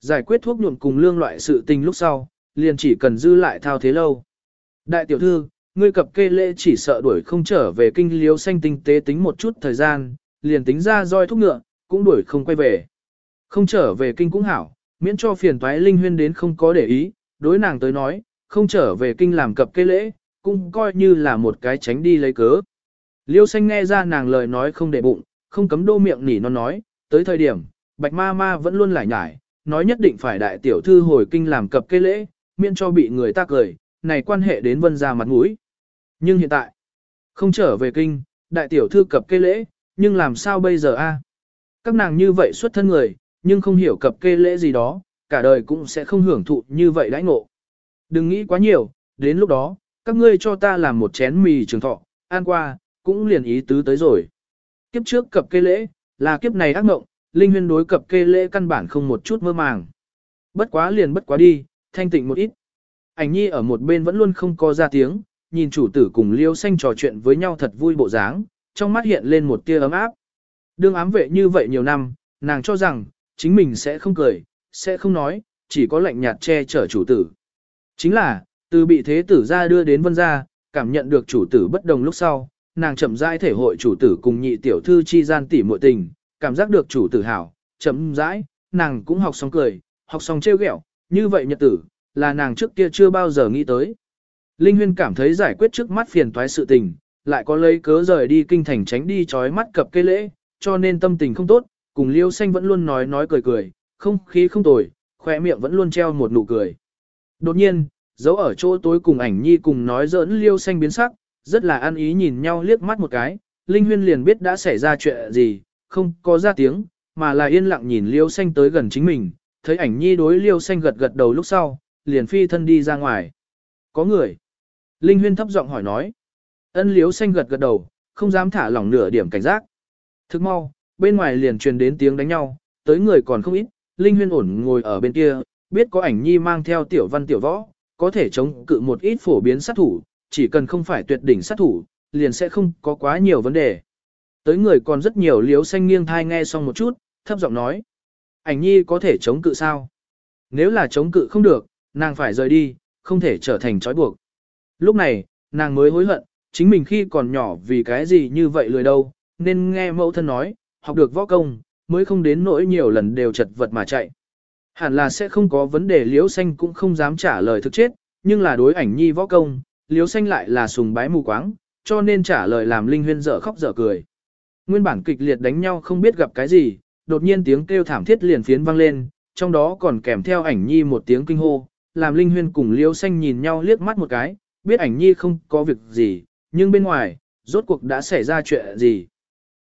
Giải quyết thuốc nhuộm cùng lương loại sự tình lúc sau, liền chỉ cần dư lại thao thế lâu. Đại tiểu thư, ngươi cập kê lễ chỉ sợ đuổi không trở về kinh liếu xanh tinh tế tính một chút thời gian, liền tính ra roi thuốc ngựa, cũng đuổi không quay về. Không trở về kinh cũng hảo, miễn cho phiền toái linh huyên đến không có để ý, đối nàng tới nói, không trở về kinh làm cập kê lễ, cũng coi như là một cái tránh đi lấy cớ. Liêu xanh nghe ra nàng lời nói không để bụng, không cấm đô miệng nỉ non nói, tới thời điểm, bạch ma ma vẫn luôn lải nhải, nói nhất định phải đại tiểu thư hồi kinh làm cập kê lễ, miễn cho bị người ta cười, này quan hệ đến vân ra mặt mũi. Nhưng hiện tại, không trở về kinh, đại tiểu thư cập kê lễ, nhưng làm sao bây giờ a? À? Các nàng như vậy xuất thân người, nhưng không hiểu cập kê lễ gì đó, cả đời cũng sẽ không hưởng thụ như vậy đãi ngộ. Đừng nghĩ quá nhiều, đến lúc đó, các ngươi cho ta làm một chén mì trường thọ, ăn qua, cũng liền ý tứ tới rồi. Kiếp trước cập kê lễ, là kiếp này ác mộng, Linh Huyên đối cập kê lễ căn bản không một chút mơ màng. Bất quá liền bất quá đi, thanh tịnh một ít. Ảnh nhi ở một bên vẫn luôn không có ra tiếng, nhìn chủ tử cùng liêu xanh trò chuyện với nhau thật vui bộ dáng, trong mắt hiện lên một tia ấm áp. Đương ám vệ như vậy nhiều năm, nàng cho rằng, chính mình sẽ không cười, sẽ không nói, chỉ có lạnh nhạt che chở chủ tử. Chính là, từ bị thế tử ra đưa đến vân gia, cảm nhận được chủ tử bất đồng lúc sau, nàng chậm rãi thể hội chủ tử cùng nhị tiểu thư chi gian tỉ muội tình, cảm giác được chủ tử hảo, chậm rãi, nàng cũng học xong cười, học xong trêu ghẹo, như vậy nhật tử, là nàng trước kia chưa bao giờ nghĩ tới. Linh Huyên cảm thấy giải quyết trước mắt phiền toái sự tình, lại có lấy cớ rời đi kinh thành tránh đi chói mắt cập cây lễ, cho nên tâm tình không tốt, cùng Liêu Xanh vẫn luôn nói nói cười cười, không khí không tồi, khỏe miệng vẫn luôn treo một nụ cười. Đột nhiên, dấu ở chỗ tối cùng ảnh nhi cùng nói giỡn Liêu Xanh biến sắc, rất là ăn ý nhìn nhau liếc mắt một cái, Linh Huyên liền biết đã xảy ra chuyện gì, không có ra tiếng, mà là yên lặng nhìn Liêu Xanh tới gần chính mình, thấy ảnh nhi đối Liêu Xanh gật gật đầu lúc sau, liền phi thân đi ra ngoài. Có người. Linh Huyên thấp giọng hỏi nói. Ân Liêu Xanh gật gật đầu, không dám thả lỏng nửa điểm cảnh giác. Thức mau, bên ngoài liền truyền đến tiếng đánh nhau, tới người còn không ít, Linh Huyên ổn ngồi ở bên kia, biết có ảnh nhi mang theo tiểu văn tiểu võ, có thể chống cự một ít phổ biến sát thủ, chỉ cần không phải tuyệt đỉnh sát thủ, liền sẽ không có quá nhiều vấn đề. Tới người còn rất nhiều liếu xanh nghiêng thai nghe xong một chút, thấp giọng nói. Ảnh nhi có thể chống cự sao? Nếu là chống cự không được, nàng phải rời đi, không thể trở thành trói buộc. Lúc này, nàng mới hối hận, chính mình khi còn nhỏ vì cái gì như vậy lười đâu, nên nghe mẫu thân nói, học được võ công, mới không đến nỗi nhiều lần đều chật vật mà chạy. Hẳn là sẽ không có vấn đề liễu xanh cũng không dám trả lời thực chết, nhưng là đối ảnh nhi võ công, liễu xanh lại là sùng bái mù quáng, cho nên trả lời làm linh huyên dở khóc dở cười. Nguyên bản kịch liệt đánh nhau không biết gặp cái gì, đột nhiên tiếng kêu thảm thiết liền phiến vang lên, trong đó còn kèm theo ảnh nhi một tiếng kinh hô, làm linh huyên cùng liễu xanh nhìn nhau liếc mắt một cái, biết ảnh nhi không có việc gì, nhưng bên ngoài, rốt cuộc đã xảy ra chuyện gì.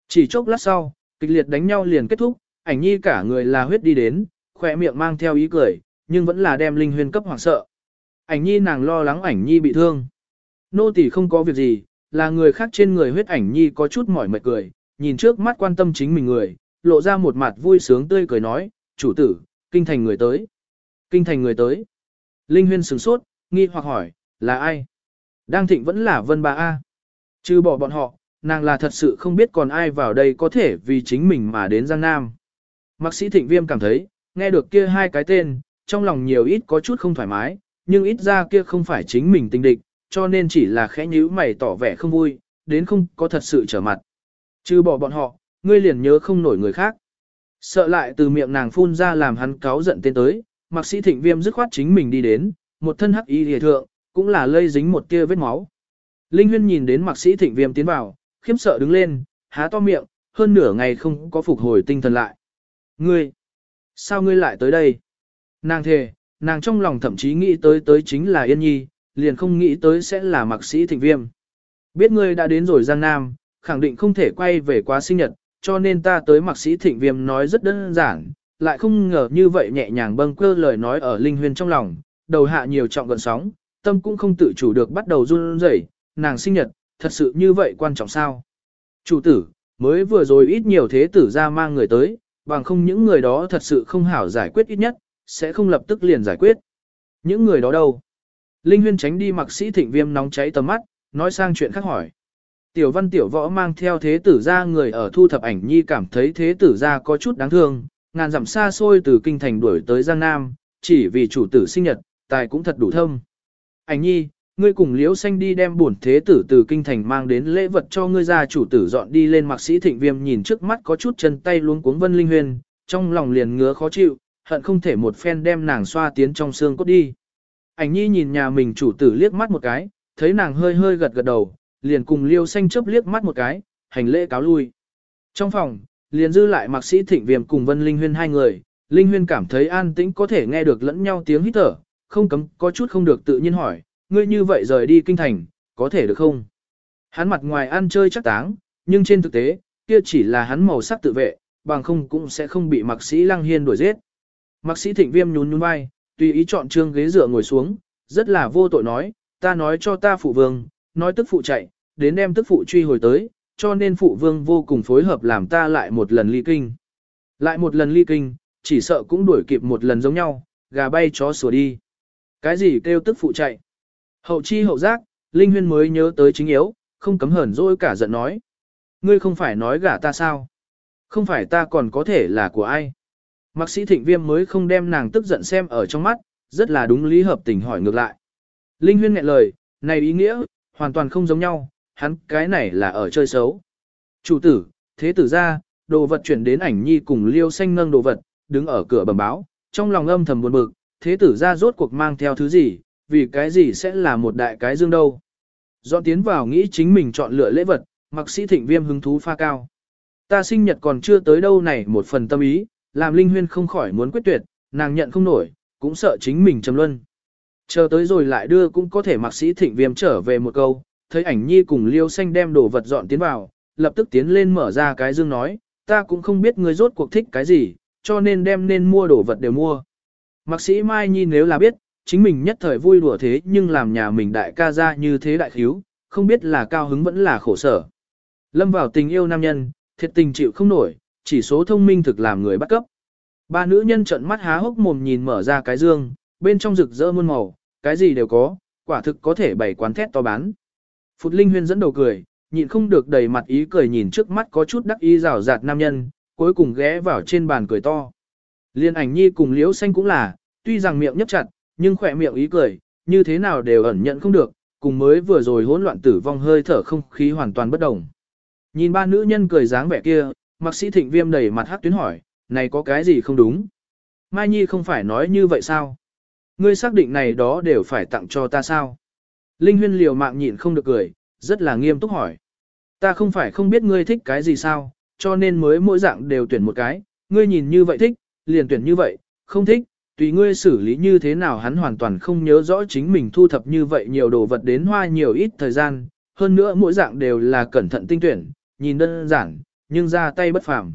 Chỉ chốc lát sau, kịch liệt đánh nhau liền kết thúc, ảnh nhi cả người là huyết đi đến, khỏe miệng mang theo ý cười, nhưng vẫn là đem linh huyên cấp hoảng sợ. Ảnh nhi nàng lo lắng ảnh nhi bị thương. Nô tỳ không có việc gì, là người khác trên người huyết ảnh nhi có chút mỏi mệt cười, nhìn trước mắt quan tâm chính mình người, lộ ra một mặt vui sướng tươi cười nói, chủ tử, kinh thành người tới. Kinh thành người tới. Linh huyên sửng sốt, nghi hoặc hỏi, là ai? Đang thịnh vẫn là vân bà A. Chứ bỏ bọn họ, nàng là thật sự không biết còn ai vào đây có thể vì chính mình mà đến Giang Nam. Mạc sĩ thịnh viêm cảm thấy, nghe được kia hai cái tên, trong lòng nhiều ít có chút không thoải mái, nhưng ít ra kia không phải chính mình tình địch, cho nên chỉ là khẽ nhíu mày tỏ vẻ không vui, đến không có thật sự trở mặt. Chứ bỏ bọn họ, ngươi liền nhớ không nổi người khác. Sợ lại từ miệng nàng phun ra làm hắn cáo giận tên tới, mạc sĩ thịnh viêm dứt khoát chính mình đi đến, một thân hắc y hề thượng, cũng là lây dính một tia vết máu. Linh huyên nhìn đến mạc sĩ thịnh viêm tiến vào, khiếm sợ đứng lên, há to miệng, hơn nửa ngày không có phục hồi tinh thần lại. Ngươi, sao ngươi lại tới đây? Nàng thề, nàng trong lòng thậm chí nghĩ tới tới chính là Yên Nhi, liền không nghĩ tới sẽ là mạc sĩ thịnh viêm. Biết ngươi đã đến rồi Giang Nam, khẳng định không thể quay về quá sinh nhật, cho nên ta tới mạc sĩ thịnh viêm nói rất đơn giản, lại không ngờ như vậy nhẹ nhàng bâng cơ lời nói ở linh huyên trong lòng, đầu hạ nhiều trọng gần sóng, tâm cũng không tự chủ được bắt đầu run rẩy, nàng sinh nhật, thật sự như vậy quan trọng sao? Chủ tử, mới vừa rồi ít nhiều thế tử ra mang người tới, bằng không những người đó thật sự không hảo giải quyết ít nhất, sẽ không lập tức liền giải quyết. Những người đó đâu? Linh huyên tránh đi mặc sĩ thịnh viêm nóng cháy tầm mắt, nói sang chuyện khác hỏi. Tiểu văn tiểu võ mang theo thế tử ra người ở thu thập ảnh nhi cảm thấy thế tử ra có chút đáng thương, ngàn dặm xa xôi từ kinh thành đuổi tới Giang Nam, chỉ vì chủ tử sinh nhật, tài cũng thật đủ thâm. Ảnh nhi, ngươi cùng liễu xanh đi đem bổn thế tử từ kinh thành mang đến lễ vật cho ngươi gia chủ tử dọn đi lên mặc sĩ thịnh viêm nhìn trước mắt có chút chân tay luống cuống vân linh huyền, trong lòng liền ngứa khó chịu, hận không thể một phen đem nàng xoa tiến trong xương cốt đi. Ảnh nhi nhìn nhà mình chủ tử liếc mắt một cái, thấy nàng hơi hơi gật gật đầu, liền cùng liêu xanh chớp liếc mắt một cái, hành lễ cáo lui. Trong phòng, liền dư lại mặc sĩ thịnh viêm cùng vân linh huyên hai người, linh huyên cảm thấy an tĩnh có thể nghe được lẫn nhau tiếng hít thở, không cấm có chút không được tự nhiên hỏi, ngươi như vậy rời đi kinh thành, có thể được không? Hắn mặt ngoài ăn chơi chắc táng, nhưng trên thực tế, kia chỉ là hắn màu sắc tự vệ, bằng không cũng sẽ không bị mạc sĩ lăng hiên đuổi giết. Mạc sĩ thịnh viêm nhún nhún vai, tùy ý chọn trương ghế dựa ngồi xuống, rất là vô tội nói, ta nói cho ta phụ vương, nói tức phụ chạy, đến đem tức phụ truy hồi tới, cho nên phụ vương vô cùng phối hợp làm ta lại một lần ly kinh. Lại một lần ly kinh, chỉ sợ cũng đuổi kịp một lần giống nhau, gà bay chó sủa đi. Cái gì kêu tức phụ chạy? Hậu chi hậu giác, Linh Huyên mới nhớ tới chính yếu, không cấm hờn dỗi cả giận nói. Ngươi không phải nói gả ta sao? Không phải ta còn có thể là của ai? Mạc sĩ thịnh viêm mới không đem nàng tức giận xem ở trong mắt, rất là đúng lý hợp tình hỏi ngược lại. Linh Huyên nghẹn lời, này ý nghĩa, hoàn toàn không giống nhau, hắn cái này là ở chơi xấu. Chủ tử, thế tử ra, đồ vật chuyển đến ảnh nhi cùng liêu xanh nâng đồ vật, đứng ở cửa bẩm báo, trong lòng âm thầm buồn bực, thế tử ra rốt cuộc mang theo thứ gì, vì cái gì sẽ là một đại cái dương đâu. Dọn tiến vào nghĩ chính mình chọn lựa lễ vật, mặc sĩ thịnh viêm hứng thú pha cao. Ta sinh nhật còn chưa tới đâu này một phần tâm ý, làm Linh Huyên không khỏi muốn quyết tuyệt, nàng nhận không nổi, cũng sợ chính mình trầm luân. Chờ tới rồi lại đưa cũng có thể mặc sĩ thịnh viêm trở về một câu, thấy ảnh nhi cùng liêu xanh đem đồ vật dọn tiến vào, lập tức tiến lên mở ra cái dương nói, ta cũng không biết người rốt cuộc thích cái gì, cho nên đem nên mua đồ vật đều mua. mặc sĩ Mai Nhi nếu là biết, chính mình nhất thời vui đùa thế nhưng làm nhà mình đại ca ra như thế đại thiếu, không biết là cao hứng vẫn là khổ sở. Lâm vào tình yêu nam nhân, thiệt tình chịu không nổi, chỉ số thông minh thực làm người bắt cấp. Ba nữ nhân trợn mắt há hốc mồm nhìn mở ra cái dương, bên trong rực rỡ muôn màu, cái gì đều có, quả thực có thể bày quán thét to bán. Phụt Linh Huyên dẫn đầu cười, nhịn không được đầy mặt ý cười nhìn trước mắt có chút đắc ý rào rạt nam nhân, cuối cùng ghé vào trên bàn cười to. Liên ảnh nhi cùng liễu xanh cũng là, tuy rằng miệng nhấp chặt, nhưng khỏe miệng ý cười, như thế nào đều ẩn nhận không được, cùng mới vừa rồi hỗn loạn tử vong hơi thở không khí hoàn toàn bất đồng. Nhìn ba nữ nhân cười dáng vẻ kia, mặc sĩ thịnh viêm đầy mặt hắc tuyến hỏi, này có cái gì không đúng? Mai Nhi không phải nói như vậy sao? Ngươi xác định này đó đều phải tặng cho ta sao? Linh huyên liều mạng nhịn không được cười, rất là nghiêm túc hỏi. Ta không phải không biết ngươi thích cái gì sao, cho nên mới mỗi dạng đều tuyển một cái, ngươi nhìn như vậy thích, liền tuyển như vậy, không thích, tùy ngươi xử lý như thế nào hắn hoàn toàn không nhớ rõ chính mình thu thập như vậy nhiều đồ vật đến hoa nhiều ít thời gian, hơn nữa mỗi dạng đều là cẩn thận tinh tuyển, nhìn đơn giản, nhưng ra tay bất phàm.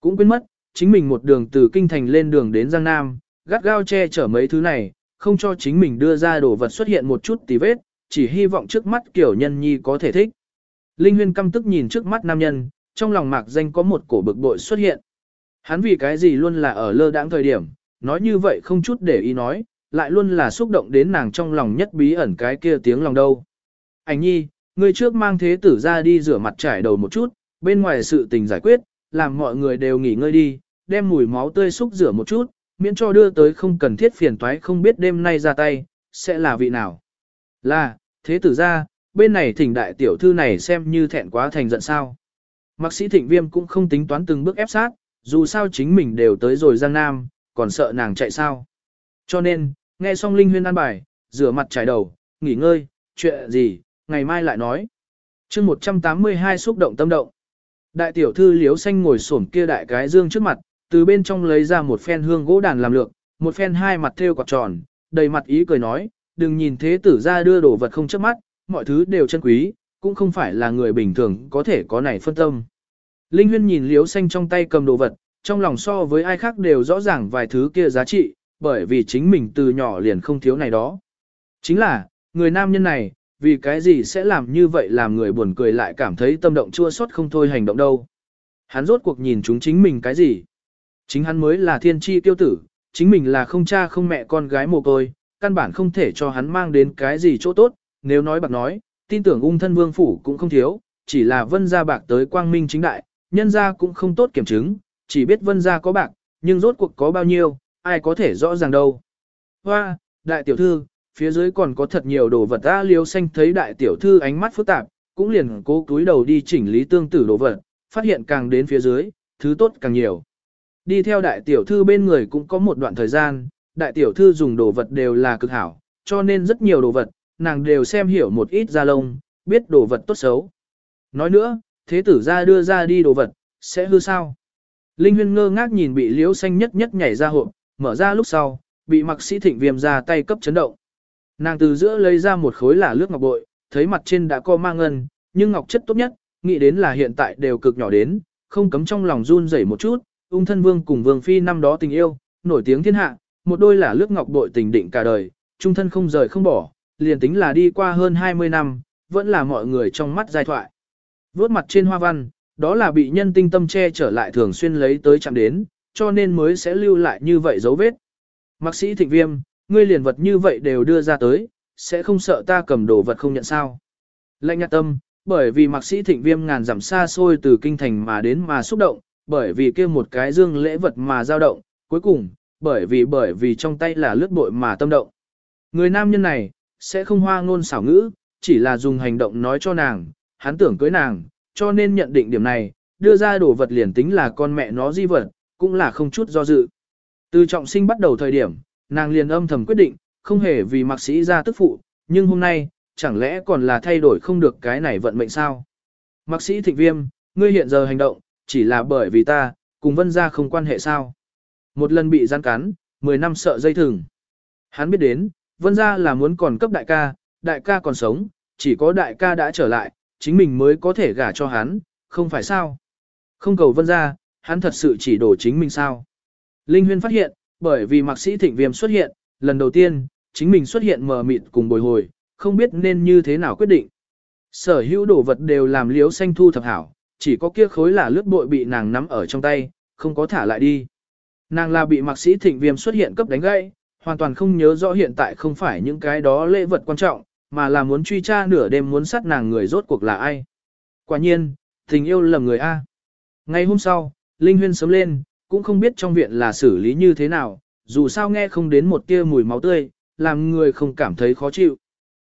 Cũng quên mất, chính mình một đường từ kinh thành lên đường đến Giang Nam, gắt gao che chở mấy thứ này, không cho chính mình đưa ra đồ vật xuất hiện một chút tí vết, chỉ hy vọng trước mắt kiểu nhân nhi có thể thích. Linh Huyên căm tức nhìn trước mắt nam nhân, trong lòng mạc danh có một cổ bực bội xuất hiện. Hắn vì cái gì luôn là ở lơ đãng thời điểm, nói như vậy không chút để ý nói, lại luôn là xúc động đến nàng trong lòng nhất bí ẩn cái kia tiếng lòng đâu. Ảnh nhi, người trước mang thế tử ra đi rửa mặt trải đầu một chút, bên ngoài sự tình giải quyết, làm mọi người đều nghỉ ngơi đi, đem mùi máu tươi xúc rửa một chút, miễn cho đưa tới không cần thiết phiền toái không biết đêm nay ra tay, sẽ là vị nào. Là, thế tử ra, bên này thỉnh đại tiểu thư này xem như thẹn quá thành giận sao. Mạc sĩ thịnh viêm cũng không tính toán từng bước ép sát, dù sao chính mình đều tới rồi Giang Nam, còn sợ nàng chạy sao. Cho nên, nghe xong Linh Huyên an bài, rửa mặt trải đầu, nghỉ ngơi, chuyện gì, ngày mai lại nói. chương 182 xúc động tâm động. Đại tiểu thư liếu xanh ngồi xổm kia đại cái dương trước mặt, từ bên trong lấy ra một phen hương gỗ đàn làm lược, một phen hai mặt thêu quạt tròn, đầy mặt ý cười nói, đừng nhìn thế tử ra đưa đồ vật không chớp mắt, mọi thứ đều chân quý, cũng không phải là người bình thường có thể có này phân tâm. Linh Huyên nhìn liếu xanh trong tay cầm đồ vật, trong lòng so với ai khác đều rõ ràng vài thứ kia giá trị, bởi vì chính mình từ nhỏ liền không thiếu này đó. Chính là, người nam nhân này, vì cái gì sẽ làm như vậy làm người buồn cười lại cảm thấy tâm động chua xót không thôi hành động đâu. Hắn rốt cuộc nhìn chúng chính mình cái gì? Chính hắn mới là thiên tri tiêu tử, chính mình là không cha không mẹ con gái mồ côi, căn bản không thể cho hắn mang đến cái gì chỗ tốt, nếu nói bạc nói, tin tưởng ung thân vương phủ cũng không thiếu, chỉ là vân gia bạc tới quang minh chính đại, nhân gia cũng không tốt kiểm chứng, chỉ biết vân gia có bạc, nhưng rốt cuộc có bao nhiêu, ai có thể rõ ràng đâu. Hoa, đại tiểu thư, phía dưới còn có thật nhiều đồ vật ta liêu xanh thấy đại tiểu thư ánh mắt phức tạp, cũng liền cố túi đầu đi chỉnh lý tương tử đồ vật, phát hiện càng đến phía dưới, thứ tốt càng nhiều. Đi theo đại tiểu thư bên người cũng có một đoạn thời gian, đại tiểu thư dùng đồ vật đều là cực hảo, cho nên rất nhiều đồ vật, nàng đều xem hiểu một ít ra lông, biết đồ vật tốt xấu. Nói nữa, thế tử ra đưa ra đi đồ vật, sẽ hư sao? Linh huyên ngơ ngác nhìn bị liễu xanh nhất nhất nhảy ra hộp, mở ra lúc sau, bị mặc sĩ thịnh viêm ra tay cấp chấn động. Nàng từ giữa lấy ra một khối là lướt ngọc bội, thấy mặt trên đã co mang ngân, nhưng ngọc chất tốt nhất, nghĩ đến là hiện tại đều cực nhỏ đến, không cấm trong lòng run rẩy một chút, ung thân vương cùng vương phi năm đó tình yêu, nổi tiếng thiên hạ, một đôi là lướt ngọc bội tình định cả đời, trung thân không rời không bỏ, liền tính là đi qua hơn 20 năm, vẫn là mọi người trong mắt giai thoại. Vốt mặt trên hoa văn, đó là bị nhân tinh tâm che trở lại thường xuyên lấy tới chạm đến, cho nên mới sẽ lưu lại như vậy dấu vết. Mạc sĩ thịnh viêm, ngươi liền vật như vậy đều đưa ra tới, sẽ không sợ ta cầm đồ vật không nhận sao. Lệnh nhạc tâm, bởi vì mạc sĩ thịnh viêm ngàn dặm xa xôi từ kinh thành mà đến mà xúc động, bởi vì kia một cái dương lễ vật mà dao động, cuối cùng, bởi vì bởi vì trong tay là lướt bội mà tâm động. Người nam nhân này, sẽ không hoa ngôn xảo ngữ, chỉ là dùng hành động nói cho nàng, hắn tưởng cưới nàng, cho nên nhận định điểm này, đưa ra đồ vật liền tính là con mẹ nó di vật, cũng là không chút do dự. Từ trọng sinh bắt đầu thời điểm, nàng liền âm thầm quyết định, không hề vì mạc sĩ ra tức phụ, nhưng hôm nay, chẳng lẽ còn là thay đổi không được cái này vận mệnh sao? Mạc sĩ thịnh viêm, ngươi hiện giờ hành động, chỉ là bởi vì ta, cùng vân gia không quan hệ sao? Một lần bị gian cắn, 10 năm sợ dây thừng. Hắn biết đến, vân gia là muốn còn cấp đại ca, đại ca còn sống, chỉ có đại ca đã trở lại, chính mình mới có thể gả cho hắn, không phải sao? Không cầu vân gia, hắn thật sự chỉ đổ chính mình sao? Linh Huyên phát hiện, bởi vì mạc sĩ thịnh viêm xuất hiện, lần đầu tiên, chính mình xuất hiện mờ mịt cùng bồi hồi, không biết nên như thế nào quyết định. Sở hữu đồ vật đều làm liếu xanh thu thập hảo, chỉ có kia khối là lướt bội bị nàng nắm ở trong tay, không có thả lại đi. Nàng là bị mạc sĩ thịnh viêm xuất hiện cấp đánh gãy, hoàn toàn không nhớ rõ hiện tại không phải những cái đó lễ vật quan trọng, mà là muốn truy tra nửa đêm muốn sát nàng người rốt cuộc là ai. Quả nhiên, tình yêu lầm người A. Ngày hôm sau, Linh Huyên sớm lên, cũng không biết trong viện là xử lý như thế nào, dù sao nghe không đến một tia mùi máu tươi, làm người không cảm thấy khó chịu.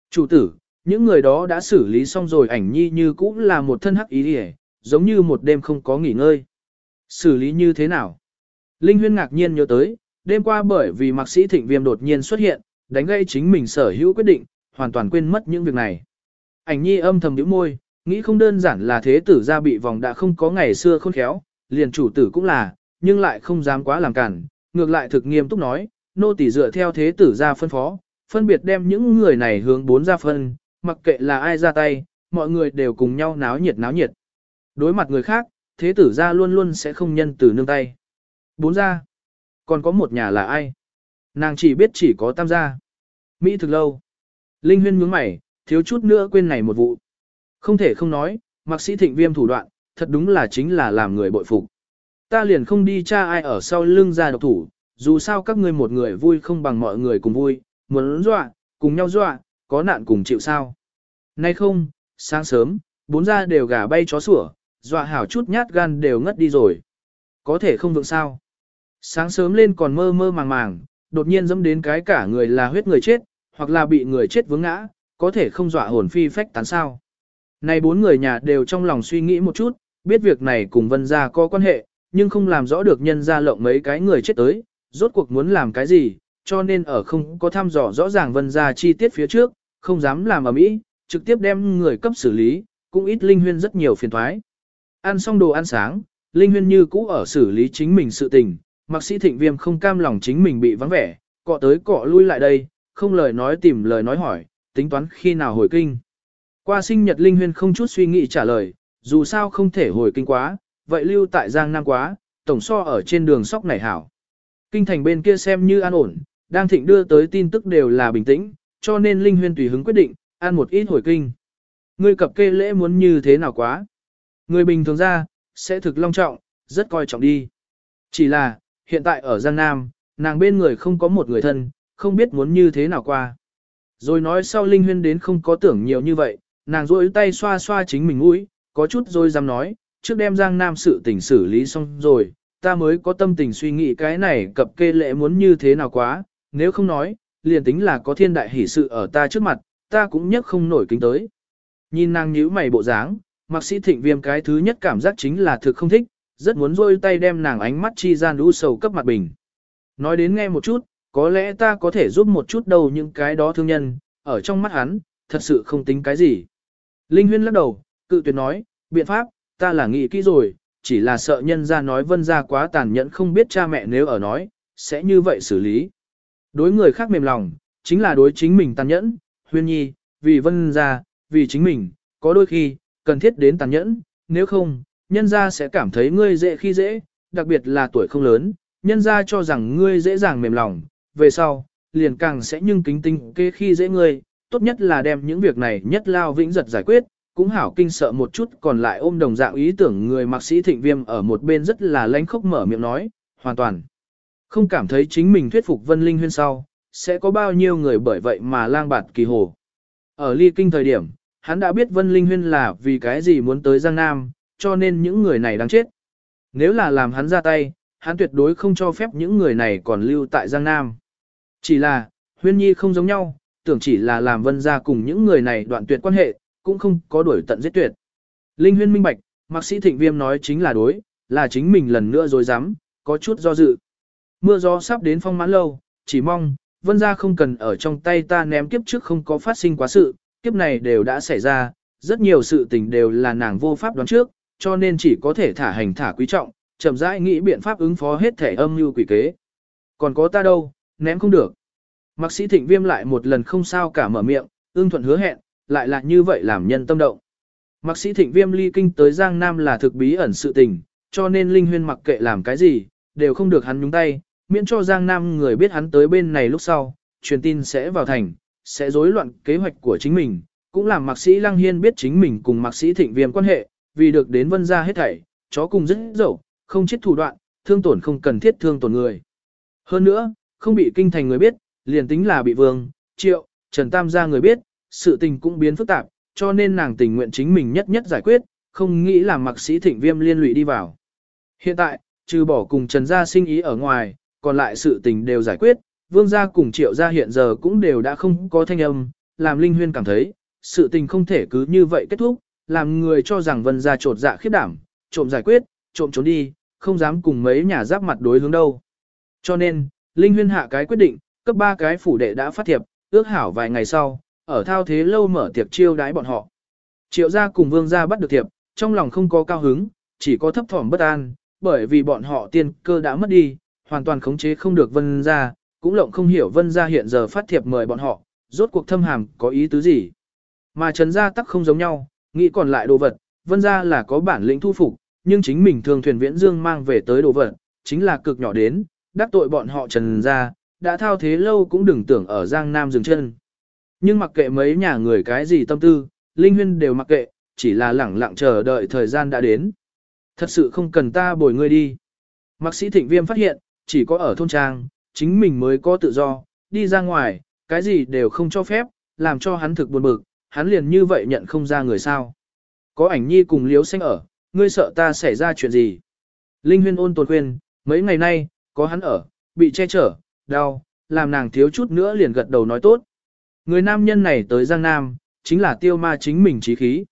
Chủ tử, những người đó đã xử lý xong rồi ảnh nhi như cũng là một thân hắc ý địa, giống như một đêm không có nghỉ ngơi. Xử lý như thế nào? Linh Huyên ngạc nhiên nhớ tới, đêm qua bởi vì mạc sĩ thịnh viêm đột nhiên xuất hiện, đánh gây chính mình sở hữu quyết định, hoàn toàn quên mất những việc này. Ảnh nhi âm thầm nhíu môi, nghĩ không đơn giản là thế tử gia bị vòng đã không có ngày xưa khôn khéo, liền chủ tử cũng là, nhưng lại không dám quá làm cản, ngược lại thực nghiêm túc nói, nô tỳ dựa theo thế tử gia phân phó, phân biệt đem những người này hướng bốn ra phân, mặc kệ là ai ra tay, mọi người đều cùng nhau náo nhiệt náo nhiệt. Đối mặt người khác, thế tử gia luôn luôn sẽ không nhân từ nương tay. Bốn gia. Còn có một nhà là ai? Nàng chỉ biết chỉ có tam gia. Mỹ thực lâu. Linh huyên nhướng mày, thiếu chút nữa quên này một vụ. Không thể không nói, mạc sĩ thịnh viêm thủ đoạn, thật đúng là chính là làm người bội phục. Ta liền không đi tra ai ở sau lưng ra độc thủ, dù sao các ngươi một người vui không bằng mọi người cùng vui, muốn dọa, cùng nhau dọa, có nạn cùng chịu sao. Nay không, sáng sớm, bốn ra đều gà bay chó sủa, dọa hảo chút nhát gan đều ngất đi rồi. Có thể không vượng sao. Sáng sớm lên còn mơ mơ màng màng, đột nhiên dẫm đến cái cả người là huyết người chết, hoặc là bị người chết vướng ngã, có thể không dọa hồn phi phách tán sao. Này bốn người nhà đều trong lòng suy nghĩ một chút, biết việc này cùng vân gia có quan hệ, nhưng không làm rõ được nhân gia lộng mấy cái người chết tới, rốt cuộc muốn làm cái gì, cho nên ở không có thăm dò rõ ràng vân gia chi tiết phía trước, không dám làm ở mỹ, trực tiếp đem người cấp xử lý, cũng ít linh huyên rất nhiều phiền thoái. Ăn xong đồ ăn sáng, linh huyên như cũ ở xử lý chính mình sự tình, mặc sĩ thịnh viêm không cam lòng chính mình bị vắng vẻ, cọ tới cọ lui lại đây, không lời nói tìm lời nói hỏi, tính toán khi nào hồi kinh. Qua sinh nhật linh huyên không chút suy nghĩ trả lời, dù sao không thể hồi kinh quá, vậy lưu tại Giang Nam quá, tổng so ở trên đường sóc này hảo. Kinh thành bên kia xem như an ổn, đang thịnh đưa tới tin tức đều là bình tĩnh, cho nên Linh Huyên tùy hứng quyết định, ăn một ít hồi kinh. Người cập kê lễ muốn như thế nào quá? Người bình thường ra, sẽ thực long trọng, rất coi trọng đi. Chỉ là, hiện tại ở Giang Nam, nàng bên người không có một người thân, không biết muốn như thế nào qua. Rồi nói sau Linh Huyên đến không có tưởng nhiều như vậy, nàng rôi tay xoa xoa chính mình mũi, có chút rồi dám nói, trước đem Giang Nam sự tình xử lý xong rồi, ta mới có tâm tình suy nghĩ cái này cập kê lệ muốn như thế nào quá, nếu không nói, liền tính là có thiên đại hỷ sự ở ta trước mặt, ta cũng nhất không nổi kính tới. Nhìn nàng nhíu mày bộ dáng, Mặc sĩ thịnh viêm cái thứ nhất cảm giác chính là thực không thích, rất muốn rôi tay đem nàng ánh mắt chi gian đu sầu cấp mặt bình. Nói đến nghe một chút, có lẽ ta có thể giúp một chút đâu những cái đó thương nhân, ở trong mắt hắn, thật sự không tính cái gì. Linh huyên lắc đầu, cự tuyệt nói, biện pháp, ta là nghĩ kỹ rồi, chỉ là sợ nhân ra nói vân ra quá tàn nhẫn không biết cha mẹ nếu ở nói, sẽ như vậy xử lý. Đối người khác mềm lòng, chính là đối chính mình tàn nhẫn, huyên nhi, vì vân ra, vì chính mình, có đôi khi, cần thiết đến tàn nhẫn, nếu không, nhân ra sẽ cảm thấy ngươi dễ khi dễ, đặc biệt là tuổi không lớn, nhân ra cho rằng ngươi dễ dàng mềm lòng, về sau, liền càng sẽ nhưng kính tinh kê khi dễ ngươi, tốt nhất là đem những việc này nhất lao vĩnh giật giải quyết, cũng hảo kinh sợ một chút còn lại ôm đồng dạng ý tưởng người mạc sĩ thịnh viêm ở một bên rất là lánh khốc mở miệng nói, hoàn toàn. Không cảm thấy chính mình thuyết phục Vân Linh Huyên sau, sẽ có bao nhiêu người bởi vậy mà lang bạt kỳ hồ. Ở ly kinh thời điểm, hắn đã biết Vân Linh Huyên là vì cái gì muốn tới Giang Nam, cho nên những người này đáng chết. Nếu là làm hắn ra tay, hắn tuyệt đối không cho phép những người này còn lưu tại Giang Nam. Chỉ là, Huyên Nhi không giống nhau, tưởng chỉ là làm Vân ra cùng những người này đoạn tuyệt quan hệ, cũng không có đuổi tận giết tuyệt. Linh huyên minh bạch, mạc sĩ thịnh viêm nói chính là đối, là chính mình lần nữa rồi dám, có chút do dự. Mưa gió sắp đến phong mãn lâu, chỉ mong, vân ra không cần ở trong tay ta ném kiếp trước không có phát sinh quá sự, kiếp này đều đã xảy ra, rất nhiều sự tình đều là nàng vô pháp đoán trước, cho nên chỉ có thể thả hành thả quý trọng, chậm rãi nghĩ biện pháp ứng phó hết thể âm như quỷ kế. Còn có ta đâu, ném không được. Mạc sĩ thịnh viêm lại một lần không sao cả mở miệng, ương thuận hứa hẹn, lại là như vậy làm nhân tâm động. Mạc sĩ thịnh viêm ly kinh tới Giang Nam là thực bí ẩn sự tình, cho nên Linh Huyên mặc kệ làm cái gì, đều không được hắn nhúng tay, miễn cho Giang Nam người biết hắn tới bên này lúc sau, truyền tin sẽ vào thành, sẽ rối loạn kế hoạch của chính mình, cũng làm mạc sĩ Lăng Hiên biết chính mình cùng mạc sĩ thịnh viêm quan hệ, vì được đến vân ra hết thảy, chó cùng rất dẫu, không chết thủ đoạn, thương tổn không cần thiết thương tổn người. Hơn nữa, không bị kinh thành người biết, liền tính là bị vương, triệu, trần tam gia người biết, sự tình cũng biến phức tạp, cho nên nàng tình nguyện chính mình nhất nhất giải quyết, không nghĩ là mặc sĩ thịnh viêm liên lụy đi vào. Hiện tại, trừ bỏ cùng trần gia sinh ý ở ngoài, còn lại sự tình đều giải quyết, vương gia cùng triệu gia hiện giờ cũng đều đã không có thanh âm, làm linh huyên cảm thấy, sự tình không thể cứ như vậy kết thúc, làm người cho rằng vân gia trột dạ khiếp đảm, trộm giải quyết, trộm trốn đi, không dám cùng mấy nhà giáp mặt đối hướng đâu. Cho nên, linh huyên hạ cái quyết định, cấp ba cái phủ đệ đã phát thiệp, ước hảo vài ngày sau, ở thao thế lâu mở tiệc chiêu đái bọn họ. Triệu gia cùng vương gia bắt được thiệp, trong lòng không có cao hứng, chỉ có thấp thỏm bất an, bởi vì bọn họ tiên cơ đã mất đi, hoàn toàn khống chế không được vân gia, cũng lộng không hiểu vân gia hiện giờ phát thiệp mời bọn họ, rốt cuộc thâm hàm có ý tứ gì. Mà trần gia tắc không giống nhau, nghĩ còn lại đồ vật, vân gia là có bản lĩnh thu phục, nhưng chính mình thường thuyền viễn dương mang về tới đồ vật, chính là cực nhỏ đến, đắc tội bọn họ trần ra đã thao thế lâu cũng đừng tưởng ở Giang Nam dừng chân. Nhưng mặc kệ mấy nhà người cái gì tâm tư, Linh Huyên đều mặc kệ, chỉ là lẳng lặng chờ đợi thời gian đã đến. Thật sự không cần ta bồi ngươi đi. Mạc sĩ thịnh viêm phát hiện, chỉ có ở thôn trang, chính mình mới có tự do, đi ra ngoài, cái gì đều không cho phép, làm cho hắn thực buồn bực, hắn liền như vậy nhận không ra người sao. Có ảnh nhi cùng liếu xanh ở, ngươi sợ ta xảy ra chuyện gì. Linh huyên ôn tồn khuyên, mấy ngày nay, có hắn ở, bị che chở, đau, làm nàng thiếu chút nữa liền gật đầu nói tốt. Người nam nhân này tới Giang Nam, chính là tiêu ma chính mình trí khí.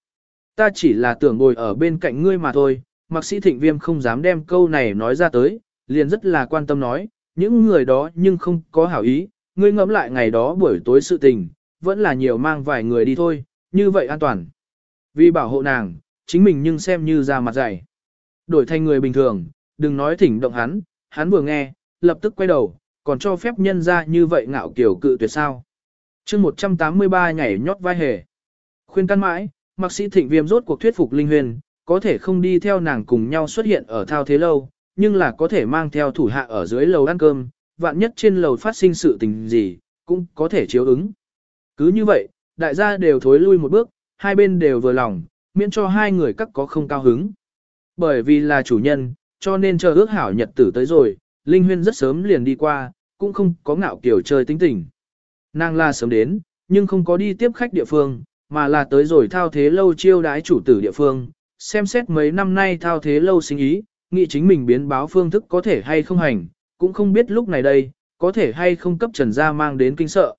Ta chỉ là tưởng ngồi ở bên cạnh ngươi mà thôi, mạc sĩ thịnh viêm không dám đem câu này nói ra tới, liền rất là quan tâm nói, những người đó nhưng không có hảo ý, ngươi ngẫm lại ngày đó buổi tối sự tình, vẫn là nhiều mang vài người đi thôi, như vậy an toàn. Vì bảo hộ nàng, chính mình nhưng xem như ra mặt dày. Đổi thành người bình thường, đừng nói thỉnh động hắn, hắn vừa nghe, lập tức quay đầu, còn cho phép nhân ra như vậy ngạo kiểu cự tuyệt sao. chương 183 nhảy nhót vai hề. Khuyên căn mãi, mạc sĩ thịnh viêm rốt cuộc thuyết phục Linh Huyền, có thể không đi theo nàng cùng nhau xuất hiện ở thao thế lâu, nhưng là có thể mang theo thủ hạ ở dưới lầu ăn cơm, vạn nhất trên lầu phát sinh sự tình gì, cũng có thể chiếu ứng. Cứ như vậy, đại gia đều thối lui một bước, hai bên đều vừa lòng, miễn cho hai người các có không cao hứng. Bởi vì là chủ nhân, cho nên chờ ước hảo nhật tử tới rồi, Linh Huyên rất sớm liền đi qua, cũng không có ngạo kiểu chơi tính tình. Nàng là sớm đến, nhưng không có đi tiếp khách địa phương, mà là tới rồi thao thế lâu chiêu đái chủ tử địa phương, xem xét mấy năm nay thao thế lâu sinh ý, nghĩ chính mình biến báo phương thức có thể hay không hành, cũng không biết lúc này đây, có thể hay không cấp trần gia mang đến kinh sợ.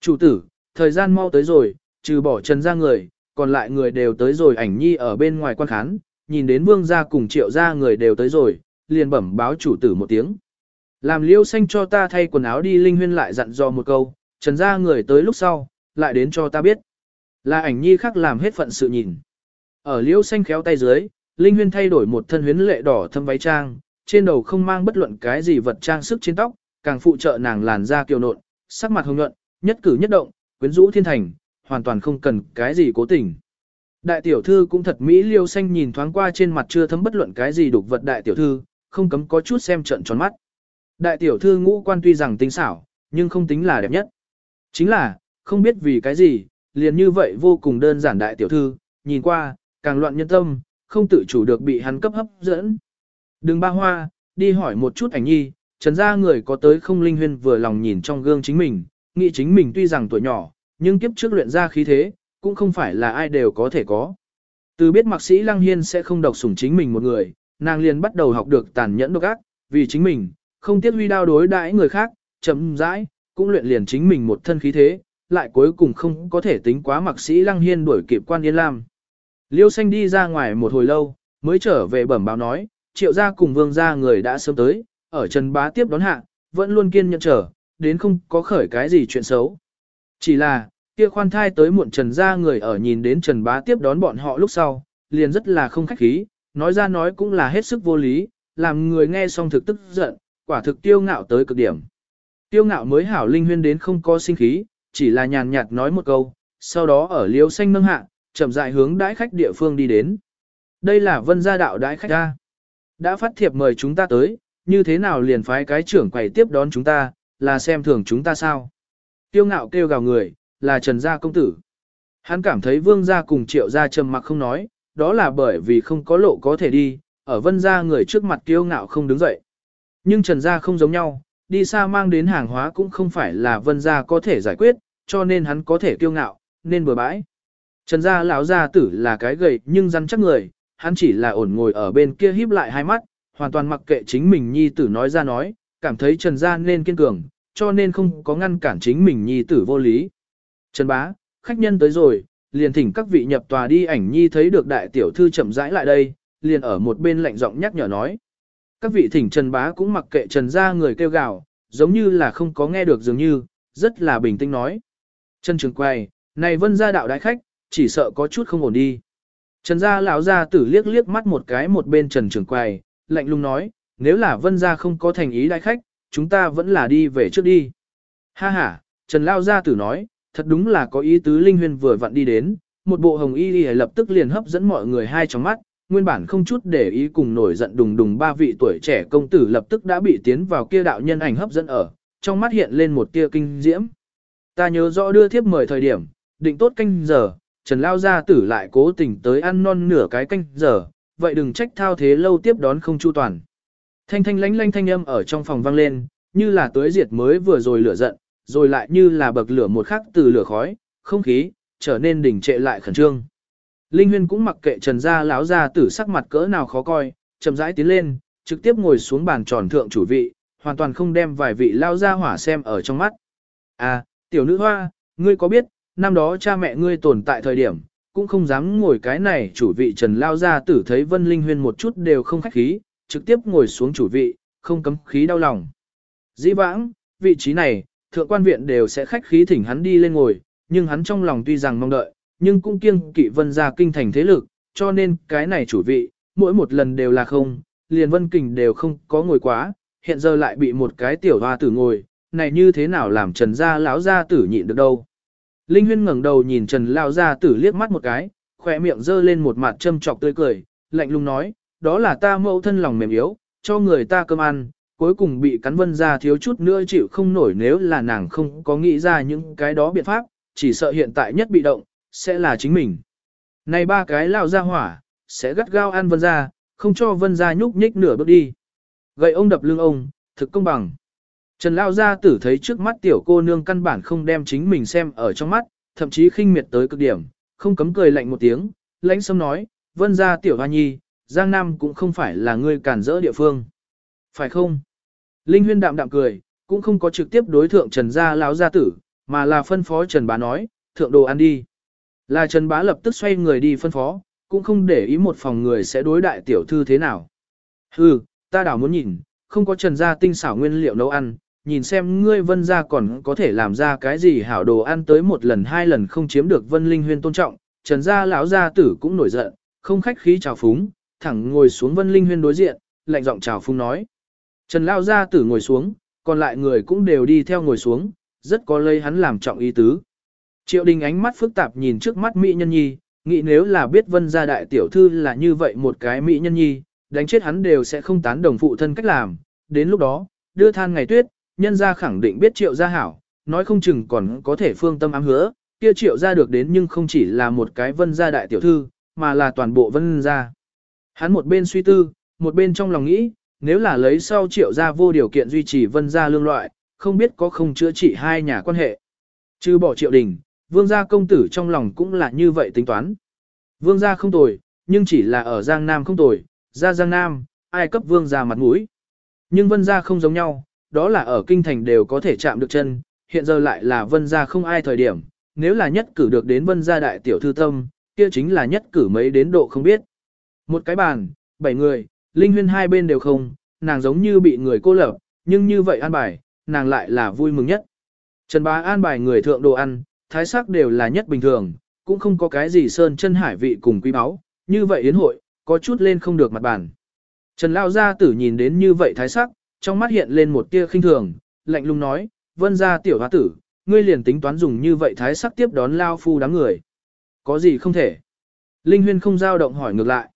Chủ tử, thời gian mau tới rồi, trừ bỏ trần gia người, còn lại người đều tới rồi ảnh nhi ở bên ngoài quan khán, nhìn đến vương gia cùng triệu gia người đều tới rồi, liền bẩm báo chủ tử một tiếng. Làm liêu xanh cho ta thay quần áo đi linh huyên lại dặn dò một câu, trần gia người tới lúc sau, lại đến cho ta biết. Là ảnh nhi khác làm hết phận sự nhìn. Ở liêu xanh khéo tay dưới, linh huyên thay đổi một thân huyến lệ đỏ thâm váy trang, trên đầu không mang bất luận cái gì vật trang sức trên tóc, càng phụ trợ nàng làn da kiều nộn, sắc mặt hồng nhuận, nhất cử nhất động, quyến rũ thiên thành, hoàn toàn không cần cái gì cố tình. Đại tiểu thư cũng thật mỹ liêu xanh nhìn thoáng qua trên mặt chưa thấm bất luận cái gì đục vật đại tiểu thư, không cấm có chút xem trận tròn mắt. Đại tiểu thư ngũ quan tuy rằng tinh xảo, nhưng không tính là đẹp nhất. Chính là, không biết vì cái gì, liền như vậy vô cùng đơn giản đại tiểu thư, nhìn qua, càng loạn nhân tâm, không tự chủ được bị hắn cấp hấp dẫn. Đừng ba hoa, đi hỏi một chút ảnh nhi, trần ra người có tới không linh huyên vừa lòng nhìn trong gương chính mình, nghĩ chính mình tuy rằng tuổi nhỏ, nhưng kiếp trước luyện ra khí thế, cũng không phải là ai đều có thể có. Từ biết mạc sĩ Lăng Hiên sẽ không độc sủng chính mình một người, nàng liền bắt đầu học được tàn nhẫn độc ác, vì chính mình, không tiếc huy đao đối đãi người khác, chậm rãi, cũng luyện liền chính mình một thân khí thế, lại cuối cùng không có thể tính quá mạc sĩ Lăng Hiên đuổi kịp quan Yên Lam. Liêu xanh đi ra ngoài một hồi lâu, mới trở về bẩm báo nói, triệu gia cùng vương gia người đã sớm tới, ở Trần Bá tiếp đón hạ, vẫn luôn kiên nhẫn chờ, đến không có khởi cái gì chuyện xấu. Chỉ là, kia khoan thai tới muộn trần ra người ở nhìn đến trần bá tiếp đón bọn họ lúc sau, liền rất là không khách khí, nói ra nói cũng là hết sức vô lý, làm người nghe xong thực tức giận, quả thực tiêu ngạo tới cực điểm. Tiêu ngạo mới hảo linh huyên đến không có sinh khí, chỉ là nhàn nhạt nói một câu, sau đó ở liêu xanh nâng hạ, chậm dại hướng đãi khách địa phương đi đến. Đây là vân gia đạo đãi khách ta. Đã phát thiệp mời chúng ta tới, như thế nào liền phái cái trưởng quầy tiếp đón chúng ta, là xem thường chúng ta sao. Tiêu ngạo kêu gào người, là Trần Gia Công Tử. Hắn cảm thấy vương gia cùng triệu gia trầm mặc không nói, đó là bởi vì không có lộ có thể đi, ở vân gia người trước mặt kiêu ngạo không đứng dậy. Nhưng Trần Gia không giống nhau, đi xa mang đến hàng hóa cũng không phải là vân gia có thể giải quyết, cho nên hắn có thể kiêu ngạo, nên bừa bãi. Trần Gia lão gia tử là cái gầy nhưng rắn chắc người, hắn chỉ là ổn ngồi ở bên kia híp lại hai mắt, hoàn toàn mặc kệ chính mình nhi tử nói ra nói, cảm thấy Trần Gia nên kiên cường, cho nên không có ngăn cản chính mình nhi tử vô lý. Trần Bá, khách nhân tới rồi, liền thỉnh các vị nhập tòa đi ảnh nhi thấy được đại tiểu thư chậm rãi lại đây, liền ở một bên lạnh giọng nhắc nhở nói. Các vị thỉnh Trần Bá cũng mặc kệ Trần Gia người kêu gào, giống như là không có nghe được dường như, rất là bình tĩnh nói. Trần Trường Quay, này vân gia đạo đại khách, chỉ sợ có chút không ổn đi. Trần gia lão gia tử liếc liếc mắt một cái một bên Trần Trường Quay, lạnh lùng nói, nếu là vân gia không có thành ý đại khách, chúng ta vẫn là đi về trước đi. Ha ha, Trần lão gia tử nói, thật đúng là có ý tứ Linh Huyên vừa vặn đi đến, một bộ hồng y y lập tức liền hấp dẫn mọi người hai trong mắt, nguyên bản không chút để ý cùng nổi giận đùng đùng ba vị tuổi trẻ công tử lập tức đã bị tiến vào kia đạo nhân ảnh hấp dẫn ở, trong mắt hiện lên một tia kinh diễm. Ta nhớ rõ đưa thiếp mời thời điểm, định tốt canh giờ, Trần Lao gia tử lại cố tình tới ăn non nửa cái canh giờ, vậy đừng trách thao thế lâu tiếp đón không chu toàn. Thanh thanh lánh lánh thanh âm ở trong phòng vang lên, như là tới diệt mới vừa rồi lửa giận, rồi lại như là bậc lửa một khắc từ lửa khói, không khí, trở nên đỉnh trệ lại khẩn trương. Linh Huyên cũng mặc kệ Trần gia lão gia tử sắc mặt cỡ nào khó coi, chậm rãi tiến lên, trực tiếp ngồi xuống bàn tròn thượng chủ vị, hoàn toàn không đem vài vị lao gia hỏa xem ở trong mắt. À, tiểu nữ hoa, ngươi có biết, năm đó cha mẹ ngươi tồn tại thời điểm, cũng không dám ngồi cái này chủ vị Trần lao gia tử thấy Vân Linh Huyên một chút đều không khách khí, trực tiếp ngồi xuống chủ vị, không cấm khí đau lòng. Dĩ vãng, vị trí này, thượng quan viện đều sẽ khách khí thỉnh hắn đi lên ngồi, nhưng hắn trong lòng tuy rằng mong đợi, nhưng cũng kiêng kỵ vân ra kinh thành thế lực, cho nên cái này chủ vị, mỗi một lần đều là không, liền vân kình đều không có ngồi quá, hiện giờ lại bị một cái tiểu hoa tử ngồi, này như thế nào làm trần gia lão gia tử nhịn được đâu. Linh huyên ngẩng đầu nhìn trần lão gia tử liếc mắt một cái, khỏe miệng dơ lên một mặt châm trọc tươi cười, lạnh lùng nói, đó là ta mẫu thân lòng mềm yếu, cho người ta cơm ăn, cuối cùng bị cắn vân ra thiếu chút nữa chịu không nổi nếu là nàng không có nghĩ ra những cái đó biện pháp, chỉ sợ hiện tại nhất bị động, sẽ là chính mình. Này ba cái lao ra hỏa, sẽ gắt gao ăn vân ra, không cho vân ra nhúc nhích nửa bước đi. Gậy ông đập lưng ông, thực công bằng. Trần lao gia tử thấy trước mắt tiểu cô nương căn bản không đem chính mình xem ở trong mắt, thậm chí khinh miệt tới cực điểm, không cấm cười lạnh một tiếng, lãnh sâm nói, vân ra tiểu hoa nhi, Giang Nam cũng không phải là người cản rỡ địa phương. Phải không? Linh huyên đạm đạm cười, cũng không có trực tiếp đối thượng Trần gia lão gia tử, mà là phân phó Trần bá nói, thượng đồ ăn đi. Là Trần bá lập tức xoay người đi phân phó, cũng không để ý một phòng người sẽ đối đại tiểu thư thế nào. Hừ, ta đảo muốn nhìn, không có Trần gia tinh xảo nguyên liệu nấu ăn, nhìn xem ngươi vân gia còn có thể làm ra cái gì hảo đồ ăn tới một lần hai lần không chiếm được vân linh huyên tôn trọng. Trần gia lão gia tử cũng nổi giận, không khách khí chào phúng, thẳng ngồi xuống vân linh huyên đối diện, lạnh giọng chào phúng nói. Trần Lao Gia Tử ngồi xuống, còn lại người cũng đều đi theo ngồi xuống, rất có lây hắn làm trọng ý tứ. Triệu đình ánh mắt phức tạp nhìn trước mắt Mỹ Nhân Nhi, nghĩ nếu là biết vân gia đại tiểu thư là như vậy một cái Mỹ Nhân Nhi, đánh chết hắn đều sẽ không tán đồng phụ thân cách làm. Đến lúc đó, đưa than ngày tuyết, nhân gia khẳng định biết triệu gia hảo, nói không chừng còn có thể phương tâm ám hứa, kia triệu gia được đến nhưng không chỉ là một cái vân gia đại tiểu thư, mà là toàn bộ vân gia. Hắn một bên suy tư, một bên trong lòng nghĩ, nếu là lấy sau triệu gia vô điều kiện duy trì vân gia lương loại, không biết có không chữa trị hai nhà quan hệ. Trừ bỏ triệu đình, vương gia công tử trong lòng cũng là như vậy tính toán. Vương gia không tồi, nhưng chỉ là ở Giang Nam không tồi, ra Giang Nam, ai cấp vương gia mặt mũi. Nhưng vân gia không giống nhau, đó là ở kinh thành đều có thể chạm được chân, hiện giờ lại là vân gia không ai thời điểm, nếu là nhất cử được đến vân gia đại tiểu thư tâm, kia chính là nhất cử mấy đến độ không biết. Một cái bàn, bảy người, Linh huyên hai bên đều không, nàng giống như bị người cô lập, nhưng như vậy an bài, nàng lại là vui mừng nhất. Trần Bá an bài người thượng đồ ăn, thái sắc đều là nhất bình thường, cũng không có cái gì sơn chân hải vị cùng quý báu, như vậy yến hội, có chút lên không được mặt bàn. Trần Lao Gia tử nhìn đến như vậy thái sắc, trong mắt hiện lên một tia khinh thường, lạnh lùng nói, vân gia tiểu hóa tử, ngươi liền tính toán dùng như vậy thái sắc tiếp đón Lao Phu đám người. Có gì không thể? Linh Huyên không giao động hỏi ngược lại.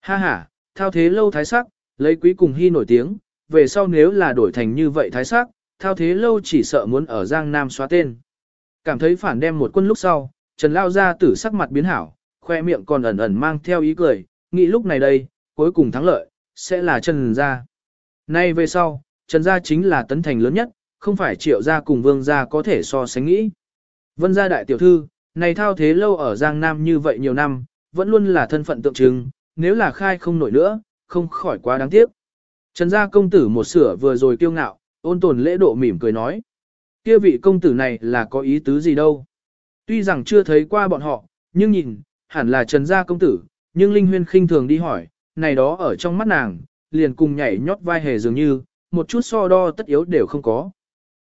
Ha ha, thao thế lâu thái sắc, lấy quý cùng hy nổi tiếng, về sau nếu là đổi thành như vậy thái sắc, thao thế lâu chỉ sợ muốn ở Giang Nam xóa tên. Cảm thấy phản đem một quân lúc sau, Trần Lao Gia tử sắc mặt biến hảo, khoe miệng còn ẩn ẩn mang theo ý cười, nghĩ lúc này đây, cuối cùng thắng lợi, sẽ là Trần Gia. Nay về sau, Trần Gia chính là tấn thành lớn nhất, không phải triệu gia cùng vương gia có thể so sánh nghĩ. Vân gia đại tiểu thư, này thao thế lâu ở Giang Nam như vậy nhiều năm, vẫn luôn là thân phận tượng trưng, nếu là khai không nổi nữa, không khỏi quá đáng tiếc. Trần gia công tử một sửa vừa rồi kiêu ngạo, ôn tồn lễ độ mỉm cười nói. Kia vị công tử này là có ý tứ gì đâu. Tuy rằng chưa thấy qua bọn họ, nhưng nhìn, hẳn là Trần gia công tử, nhưng Linh Huyên khinh thường đi hỏi, này đó ở trong mắt nàng, liền cùng nhảy nhót vai hề dường như, một chút so đo tất yếu đều không có.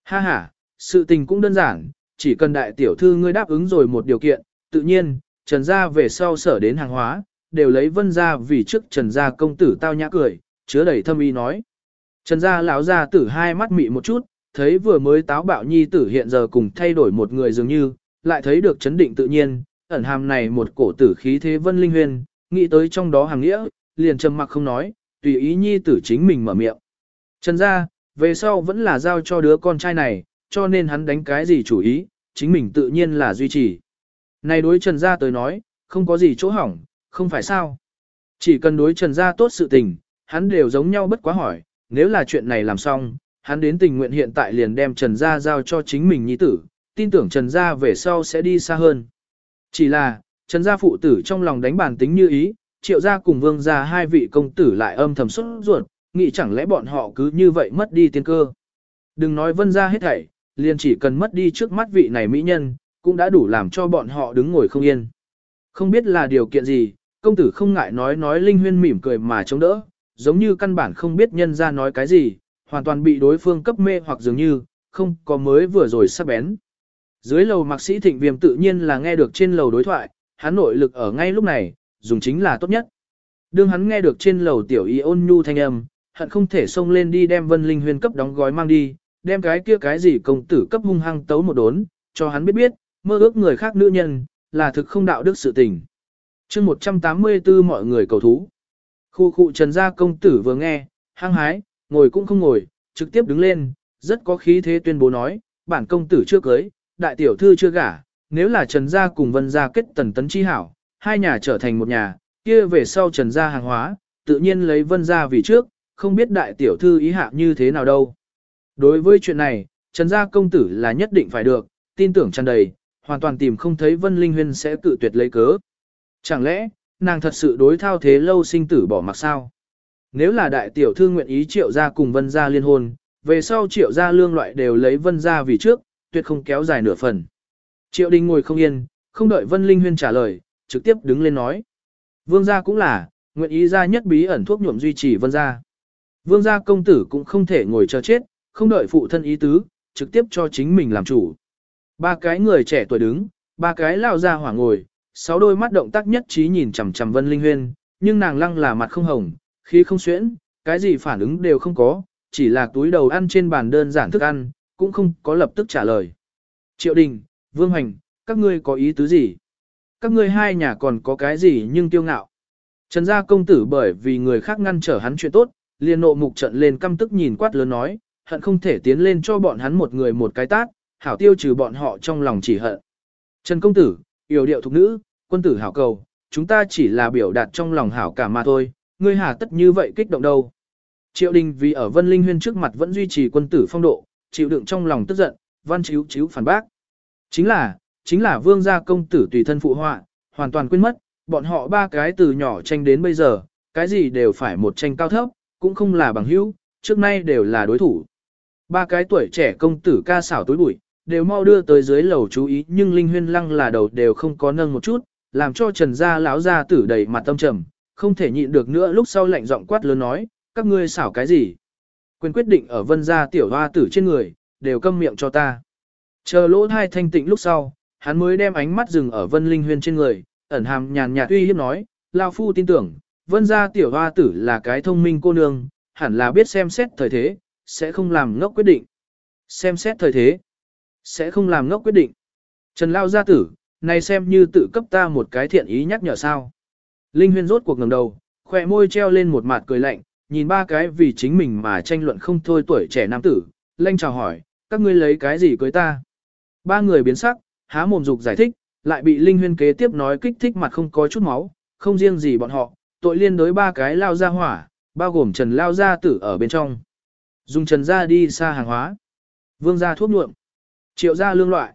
Ha ha, sự tình cũng đơn giản, chỉ cần đại tiểu thư ngươi đáp ứng rồi một điều kiện, tự nhiên, Trần gia về sau sở đến hàng hóa, đều lấy vân ra vì trước Trần gia công tử tao nhã cười, chứa đầy thâm ý nói. Trần gia lão gia tử hai mắt mị một chút, thấy vừa mới táo bạo nhi tử hiện giờ cùng thay đổi một người dường như, lại thấy được chấn định tự nhiên, ẩn hàm này một cổ tử khí thế vân linh huyền, nghĩ tới trong đó hàng nghĩa, liền trầm mặc không nói, tùy ý nhi tử chính mình mở miệng. Trần gia, về sau vẫn là giao cho đứa con trai này, cho nên hắn đánh cái gì chủ ý, chính mình tự nhiên là duy trì. Này đối Trần gia tới nói, không có gì chỗ hỏng, không phải sao. Chỉ cần đối Trần gia tốt sự tình, hắn đều giống nhau bất quá hỏi, nếu là chuyện này làm xong, hắn đến tình nguyện hiện tại liền đem Trần gia giao cho chính mình nhi tử, tin tưởng Trần gia về sau sẽ đi xa hơn. Chỉ là, Trần gia phụ tử trong lòng đánh bản tính như ý, triệu gia cùng vương gia hai vị công tử lại âm thầm xuất ruột, nghĩ chẳng lẽ bọn họ cứ như vậy mất đi tiên cơ. Đừng nói vân gia hết thảy, liền chỉ cần mất đi trước mắt vị này mỹ nhân, cũng đã đủ làm cho bọn họ đứng ngồi không yên. Không biết là điều kiện gì, công tử không ngại nói nói linh huyên mỉm cười mà chống đỡ, giống như căn bản không biết nhân ra nói cái gì, hoàn toàn bị đối phương cấp mê hoặc dường như, không có mới vừa rồi sắp bén. Dưới lầu mạc sĩ thịnh viêm tự nhiên là nghe được trên lầu đối thoại, hắn nội lực ở ngay lúc này, dùng chính là tốt nhất. Đương hắn nghe được trên lầu tiểu y ôn nhu thanh âm, hận không thể xông lên đi đem vân linh huyên cấp đóng gói mang đi, đem cái kia cái gì công tử cấp hung hăng tấu một đốn, cho hắn biết biết, mơ ước người khác nữ nhân, là thực không đạo đức sự tình chương 184 mọi người cầu thú. Khu khu trần gia công tử vừa nghe, hăng hái, ngồi cũng không ngồi, trực tiếp đứng lên, rất có khí thế tuyên bố nói, bản công tử chưa cưới, đại tiểu thư chưa gả, nếu là trần gia cùng vân gia kết tần tấn chi hảo, hai nhà trở thành một nhà, kia về sau trần gia hàng hóa, tự nhiên lấy vân gia vì trước, không biết đại tiểu thư ý hạ như thế nào đâu. Đối với chuyện này, trần gia công tử là nhất định phải được, tin tưởng tràn đầy, hoàn toàn tìm không thấy vân linh huyên sẽ tự tuyệt lấy cớ. Chẳng lẽ, nàng thật sự đối thao thế lâu sinh tử bỏ mặc sao? Nếu là đại tiểu thư nguyện ý triệu gia cùng vân gia liên hôn, về sau triệu gia lương loại đều lấy vân gia vì trước, tuyệt không kéo dài nửa phần. Triệu đình ngồi không yên, không đợi vân linh huyên trả lời, trực tiếp đứng lên nói. Vương gia cũng là, nguyện ý gia nhất bí ẩn thuốc nhuộm duy trì vân gia. Vương gia công tử cũng không thể ngồi chờ chết, không đợi phụ thân ý tứ, trực tiếp cho chính mình làm chủ. Ba cái người trẻ tuổi đứng, ba cái lao ra hỏa ngồi, sáu đôi mắt động tác nhất trí nhìn chằm chằm Vân Linh Huyên, nhưng nàng lăng là mặt không hồng, khí không xuyễn, cái gì phản ứng đều không có, chỉ là túi đầu ăn trên bàn đơn giản thức ăn, cũng không có lập tức trả lời. Triệu Đình, Vương Hoành, các ngươi có ý tứ gì? Các ngươi hai nhà còn có cái gì nhưng tiêu ngạo? Trần gia công tử bởi vì người khác ngăn trở hắn chuyện tốt, liền nộ mục trận lên căm tức nhìn quát lớn nói, hận không thể tiến lên cho bọn hắn một người một cái tát, hảo tiêu trừ bọn họ trong lòng chỉ hận. Trần công tử, yêu điệu thục nữ, quân tử hảo cầu, chúng ta chỉ là biểu đạt trong lòng hảo cả mà thôi, ngươi hà tất như vậy kích động đâu. Triệu đình vì ở Vân Linh Huyên trước mặt vẫn duy trì quân tử phong độ, chịu đựng trong lòng tức giận, văn chiếu chiếu phản bác. Chính là, chính là vương gia công tử tùy thân phụ họa, hoàn toàn quên mất, bọn họ ba cái từ nhỏ tranh đến bây giờ, cái gì đều phải một tranh cao thấp, cũng không là bằng hữu, trước nay đều là đối thủ. Ba cái tuổi trẻ công tử ca xảo tối bụi, đều mau đưa tới dưới lầu chú ý nhưng Linh Huyên Lăng là đầu đều không có nâng một chút, làm cho Trần gia lão gia tử đầy mặt tâm trầm, không thể nhịn được nữa lúc sau lạnh giọng quát lớn nói, các ngươi xảo cái gì? quyền quyết định ở vân gia tiểu hoa tử trên người, đều câm miệng cho ta. Chờ lỗ thai thanh tịnh lúc sau, hắn mới đem ánh mắt dừng ở vân linh huyên trên người, ẩn hàm nhàn nhạt uy hiếp nói, Lao Phu tin tưởng, vân gia tiểu hoa tử là cái thông minh cô nương, hẳn là biết xem xét thời thế, sẽ không làm ngốc quyết định. Xem xét thời thế, sẽ không làm ngốc quyết định. Trần Lao gia tử, này xem như tự cấp ta một cái thiện ý nhắc nhở sao. Linh huyên rốt cuộc ngẩng đầu, khỏe môi treo lên một mặt cười lạnh, nhìn ba cái vì chính mình mà tranh luận không thôi tuổi trẻ nam tử, lanh chào hỏi, các ngươi lấy cái gì cưới ta. Ba người biến sắc, há mồm dục giải thích, lại bị Linh huyên kế tiếp nói kích thích mặt không có chút máu, không riêng gì bọn họ, tội liên đối ba cái lao ra hỏa, bao gồm Trần lao gia tử ở bên trong. Dùng Trần ra đi xa hàng hóa. Vương gia thuốc nhuộm. Triệu gia lương loại.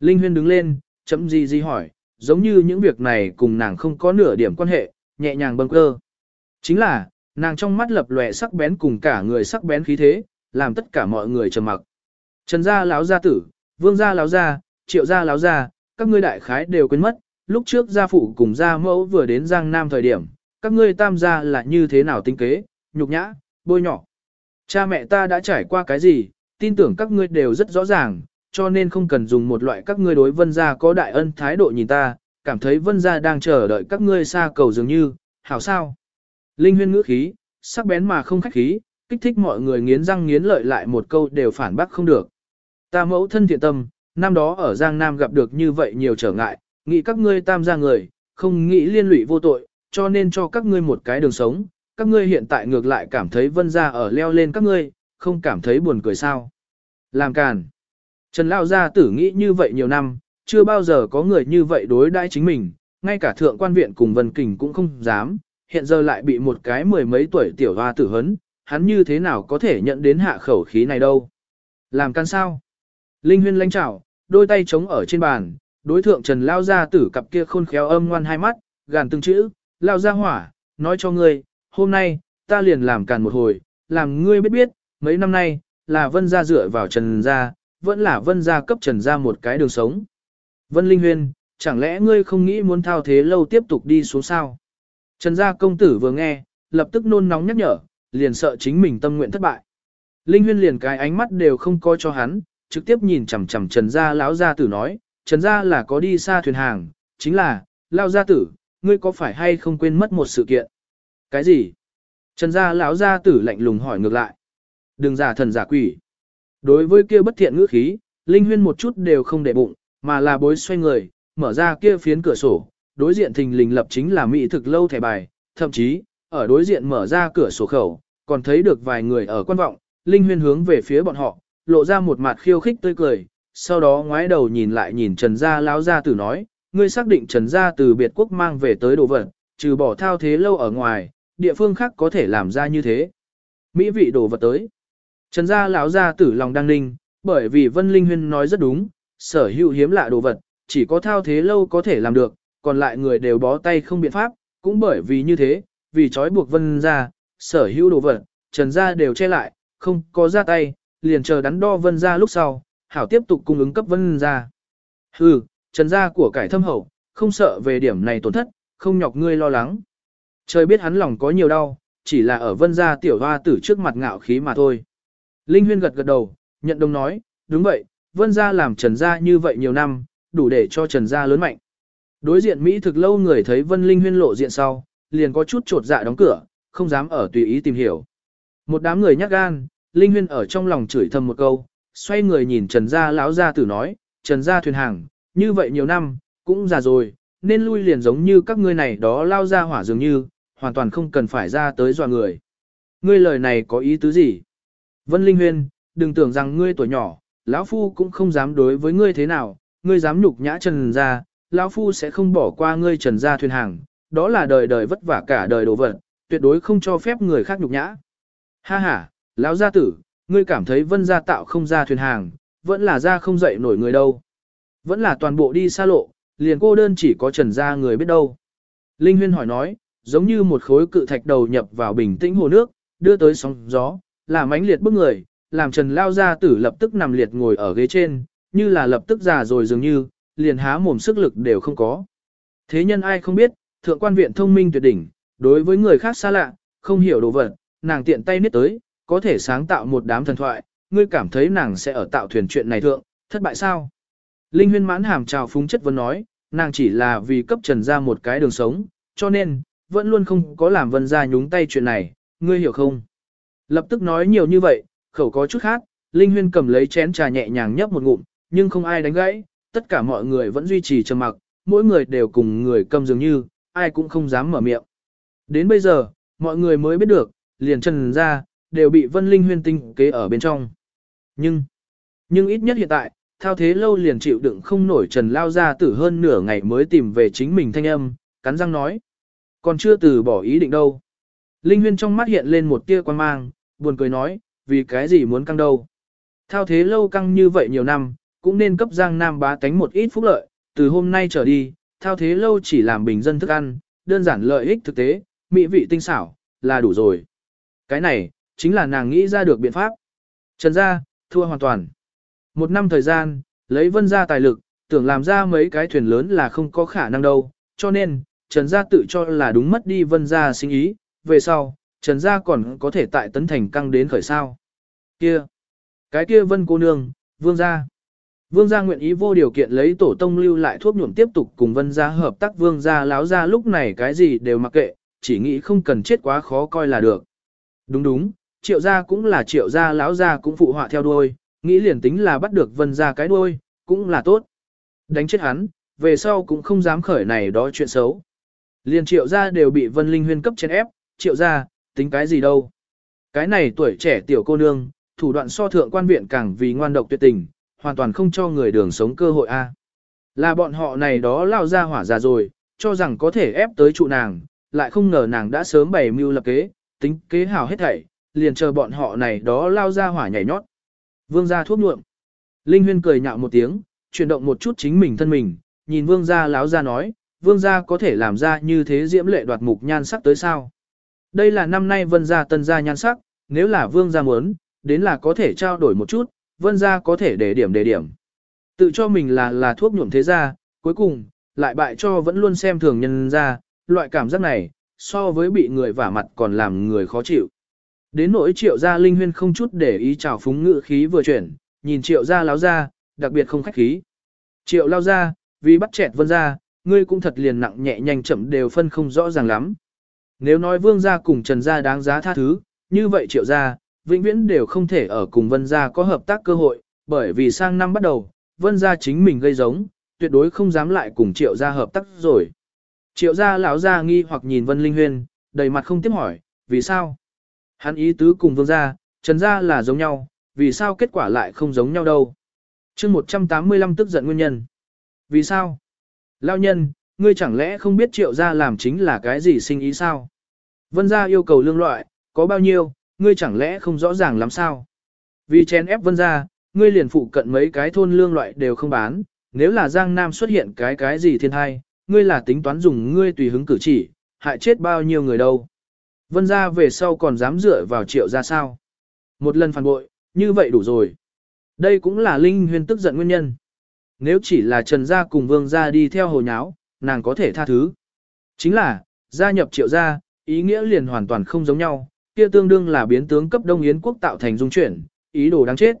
Linh huyên đứng lên, chấm gì gì hỏi, giống như những việc này cùng nàng không có nửa điểm quan hệ, nhẹ nhàng bâng cơ. Chính là, nàng trong mắt lập lòe sắc bén cùng cả người sắc bén khí thế, làm tất cả mọi người trầm mặc. Trần gia láo gia tử, vương gia láo gia, triệu gia láo gia, các ngươi đại khái đều quên mất, lúc trước gia phụ cùng gia mẫu vừa đến Giang Nam thời điểm, các ngươi tam gia là như thế nào tinh kế, nhục nhã, bôi nhỏ. Cha mẹ ta đã trải qua cái gì, tin tưởng các ngươi đều rất rõ ràng, cho nên không cần dùng một loại các ngươi đối vân gia có đại ân thái độ nhìn ta, cảm thấy vân gia đang chờ đợi các ngươi xa cầu dường như, hảo sao. Linh huyên ngữ khí, sắc bén mà không khách khí, kích thích mọi người nghiến răng nghiến lợi lại một câu đều phản bác không được. Ta mẫu thân thiện tâm, năm đó ở Giang Nam gặp được như vậy nhiều trở ngại, nghĩ các ngươi tam gia người, không nghĩ liên lụy vô tội, cho nên cho các ngươi một cái đường sống, các ngươi hiện tại ngược lại cảm thấy vân gia ở leo lên các ngươi, không cảm thấy buồn cười sao. Làm càn. Trần Lao Gia tử nghĩ như vậy nhiều năm, chưa bao giờ có người như vậy đối đãi chính mình, ngay cả thượng quan viện cùng Vân Kình cũng không dám, hiện giờ lại bị một cái mười mấy tuổi tiểu hoa tử hấn, hắn như thế nào có thể nhận đến hạ khẩu khí này đâu. Làm can sao? Linh huyên lãnh chảo, đôi tay chống ở trên bàn, đối thượng Trần Lao Gia tử cặp kia khôn khéo âm ngoan hai mắt, gàn từng chữ, Lao Gia hỏa, nói cho ngươi, hôm nay, ta liền làm càn một hồi, làm ngươi biết biết, mấy năm nay, là vân gia dựa vào Trần gia, vẫn là vân gia cấp trần gia một cái đường sống. Vân Linh Huyên, chẳng lẽ ngươi không nghĩ muốn thao thế lâu tiếp tục đi xuống sao? Trần gia công tử vừa nghe, lập tức nôn nóng nhắc nhở, liền sợ chính mình tâm nguyện thất bại. Linh Huyên liền cái ánh mắt đều không coi cho hắn, trực tiếp nhìn chằm chằm Trần gia lão gia tử nói, Trần gia là có đi xa thuyền hàng, chính là, lão gia tử, ngươi có phải hay không quên mất một sự kiện? Cái gì? Trần gia lão gia tử lạnh lùng hỏi ngược lại. Đừng giả thần giả quỷ. Đối với kia bất thiện ngữ khí, Linh Huyên một chút đều không để bụng, mà là bối xoay người, mở ra kia phiến cửa sổ, đối diện thình lình lập chính là mỹ thực lâu thẻ bài, thậm chí, ở đối diện mở ra cửa sổ khẩu, còn thấy được vài người ở quan vọng, Linh Huyên hướng về phía bọn họ, lộ ra một mặt khiêu khích tươi cười, sau đó ngoái đầu nhìn lại nhìn Trần Gia lão gia tử nói, ngươi xác định Trần Gia từ biệt quốc mang về tới đồ vật, trừ bỏ thao thế lâu ở ngoài, địa phương khác có thể làm ra như thế. Mỹ vị đồ vật tới. Trần gia lão gia tử lòng đang ninh, bởi vì Vân Linh Huyên nói rất đúng, sở hữu hiếm lạ đồ vật, chỉ có thao thế lâu có thể làm được, còn lại người đều bó tay không biện pháp, cũng bởi vì như thế, vì trói buộc Vân gia, sở hữu đồ vật, Trần gia đều che lại, không có ra tay, liền chờ đắn đo Vân gia lúc sau, hảo tiếp tục cung ứng cấp Vân gia. Hừ, Trần gia của cải thâm hậu, không sợ về điểm này tổn thất, không nhọc ngươi lo lắng. Trời biết hắn lòng có nhiều đau, chỉ là ở Vân gia tiểu hoa tử trước mặt ngạo khí mà thôi. Linh Huyên gật gật đầu, nhận đồng nói, đúng vậy, vân gia làm trần gia như vậy nhiều năm, đủ để cho trần gia lớn mạnh. Đối diện Mỹ thực lâu người thấy vân Linh Huyên lộ diện sau, liền có chút trột dạ đóng cửa, không dám ở tùy ý tìm hiểu. Một đám người nhắc gan, Linh Huyên ở trong lòng chửi thầm một câu, xoay người nhìn trần gia lão gia tử nói, trần gia thuyền hàng, như vậy nhiều năm, cũng già rồi, nên lui liền giống như các ngươi này đó lao ra hỏa dường như, hoàn toàn không cần phải ra tới dọa người. Ngươi lời này có ý tứ gì? Vân Linh Huyên, đừng tưởng rằng ngươi tuổi nhỏ, lão phu cũng không dám đối với ngươi thế nào, ngươi dám nhục nhã Trần gia, lão phu sẽ không bỏ qua ngươi Trần gia thuyền hàng, đó là đời đời vất vả cả đời đồ vật, tuyệt đối không cho phép người khác nhục nhã. Ha ha, lão gia tử, ngươi cảm thấy Vân gia tạo không ra thuyền hàng, vẫn là gia không dậy nổi người đâu. Vẫn là toàn bộ đi xa lộ, liền cô đơn chỉ có Trần gia người biết đâu. Linh Huyên hỏi nói, giống như một khối cự thạch đầu nhập vào bình tĩnh hồ nước, đưa tới sóng gió, làm ánh liệt bức người, làm Trần Lao Gia Tử lập tức nằm liệt ngồi ở ghế trên, như là lập tức già rồi dường như, liền há mồm sức lực đều không có. Thế nhân ai không biết, thượng quan viện thông minh tuyệt đỉnh, đối với người khác xa lạ, không hiểu đồ vật, nàng tiện tay niết tới, có thể sáng tạo một đám thần thoại, ngươi cảm thấy nàng sẽ ở tạo thuyền chuyện này thượng, thất bại sao? Linh huyên mãn hàm trào phúng chất vấn nói, nàng chỉ là vì cấp trần ra một cái đường sống, cho nên, vẫn luôn không có làm vân ra nhúng tay chuyện này, ngươi hiểu không? Lập tức nói nhiều như vậy, khẩu có chút khác, Linh huyên cầm lấy chén trà nhẹ nhàng nhấp một ngụm, nhưng không ai đánh gãy, tất cả mọi người vẫn duy trì trầm mặc, mỗi người đều cùng người cầm dường như, ai cũng không dám mở miệng. Đến bây giờ, mọi người mới biết được, liền trần ra, đều bị Vân Linh huyên tinh kế ở bên trong. Nhưng, nhưng ít nhất hiện tại, thao thế lâu liền chịu đựng không nổi trần lao ra tử hơn nửa ngày mới tìm về chính mình thanh âm, cắn răng nói. Còn chưa từ bỏ ý định đâu. Linh huyên trong mắt hiện lên một tia quan mang, buồn cười nói, vì cái gì muốn căng đâu. Thao thế lâu căng như vậy nhiều năm, cũng nên cấp giang nam bá tánh một ít phúc lợi, từ hôm nay trở đi, thao thế lâu chỉ làm bình dân thức ăn, đơn giản lợi ích thực tế, mỹ vị tinh xảo, là đủ rồi. Cái này, chính là nàng nghĩ ra được biện pháp. Trần gia, thua hoàn toàn. Một năm thời gian, lấy vân gia tài lực, tưởng làm ra mấy cái thuyền lớn là không có khả năng đâu, cho nên, Trần gia tự cho là đúng mất đi vân gia sinh ý, về sau, Trần gia còn có thể tại tấn thành căng đến khởi sao. Kia, cái kia vân cô nương, vương gia. Vương gia nguyện ý vô điều kiện lấy tổ tông lưu lại thuốc nhuộm tiếp tục cùng vân gia hợp tác vương gia láo gia lúc này cái gì đều mặc kệ, chỉ nghĩ không cần chết quá khó coi là được. Đúng đúng, triệu gia cũng là triệu gia láo gia cũng phụ họa theo đuôi, nghĩ liền tính là bắt được vân gia cái đuôi, cũng là tốt. Đánh chết hắn, về sau cũng không dám khởi này đó chuyện xấu. Liền triệu gia đều bị vân linh huyên cấp trên ép, triệu gia, tính cái gì đâu. Cái này tuổi trẻ tiểu cô nương, thủ đoạn so thượng quan viện càng vì ngoan độc tuyệt tình, hoàn toàn không cho người đường sống cơ hội a. Là bọn họ này đó lao ra hỏa già rồi, cho rằng có thể ép tới trụ nàng, lại không ngờ nàng đã sớm bày mưu lập kế, tính kế hào hết thảy, liền chờ bọn họ này đó lao ra hỏa nhảy nhót. Vương gia thuốc nhuộm. Linh Huyên cười nhạo một tiếng, chuyển động một chút chính mình thân mình, nhìn vương gia láo ra nói, vương gia có thể làm ra như thế diễm lệ đoạt mục nhan sắc tới sao. Đây là năm nay vân gia tân gia nhan sắc, nếu là vương gia muốn, đến là có thể trao đổi một chút, vân gia có thể để điểm để điểm. Tự cho mình là là thuốc nhuộm thế gia, cuối cùng, lại bại cho vẫn luôn xem thường nhân gia, loại cảm giác này, so với bị người vả mặt còn làm người khó chịu. Đến nỗi triệu gia linh huyên không chút để ý chào phúng ngự khí vừa chuyển, nhìn triệu gia láo ra, đặc biệt không khách khí. Triệu lao ra, vì bắt chẹt vân ra, ngươi cũng thật liền nặng nhẹ nhanh chậm đều phân không rõ ràng lắm. Nếu nói vương gia cùng trần gia đáng giá tha thứ, như vậy triệu gia, vĩnh viễn đều không thể ở cùng vân gia có hợp tác cơ hội, bởi vì sang năm bắt đầu, vân gia chính mình gây giống, tuyệt đối không dám lại cùng triệu gia hợp tác rồi. Triệu gia lão gia nghi hoặc nhìn vân linh huyên, đầy mặt không tiếp hỏi, vì sao? Hắn ý tứ cùng vương gia, trần gia là giống nhau, vì sao kết quả lại không giống nhau đâu? chương 185 tức giận nguyên nhân. Vì sao? Lão nhân, ngươi chẳng lẽ không biết triệu gia làm chính là cái gì sinh ý sao? Vân gia yêu cầu lương loại, có bao nhiêu, ngươi chẳng lẽ không rõ ràng lắm sao? Vì chén ép vân gia, ngươi liền phụ cận mấy cái thôn lương loại đều không bán, nếu là Giang Nam xuất hiện cái cái gì thiên thai, ngươi là tính toán dùng ngươi tùy hứng cử chỉ, hại chết bao nhiêu người đâu. Vân gia về sau còn dám dựa vào triệu gia sao? Một lần phản bội, như vậy đủ rồi. Đây cũng là Linh Huyên tức giận nguyên nhân. Nếu chỉ là Trần gia cùng Vương gia đi theo hồ nháo, nàng có thể tha thứ. Chính là, gia nhập triệu gia, ý nghĩa liền hoàn toàn không giống nhau, kia tương đương là biến tướng cấp Đông Yến quốc tạo thành dung chuyển, ý đồ đáng chết.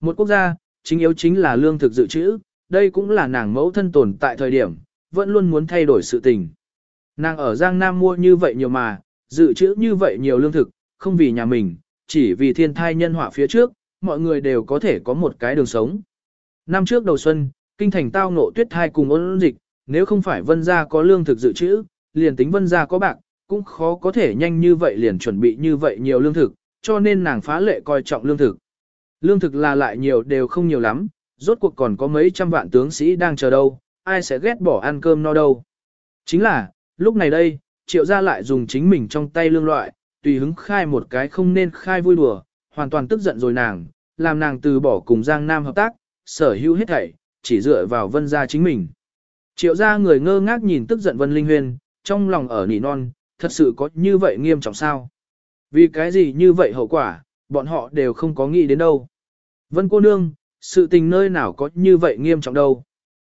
Một quốc gia, chính yếu chính là lương thực dự trữ, đây cũng là nàng mẫu thân tồn tại thời điểm, vẫn luôn muốn thay đổi sự tình. Nàng ở Giang Nam mua như vậy nhiều mà, dự trữ như vậy nhiều lương thực, không vì nhà mình, chỉ vì thiên thai nhân họa phía trước, mọi người đều có thể có một cái đường sống. Năm trước đầu xuân, kinh thành tao ngộ tuyết thai cùng ôn dịch, nếu không phải vân gia có lương thực dự trữ, liền tính vân gia có bạc, cũng khó có thể nhanh như vậy liền chuẩn bị như vậy nhiều lương thực, cho nên nàng phá lệ coi trọng lương thực. Lương thực là lại nhiều đều không nhiều lắm, rốt cuộc còn có mấy trăm vạn tướng sĩ đang chờ đâu, ai sẽ ghét bỏ ăn cơm no đâu. Chính là, lúc này đây, triệu gia lại dùng chính mình trong tay lương loại, tùy hứng khai một cái không nên khai vui đùa, hoàn toàn tức giận rồi nàng, làm nàng từ bỏ cùng Giang Nam hợp tác, sở hữu hết thảy, chỉ dựa vào vân gia chính mình. Triệu gia người ngơ ngác nhìn tức giận vân linh huyên, trong lòng ở nỉ non, thật sự có như vậy nghiêm trọng sao? Vì cái gì như vậy hậu quả, bọn họ đều không có nghĩ đến đâu. Vân cô nương, sự tình nơi nào có như vậy nghiêm trọng đâu.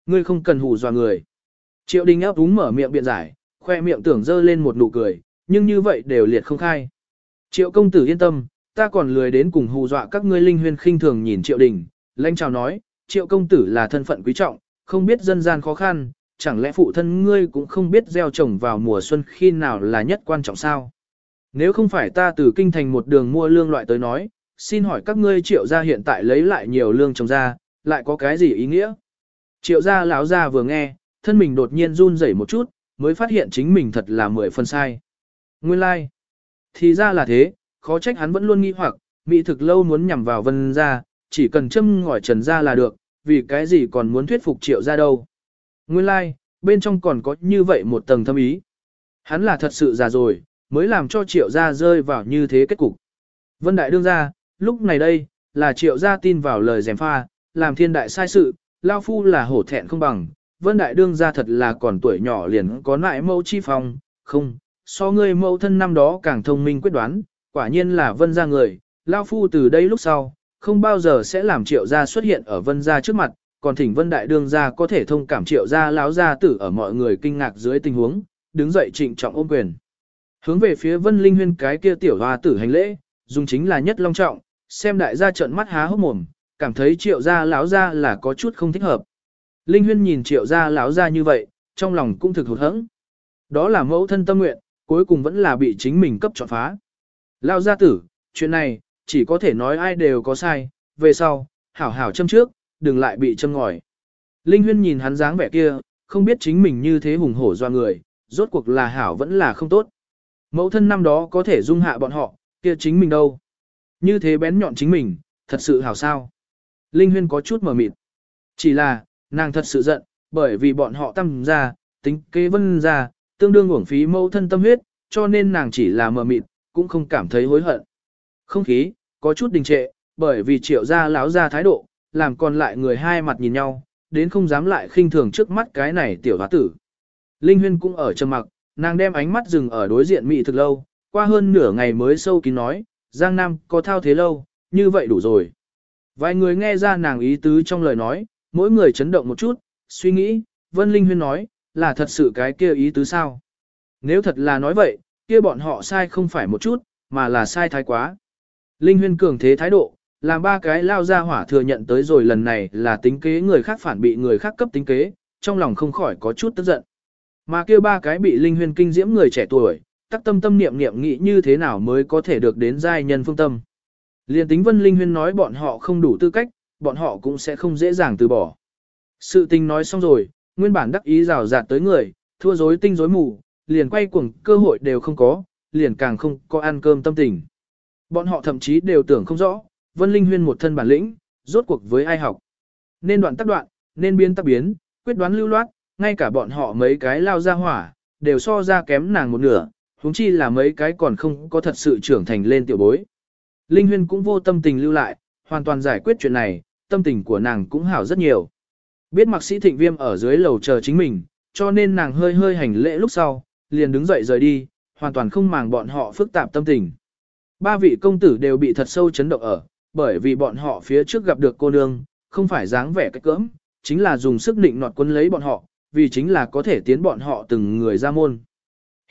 Ngươi không cần hù dọa người. Triệu đình áp úng mở miệng biện giải, khoe miệng tưởng dơ lên một nụ cười, nhưng như vậy đều liệt không khai. Triệu công tử yên tâm, ta còn lười đến cùng hù dọa các ngươi linh huyên khinh thường nhìn triệu đình, lãnh chào nói, triệu công tử là thân phận quý trọng, không biết dân gian khó khăn, chẳng lẽ phụ thân ngươi cũng không biết gieo trồng vào mùa xuân khi nào là nhất quan trọng sao? Nếu không phải ta từ kinh thành một đường mua lương loại tới nói, xin hỏi các ngươi triệu gia hiện tại lấy lại nhiều lương trồng ra, lại có cái gì ý nghĩa? Triệu gia lão gia vừa nghe, thân mình đột nhiên run rẩy một chút, mới phát hiện chính mình thật là mười phần sai. Nguyên lai, like. thì ra là thế, khó trách hắn vẫn luôn nghi hoặc, mỹ thực lâu muốn nhằm vào vân gia, chỉ cần châm ngỏi trần gia là được, vì cái gì còn muốn thuyết phục triệu gia đâu. Nguyên lai, like, bên trong còn có như vậy một tầng thâm ý. Hắn là thật sự già rồi, mới làm cho triệu gia rơi vào như thế kết cục. Vân Đại đương ra, lúc này đây, là triệu gia tin vào lời dèm pha, làm thiên đại sai sự, lao phu là hổ thẹn không bằng, Vân Đại đương ra thật là còn tuổi nhỏ liền có nại mẫu chi phong, không, so ngươi mẫu thân năm đó càng thông minh quyết đoán, quả nhiên là Vân gia người, lao phu từ đây lúc sau, không bao giờ sẽ làm triệu gia xuất hiện ở Vân gia trước mặt, còn thỉnh Vân Đại đương gia có thể thông cảm triệu gia láo gia tử ở mọi người kinh ngạc dưới tình huống, đứng dậy trịnh trọng ôm quyền. Hướng về phía Vân Linh Huyên cái kia tiểu hoa tử hành lễ, dùng chính là nhất long trọng, xem đại gia trợn mắt há hốc mồm, cảm thấy triệu gia lão gia là có chút không thích hợp. Linh Huyên nhìn triệu gia lão gia như vậy, trong lòng cũng thực hụt hẫng. Đó là mẫu thân tâm nguyện, cuối cùng vẫn là bị chính mình cấp chọn phá. Lão gia tử, chuyện này, chỉ có thể nói ai đều có sai, về sau, hảo hảo châm trước, đừng lại bị châm ngòi. Linh Huyên nhìn hắn dáng vẻ kia, không biết chính mình như thế hùng hổ doa người, rốt cuộc là hảo vẫn là không tốt. Mẫu thân năm đó có thể dung hạ bọn họ, kia chính mình đâu. Như thế bén nhọn chính mình, thật sự hảo sao. Linh Huyên có chút mở mịt. Chỉ là, nàng thật sự giận, bởi vì bọn họ tâm ra, tính kế vân ra, tương đương uổng phí mẫu thân tâm huyết, cho nên nàng chỉ là mở mịt, cũng không cảm thấy hối hận. Không khí, có chút đình trệ, bởi vì triệu gia láo ra thái độ, làm còn lại người hai mặt nhìn nhau, đến không dám lại khinh thường trước mắt cái này tiểu hóa tử. Linh Huyên cũng ở trầm mặc, nàng đem ánh mắt dừng ở đối diện Mị thực lâu, qua hơn nửa ngày mới sâu kín nói, Giang Nam có thao thế lâu, như vậy đủ rồi. Vài người nghe ra nàng ý tứ trong lời nói, mỗi người chấn động một chút, suy nghĩ, Vân Linh Huyên nói, là thật sự cái kia ý tứ sao? Nếu thật là nói vậy, kia bọn họ sai không phải một chút, mà là sai thái quá. Linh Huyên cường thế thái độ, làm ba cái lao ra hỏa thừa nhận tới rồi lần này là tính kế người khác phản bị người khác cấp tính kế, trong lòng không khỏi có chút tức giận. Mà kia ba cái bị Linh Huyên kinh diễm người trẻ tuổi, tắc tâm tâm niệm niệm nghĩ như thế nào mới có thể được đến giai nhân phương tâm. Liên tính Vân Linh Huyên nói bọn họ không đủ tư cách, bọn họ cũng sẽ không dễ dàng từ bỏ. Sự tình nói xong rồi, nguyên bản đắc ý rào rạt tới người, thua dối tinh dối mù, liền quay cuồng cơ hội đều không có, liền càng không có ăn cơm tâm tình. Bọn họ thậm chí đều tưởng không rõ, Vân Linh Huyên một thân bản lĩnh, rốt cuộc với ai học. Nên đoạn tắc đoạn, nên biến tắc biến, quyết đoán lưu loát, ngay cả bọn họ mấy cái lao ra hỏa, đều so ra kém nàng một nửa, huống chi là mấy cái còn không có thật sự trưởng thành lên tiểu bối. Linh Huyên cũng vô tâm tình lưu lại, hoàn toàn giải quyết chuyện này, tâm tình của nàng cũng hảo rất nhiều. Biết mạc sĩ thịnh viêm ở dưới lầu chờ chính mình, cho nên nàng hơi hơi hành lễ lúc sau, liền đứng dậy rời đi, hoàn toàn không màng bọn họ phức tạp tâm tình. Ba vị công tử đều bị thật sâu chấn động ở, bởi vì bọn họ phía trước gặp được cô nương, không phải dáng vẻ cách cỡm, chính là dùng sức định nọt quân lấy bọn họ, vì chính là có thể tiến bọn họ từng người ra môn.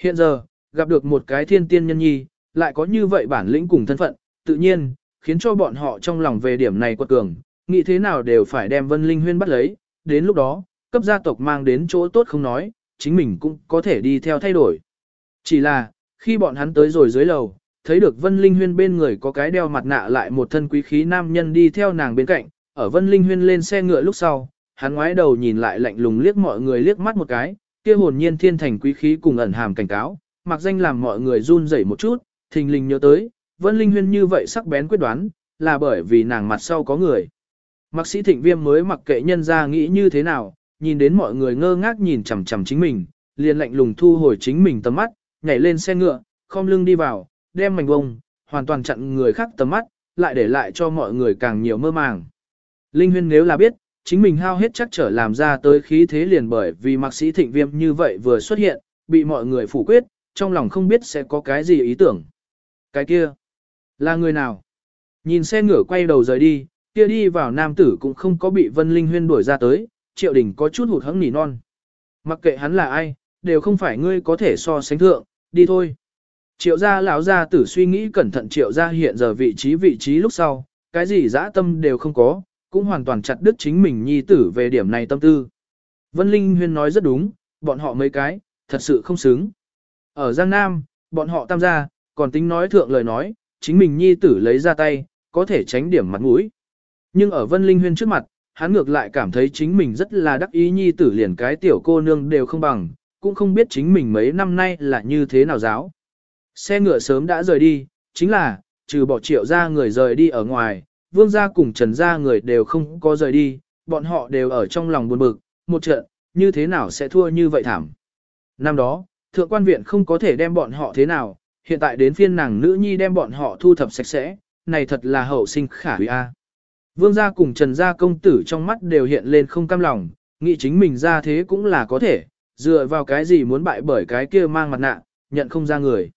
Hiện giờ, gặp được một cái thiên tiên nhân nhi, lại có như vậy bản lĩnh cùng thân phận, tự nhiên, khiến cho bọn họ trong lòng về điểm này quật cường, nghĩ thế nào đều phải đem Vân Linh Huyên bắt lấy, đến lúc đó, cấp gia tộc mang đến chỗ tốt không nói, chính mình cũng có thể đi theo thay đổi. Chỉ là, khi bọn hắn tới rồi dưới lầu, thấy được Vân Linh Huyên bên người có cái đeo mặt nạ lại một thân quý khí nam nhân đi theo nàng bên cạnh, ở Vân Linh Huyên lên xe ngựa lúc sau, hắn ngoái đầu nhìn lại lạnh lùng liếc mọi người liếc mắt một cái, kia hồn nhiên thiên thành quý khí cùng ẩn hàm cảnh cáo, mặc danh làm mọi người run rẩy một chút, thình lình nhớ tới, Vân Linh Huyên như vậy sắc bén quyết đoán, là bởi vì nàng mặt sau có người. Mạc sĩ thịnh viêm mới mặc kệ nhân ra nghĩ như thế nào, nhìn đến mọi người ngơ ngác nhìn chằm chằm chính mình, liền lạnh lùng thu hồi chính mình tầm mắt, nhảy lên xe ngựa, khom lưng đi vào, đem mảnh bông, hoàn toàn chặn người khác tầm mắt, lại để lại cho mọi người càng nhiều mơ màng. Linh huyên nếu là biết, chính mình hao hết chắc trở làm ra tới khí thế liền bởi vì mạc sĩ thịnh viêm như vậy vừa xuất hiện, bị mọi người phủ quyết, trong lòng không biết sẽ có cái gì ý tưởng. Cái kia, là người nào? Nhìn xe ngửa quay đầu rời đi, kia đi vào nam tử cũng không có bị Vân Linh Huyên đuổi ra tới, triệu đình có chút hụt hẫng nỉ non. Mặc kệ hắn là ai, đều không phải ngươi có thể so sánh thượng, đi thôi. Triệu gia lão gia tử suy nghĩ cẩn thận triệu gia hiện giờ vị trí vị trí lúc sau, cái gì dã tâm đều không có, cũng hoàn toàn chặt đứt chính mình nhi tử về điểm này tâm tư. Vân Linh Huyên nói rất đúng, bọn họ mấy cái, thật sự không xứng. Ở Giang Nam, bọn họ tam gia, còn tính nói thượng lời nói, chính mình nhi tử lấy ra tay, có thể tránh điểm mặt mũi. Nhưng ở Vân Linh Huyên trước mặt, hắn ngược lại cảm thấy chính mình rất là đắc ý nhi tử liền cái tiểu cô nương đều không bằng, cũng không biết chính mình mấy năm nay là như thế nào giáo. Xe ngựa sớm đã rời đi, chính là, trừ bỏ triệu ra người rời đi ở ngoài, vương gia cùng trần gia người đều không có rời đi, bọn họ đều ở trong lòng buồn bực, một trận, như thế nào sẽ thua như vậy thảm. Năm đó, thượng quan viện không có thể đem bọn họ thế nào, hiện tại đến phiên nàng nữ nhi đem bọn họ thu thập sạch sẽ, này thật là hậu sinh khả hủy a. Vương gia cùng Trần gia công tử trong mắt đều hiện lên không cam lòng, nghĩ chính mình ra thế cũng là có thể, dựa vào cái gì muốn bại bởi cái kia mang mặt nạ, nhận không ra người.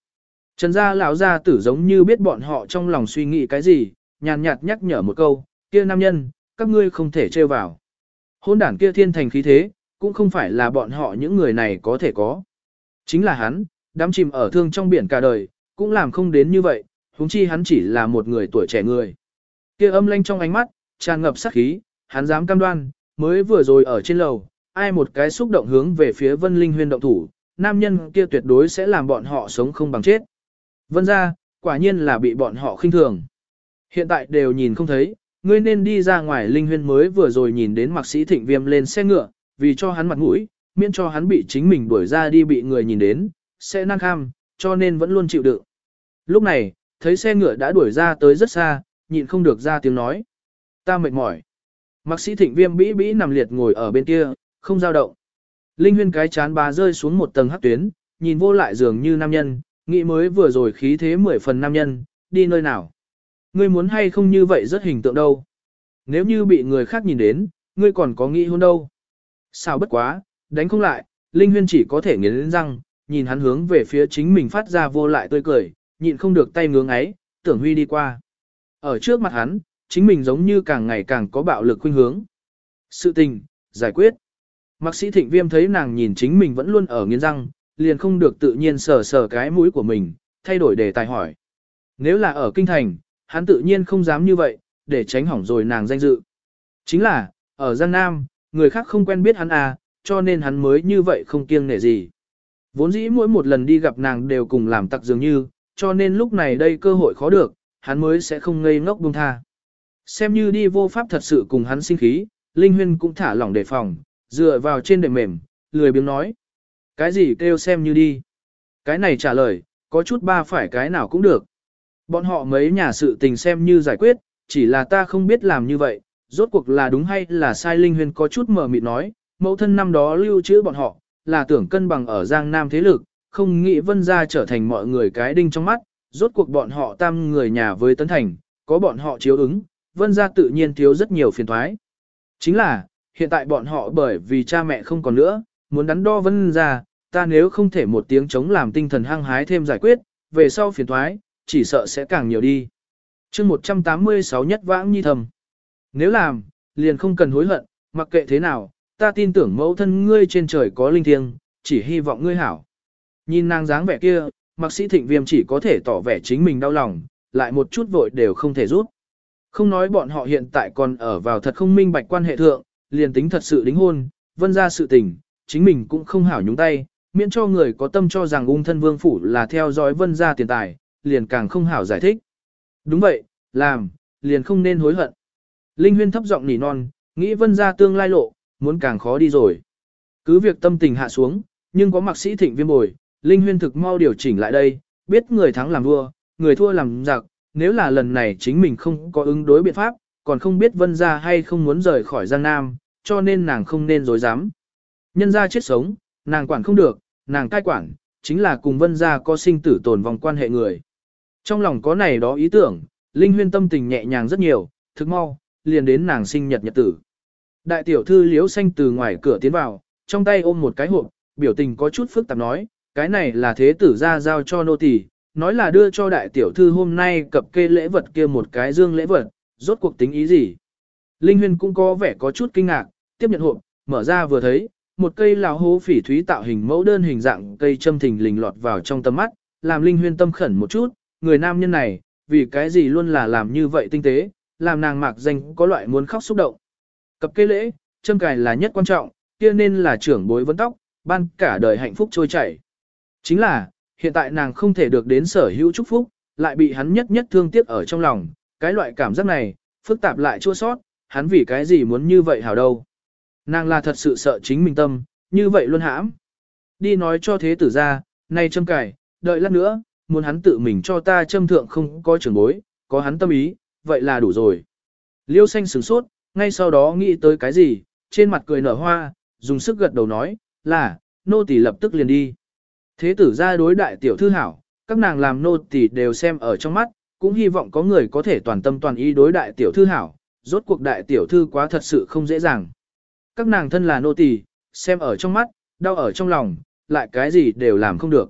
Trần gia lão gia tử giống như biết bọn họ trong lòng suy nghĩ cái gì, nhàn nhạt nhắc nhở một câu, kia nam nhân, các ngươi không thể trêu vào. Hôn đản kia thiên thành khí thế, cũng không phải là bọn họ những người này có thể có. Chính là hắn, đắm chìm ở thương trong biển cả đời, cũng làm không đến như vậy, huống chi hắn chỉ là một người tuổi trẻ người. Kia âm lanh trong ánh mắt, tràn ngập sát khí, hắn dám cam đoan, mới vừa rồi ở trên lầu, ai một cái xúc động hướng về phía Vân Linh Huyên động thủ, nam nhân kia tuyệt đối sẽ làm bọn họ sống không bằng chết. Vân ra, quả nhiên là bị bọn họ khinh thường. Hiện tại đều nhìn không thấy, ngươi nên đi ra ngoài Linh Huyên mới vừa rồi nhìn đến mạc sĩ thịnh viêm lên xe ngựa, vì cho hắn mặt mũi, miễn cho hắn bị chính mình đuổi ra đi bị người nhìn đến, sẽ năng kham, cho nên vẫn luôn chịu đựng. Lúc này, thấy xe ngựa đã đuổi ra tới rất xa, nhịn không được ra tiếng nói. Ta mệt mỏi. Mạc sĩ thịnh viêm bĩ bĩ nằm liệt ngồi ở bên kia, không giao động. Linh huyên cái chán bà rơi xuống một tầng hắc tuyến, nhìn vô lại dường như nam nhân, nghĩ mới vừa rồi khí thế mười phần nam nhân, đi nơi nào. Ngươi muốn hay không như vậy rất hình tượng đâu. Nếu như bị người khác nhìn đến, ngươi còn có nghĩ hôn đâu. Sao bất quá, đánh không lại, Linh huyên chỉ có thể nghiến răng, nhìn hắn hướng về phía chính mình phát ra vô lại tươi cười, nhịn không được tay ngưỡng ấy, tưởng huy đi qua. Ở trước mặt hắn, chính mình giống như càng ngày càng có bạo lực khuynh hướng. Sự tình, giải quyết. Mạc sĩ thịnh viêm thấy nàng nhìn chính mình vẫn luôn ở nghiến răng, liền không được tự nhiên sờ sờ cái mũi của mình, thay đổi đề tài hỏi. Nếu là ở kinh thành, hắn tự nhiên không dám như vậy, để tránh hỏng rồi nàng danh dự. Chính là, ở Giang Nam, người khác không quen biết hắn à, cho nên hắn mới như vậy không kiêng nể gì. Vốn dĩ mỗi một lần đi gặp nàng đều cùng làm tặc dường như, cho nên lúc này đây cơ hội khó được, hắn mới sẽ không ngây ngốc buông tha. Xem như đi vô pháp thật sự cùng hắn sinh khí, Linh Huyên cũng thả lỏng đề phòng, dựa vào trên đệm mềm, lười biếng nói. Cái gì kêu xem như đi. Cái này trả lời, có chút ba phải cái nào cũng được. Bọn họ mấy nhà sự tình xem như giải quyết, chỉ là ta không biết làm như vậy, rốt cuộc là đúng hay là sai Linh huyền có chút mờ mịt nói, mẫu thân năm đó lưu trữ bọn họ, là tưởng cân bằng ở Giang Nam thế lực, không nghĩ vân ra trở thành mọi người cái đinh trong mắt, rốt cuộc bọn họ tam người nhà với Tấn Thành, có bọn họ chiếu ứng, vân ra tự nhiên thiếu rất nhiều phiền thoái. Chính là, hiện tại bọn họ bởi vì cha mẹ không còn nữa, muốn đắn đo vân ra, ta nếu không thể một tiếng chống làm tinh thần hăng hái thêm giải quyết, về sau phiền thoái, chỉ sợ sẽ càng nhiều đi. chương 186 nhất vãng nhi thầm. Nếu làm, liền không cần hối hận, mặc kệ thế nào, ta tin tưởng mẫu thân ngươi trên trời có linh thiêng, chỉ hy vọng ngươi hảo. Nhìn nàng dáng vẻ kia, mạc sĩ thịnh viêm chỉ có thể tỏ vẻ chính mình đau lòng, lại một chút vội đều không thể rút. Không nói bọn họ hiện tại còn ở vào thật không minh bạch quan hệ thượng, liền tính thật sự đính hôn, vân ra sự tình, chính mình cũng không hảo nhúng tay, miễn cho người có tâm cho rằng ung thân vương phủ là theo dõi vân gia tiền tài, liền càng không hảo giải thích. Đúng vậy, làm, liền không nên hối hận. Linh huyên thấp giọng nỉ non, nghĩ vân gia tương lai lộ, muốn càng khó đi rồi. Cứ việc tâm tình hạ xuống, nhưng có mạc sĩ thịnh viêm bồi, Linh huyên thực mau điều chỉnh lại đây, biết người thắng làm vua, người thua làm giặc, nếu là lần này chính mình không có ứng đối biện pháp, còn không biết vân ra hay không muốn rời khỏi Giang Nam, cho nên nàng không nên dối dám. Nhân ra chết sống, nàng quản không được, nàng cai quản, chính là cùng vân gia có sinh tử tồn vòng quan hệ người. Trong lòng có này đó ý tưởng, Linh huyên tâm tình nhẹ nhàng rất nhiều, thực mau, liền đến nàng sinh nhật nhật tử. Đại tiểu thư liễu xanh từ ngoài cửa tiến vào, trong tay ôm một cái hộp, biểu tình có chút phức tạp nói, cái này là thế tử ra giao cho nô tỳ, nói là đưa cho đại tiểu thư hôm nay cập kê lễ vật kia một cái dương lễ vật, rốt cuộc tính ý gì. Linh Huyên cũng có vẻ có chút kinh ngạc, tiếp nhận hộp, mở ra vừa thấy, một cây lão hố phỉ thúy tạo hình mẫu đơn hình dạng cây châm thình lình lọt vào trong tầm mắt, làm Linh Huyên tâm khẩn một chút, người nam nhân này, vì cái gì luôn là làm như vậy tinh tế, làm nàng mạc danh có loại muốn khóc xúc động. Cập cây lễ, châm cài là nhất quan trọng, kia nên là trưởng bối vấn tóc, ban cả đời hạnh phúc trôi chảy. Chính là, hiện tại nàng không thể được đến sở hữu chúc phúc, lại bị hắn nhất nhất thương tiếc ở trong lòng, cái loại cảm giác này, phức tạp lại chua sót, hắn vì cái gì muốn như vậy hảo đâu. Nàng là thật sự sợ chính mình tâm, như vậy luôn hãm. Đi nói cho thế tử ra, nay châm cải, đợi lát nữa, muốn hắn tự mình cho ta châm thượng không có trưởng bối, có hắn tâm ý, vậy là đủ rồi. Liêu xanh sửng sốt, ngay sau đó nghĩ tới cái gì, trên mặt cười nở hoa, dùng sức gật đầu nói, là, nô tỳ lập tức liền đi. Thế tử ra đối đại tiểu thư hảo, các nàng làm nô tỳ đều xem ở trong mắt, cũng hy vọng có người có thể toàn tâm toàn ý đối đại tiểu thư hảo, rốt cuộc đại tiểu thư quá thật sự không dễ dàng. Các nàng thân là nô tỳ, xem ở trong mắt, đau ở trong lòng, lại cái gì đều làm không được.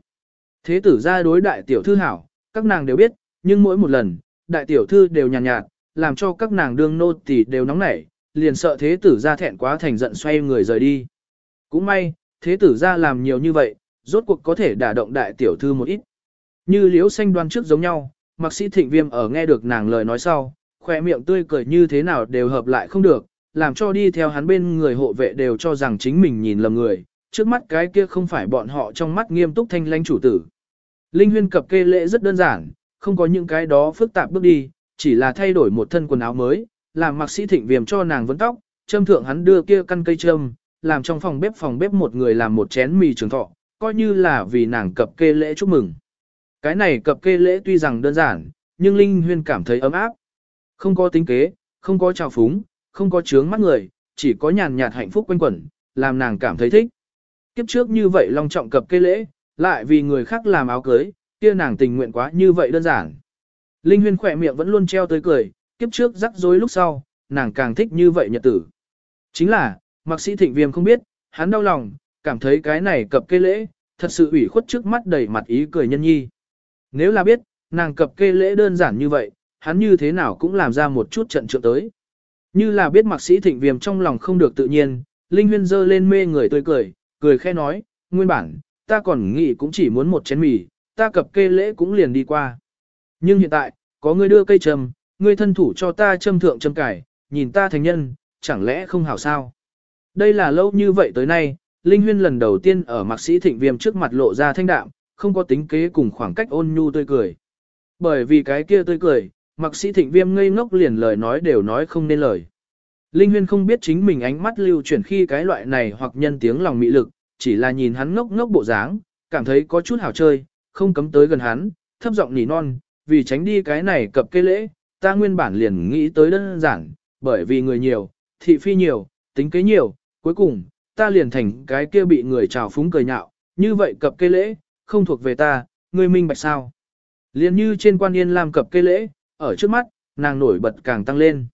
Thế tử ra đối đại tiểu thư hảo, các nàng đều biết, nhưng mỗi một lần, đại tiểu thư đều nhàn nhạt, nhạt, làm cho các nàng đương nô tỳ đều nóng nảy, liền sợ thế tử ra thẹn quá thành giận xoay người rời đi. Cũng may, thế tử ra làm nhiều như vậy, rốt cuộc có thể đả động đại tiểu thư một ít. Như liếu xanh đoan trước giống nhau, mặc sĩ thịnh viêm ở nghe được nàng lời nói sau, khỏe miệng tươi cười như thế nào đều hợp lại không được, làm cho đi theo hắn bên người hộ vệ đều cho rằng chính mình nhìn lầm người, trước mắt cái kia không phải bọn họ trong mắt nghiêm túc thanh lãnh chủ tử. Linh huyên cập kê lễ rất đơn giản, không có những cái đó phức tạp bước đi, chỉ là thay đổi một thân quần áo mới, làm mặc sĩ thịnh viêm cho nàng vấn tóc, châm thượng hắn đưa kia căn cây châm, làm trong phòng bếp phòng bếp một người làm một chén mì trường thọ, coi như là vì nàng cập kê lễ chúc mừng. Cái này cập kê lễ tuy rằng đơn giản, nhưng Linh Huyên cảm thấy ấm áp. Không có tính kế, không có trào phúng, không có chướng mắt người, chỉ có nhàn nhạt hạnh phúc quanh quẩn, làm nàng cảm thấy thích. Kiếp trước như vậy long trọng cập kê lễ, lại vì người khác làm áo cưới, kia nàng tình nguyện quá như vậy đơn giản. Linh Huyên khỏe miệng vẫn luôn treo tới cười, kiếp trước rắc rối lúc sau, nàng càng thích như vậy nhật tử. Chính là, mạc sĩ thịnh viêm không biết, hắn đau lòng, cảm thấy cái này cập kê lễ, thật sự ủy khuất trước mắt đầy mặt ý cười nhân nhi. Nếu là biết, nàng cập kê lễ đơn giản như vậy, hắn như thế nào cũng làm ra một chút trận trượng tới. Như là biết mạc sĩ thịnh viêm trong lòng không được tự nhiên, Linh Huyên dơ lên mê người tươi cười, cười khẽ nói, nguyên bản, ta còn nghĩ cũng chỉ muốn một chén mì, ta cập kê lễ cũng liền đi qua. Nhưng hiện tại, có người đưa cây trầm, ngươi thân thủ cho ta châm thượng châm cải, nhìn ta thành nhân, chẳng lẽ không hảo sao? Đây là lâu như vậy tới nay, Linh Huyên lần đầu tiên ở mạc sĩ thịnh viêm trước mặt lộ ra thanh đạm, không có tính kế cùng khoảng cách ôn nhu tươi cười. Bởi vì cái kia tươi cười, mặc sĩ thịnh viêm ngây ngốc liền lời nói đều nói không nên lời. Linh Huyên không biết chính mình ánh mắt lưu chuyển khi cái loại này hoặc nhân tiếng lòng mị lực, chỉ là nhìn hắn ngốc ngốc bộ dáng, cảm thấy có chút hảo chơi, không cấm tới gần hắn, thấp giọng nỉ non, vì tránh đi cái này cập cây lễ, ta nguyên bản liền nghĩ tới đơn giản, bởi vì người nhiều, thị phi nhiều, tính kế nhiều, cuối cùng, ta liền thành cái kia bị người trào phúng cười nhạo, như vậy cập cây lễ, không thuộc về ta, ngươi minh bạch sao. Liền như trên quan yên làm cập cây lễ, ở trước mắt, nàng nổi bật càng tăng lên.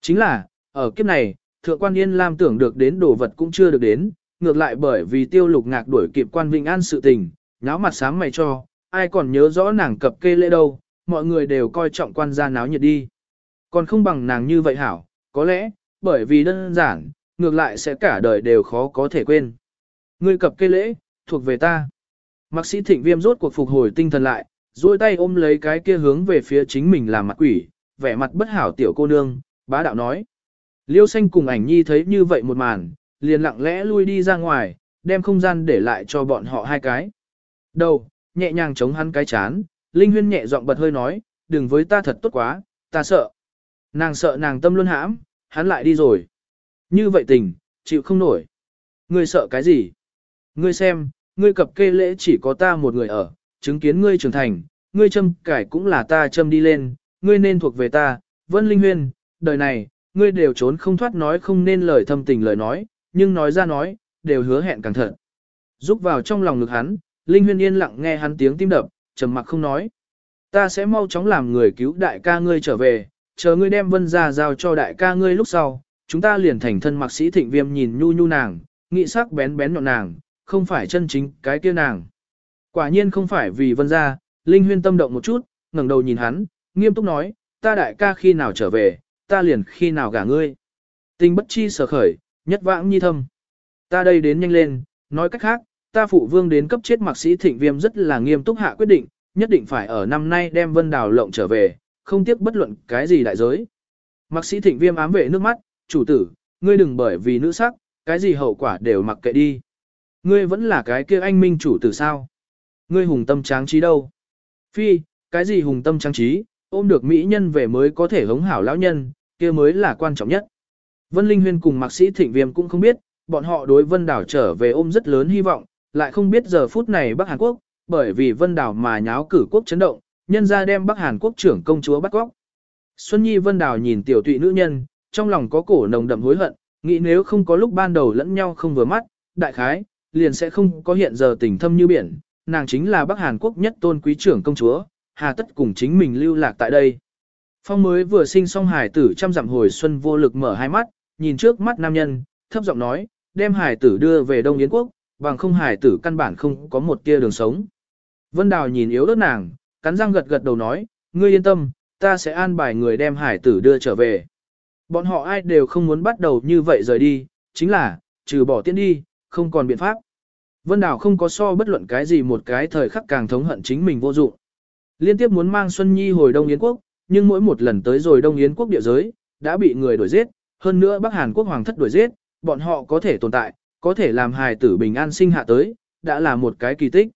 Chính là, ở kiếp này, thượng quan yên lam tưởng được đến đồ vật cũng chưa được đến, ngược lại bởi vì tiêu lục ngạc đuổi kịp quan vinh an sự tình, nháo mặt sáng mày cho, ai còn nhớ rõ nàng cập kê lễ đâu, mọi người đều coi trọng quan gia náo nhiệt đi. Còn không bằng nàng như vậy hảo, có lẽ, bởi vì đơn giản, ngược lại sẽ cả đời đều khó có thể quên. Ngươi cập kê lễ, thuộc về ta. Mạc sĩ thịnh viêm rốt cuộc phục hồi tinh thần lại, duỗi tay ôm lấy cái kia hướng về phía chính mình làm mặt quỷ, vẻ mặt bất hảo tiểu cô nương, bá đạo nói. Liêu xanh cùng ảnh nhi thấy như vậy một màn, liền lặng lẽ lui đi ra ngoài, đem không gian để lại cho bọn họ hai cái. Đầu, nhẹ nhàng chống hắn cái chán, Linh Huyên nhẹ giọng bật hơi nói, đừng với ta thật tốt quá, ta sợ. Nàng sợ nàng tâm luôn hãm, hắn lại đi rồi. Như vậy tình, chịu không nổi. Ngươi sợ cái gì? Ngươi xem, ngươi cập kê lễ chỉ có ta một người ở, chứng kiến ngươi trưởng thành, ngươi châm cải cũng là ta châm đi lên, ngươi nên thuộc về ta, Vân Linh Huyên, đời này, ngươi đều trốn không thoát nói không nên lời thâm tình lời nói, nhưng nói ra nói, đều hứa hẹn càng thật. Rúc vào trong lòng ngực hắn, Linh Huyên yên lặng nghe hắn tiếng tim đập, trầm mặc không nói. Ta sẽ mau chóng làm người cứu đại ca ngươi trở về, chờ ngươi đem vân ra giao cho đại ca ngươi lúc sau, chúng ta liền thành thân mặc sĩ thịnh viêm nhìn nhu nhu nàng, nghị sắc bén bén nhọn nàng, không phải chân chính cái kia nàng. Quả nhiên không phải vì vân gia, Linh Huyên tâm động một chút, ngẩng đầu nhìn hắn, nghiêm túc nói, ta đại ca khi nào trở về, ta liền khi nào gả ngươi. Tình bất chi sở khởi, nhất vãng nhi thâm. Ta đây đến nhanh lên, nói cách khác, ta phụ vương đến cấp chết mạc sĩ thịnh viêm rất là nghiêm túc hạ quyết định, nhất định phải ở năm nay đem vân đào lộng trở về, không tiếc bất luận cái gì đại giới. Mạc sĩ thịnh viêm ám vệ nước mắt, chủ tử, ngươi đừng bởi vì nữ sắc, cái gì hậu quả đều mặc kệ đi. Ngươi vẫn là cái kia anh minh chủ tử sao? Ngươi hùng tâm tráng trí đâu? Phi, cái gì hùng tâm tráng trí, ôm được mỹ nhân về mới có thể hống hảo lão nhân, kia mới là quan trọng nhất. Vân Linh Huyên cùng mạc sĩ thịnh viêm cũng không biết, bọn họ đối Vân Đảo trở về ôm rất lớn hy vọng, lại không biết giờ phút này Bắc Hàn Quốc, bởi vì Vân Đảo mà nháo cử quốc chấn động, nhân ra đem Bắc Hàn Quốc trưởng công chúa bắt cóc. Xuân Nhi Vân Đảo nhìn tiểu tụy nữ nhân, trong lòng có cổ nồng đậm hối hận, nghĩ nếu không có lúc ban đầu lẫn nhau không vừa mắt, đại khái, liền sẽ không có hiện giờ tình thâm như biển, nàng chính là Bắc Hàn Quốc nhất tôn quý trưởng công chúa, hà tất cùng chính mình lưu lạc tại đây. Phong mới vừa sinh xong hải tử trăm dặm hồi xuân vô lực mở hai mắt, nhìn trước mắt nam nhân, thấp giọng nói, đem hải tử đưa về Đông Yến Quốc, bằng không hải tử căn bản không có một tia đường sống. Vân Đào nhìn yếu ớt nàng, cắn răng gật gật đầu nói, ngươi yên tâm, ta sẽ an bài người đem hải tử đưa trở về. Bọn họ ai đều không muốn bắt đầu như vậy rời đi, chính là, trừ bỏ tiễn đi, không còn biện pháp. Vân Đào không có so bất luận cái gì một cái thời khắc càng thống hận chính mình vô dụng. Liên tiếp muốn mang Xuân Nhi hồi Đông Yến Quốc, nhưng mỗi một lần tới rồi Đông Yến Quốc địa giới, đã bị người đuổi giết, hơn nữa Bắc Hàn Quốc hoàng thất đuổi giết, bọn họ có thể tồn tại, có thể làm hài tử bình an sinh hạ tới, đã là một cái kỳ tích.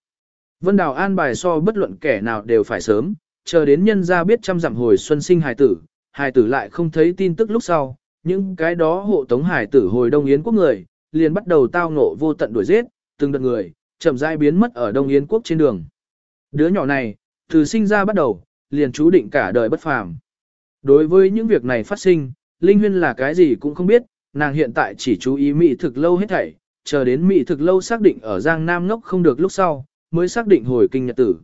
Vân Đào an bài so bất luận kẻ nào đều phải sớm, chờ đến nhân gia biết trăm dặm hồi xuân sinh hài tử, hài tử lại không thấy tin tức lúc sau, những cái đó hộ tống hài tử hồi Đông Yến quốc người, liền bắt đầu tao ngộ vô tận đuổi giết, từng đợt người, chậm rãi biến mất ở Đông Yến quốc trên đường. Đứa nhỏ này, từ sinh ra bắt đầu, liền chú định cả đời bất phàm. Đối với những việc này phát sinh, Linh Huyên là cái gì cũng không biết, nàng hiện tại chỉ chú ý mỹ thực lâu hết thảy, chờ đến mỹ thực lâu xác định ở Giang Nam ngốc không được lúc sau, mới xác định hồi kinh nhật tử.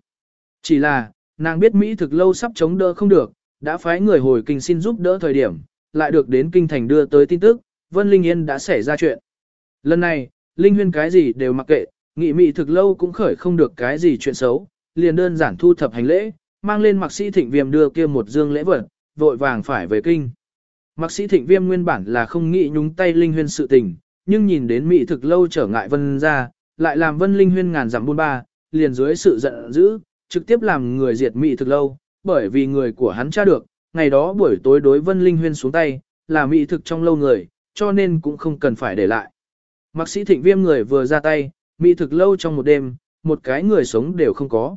Chỉ là, nàng biết mỹ thực lâu sắp chống đỡ không được, đã phái người hồi kinh xin giúp đỡ thời điểm, lại được đến kinh thành đưa tới tin tức, Vân Linh Yên đã xảy ra chuyện. Lần này, Linh Huyên cái gì đều mặc kệ, nghị Mị thực lâu cũng khởi không được cái gì chuyện xấu, liền đơn giản thu thập hành lễ, mang lên mặc sĩ thịnh viêm đưa kia một dương lễ vật, vội vàng phải về kinh. Mặc sĩ thịnh viêm nguyên bản là không nghĩ nhúng tay Linh Huyên sự tình, nhưng nhìn đến Mị thực lâu trở ngại Vân ra, lại làm Vân Linh Huyên ngàn dặm buôn ba, liền dưới sự giận dữ, trực tiếp làm người diệt Mị thực lâu, bởi vì người của hắn tra được, ngày đó buổi tối đối Vân Linh Huyên xuống tay, là Mị thực trong lâu người, cho nên cũng không cần phải để lại. Mạc sĩ thịnh viêm người vừa ra tay, mỹ thực lâu trong một đêm, một cái người sống đều không có.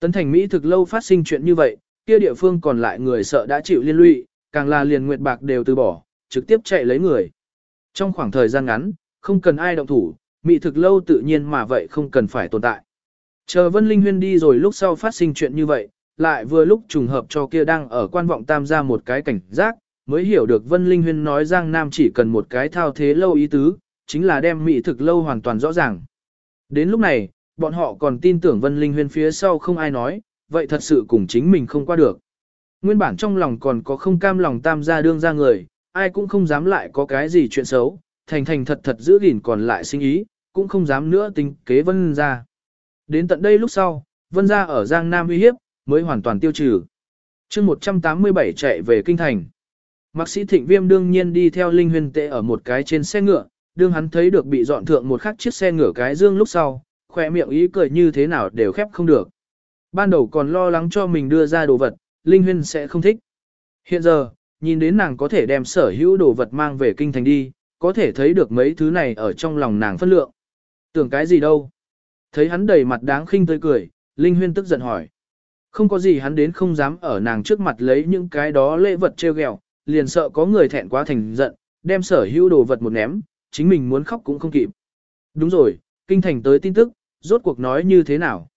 Tấn thành mỹ thực lâu phát sinh chuyện như vậy, kia địa phương còn lại người sợ đã chịu liên lụy, càng là liền nguyệt bạc đều từ bỏ, trực tiếp chạy lấy người. Trong khoảng thời gian ngắn, không cần ai động thủ, mỹ thực lâu tự nhiên mà vậy không cần phải tồn tại. Chờ Vân Linh Huyên đi rồi lúc sau phát sinh chuyện như vậy, lại vừa lúc trùng hợp cho kia đang ở quan vọng tam gia một cái cảnh giác, mới hiểu được Vân Linh Huyên nói Giang Nam chỉ cần một cái thao thế lâu ý tứ, chính là đem mỹ thực lâu hoàn toàn rõ ràng. Đến lúc này, bọn họ còn tin tưởng Vân Linh Huyên phía sau không ai nói, vậy thật sự cùng chính mình không qua được. Nguyên bản trong lòng còn có không cam lòng tam gia đương ra người, ai cũng không dám lại có cái gì chuyện xấu, thành thành thật thật giữ gìn còn lại sinh ý, cũng không dám nữa tính kế Vân ra. Đến tận đây lúc sau, Vân ra ở Giang Nam uy hiếp, mới hoàn toàn tiêu trừ. chương 187 chạy về kinh thành. Mạc sĩ thịnh viêm đương nhiên đi theo Linh Huyền Tệ ở một cái trên xe ngựa, đương hắn thấy được bị dọn thượng một khắc chiếc xe ngựa cái dương lúc sau, khỏe miệng ý cười như thế nào đều khép không được. Ban đầu còn lo lắng cho mình đưa ra đồ vật, Linh Huyên sẽ không thích. Hiện giờ, nhìn đến nàng có thể đem sở hữu đồ vật mang về kinh thành đi, có thể thấy được mấy thứ này ở trong lòng nàng phân lượng. Tưởng cái gì đâu? Thấy hắn đầy mặt đáng khinh tươi cười, Linh Huyên tức giận hỏi. Không có gì hắn đến không dám ở nàng trước mặt lấy những cái đó lễ vật treo ghẹo, liền sợ có người thẹn quá thành giận, đem sở hữu đồ vật một ném, chính mình muốn khóc cũng không kịp. Đúng rồi, kinh thành tới tin tức, rốt cuộc nói như thế nào?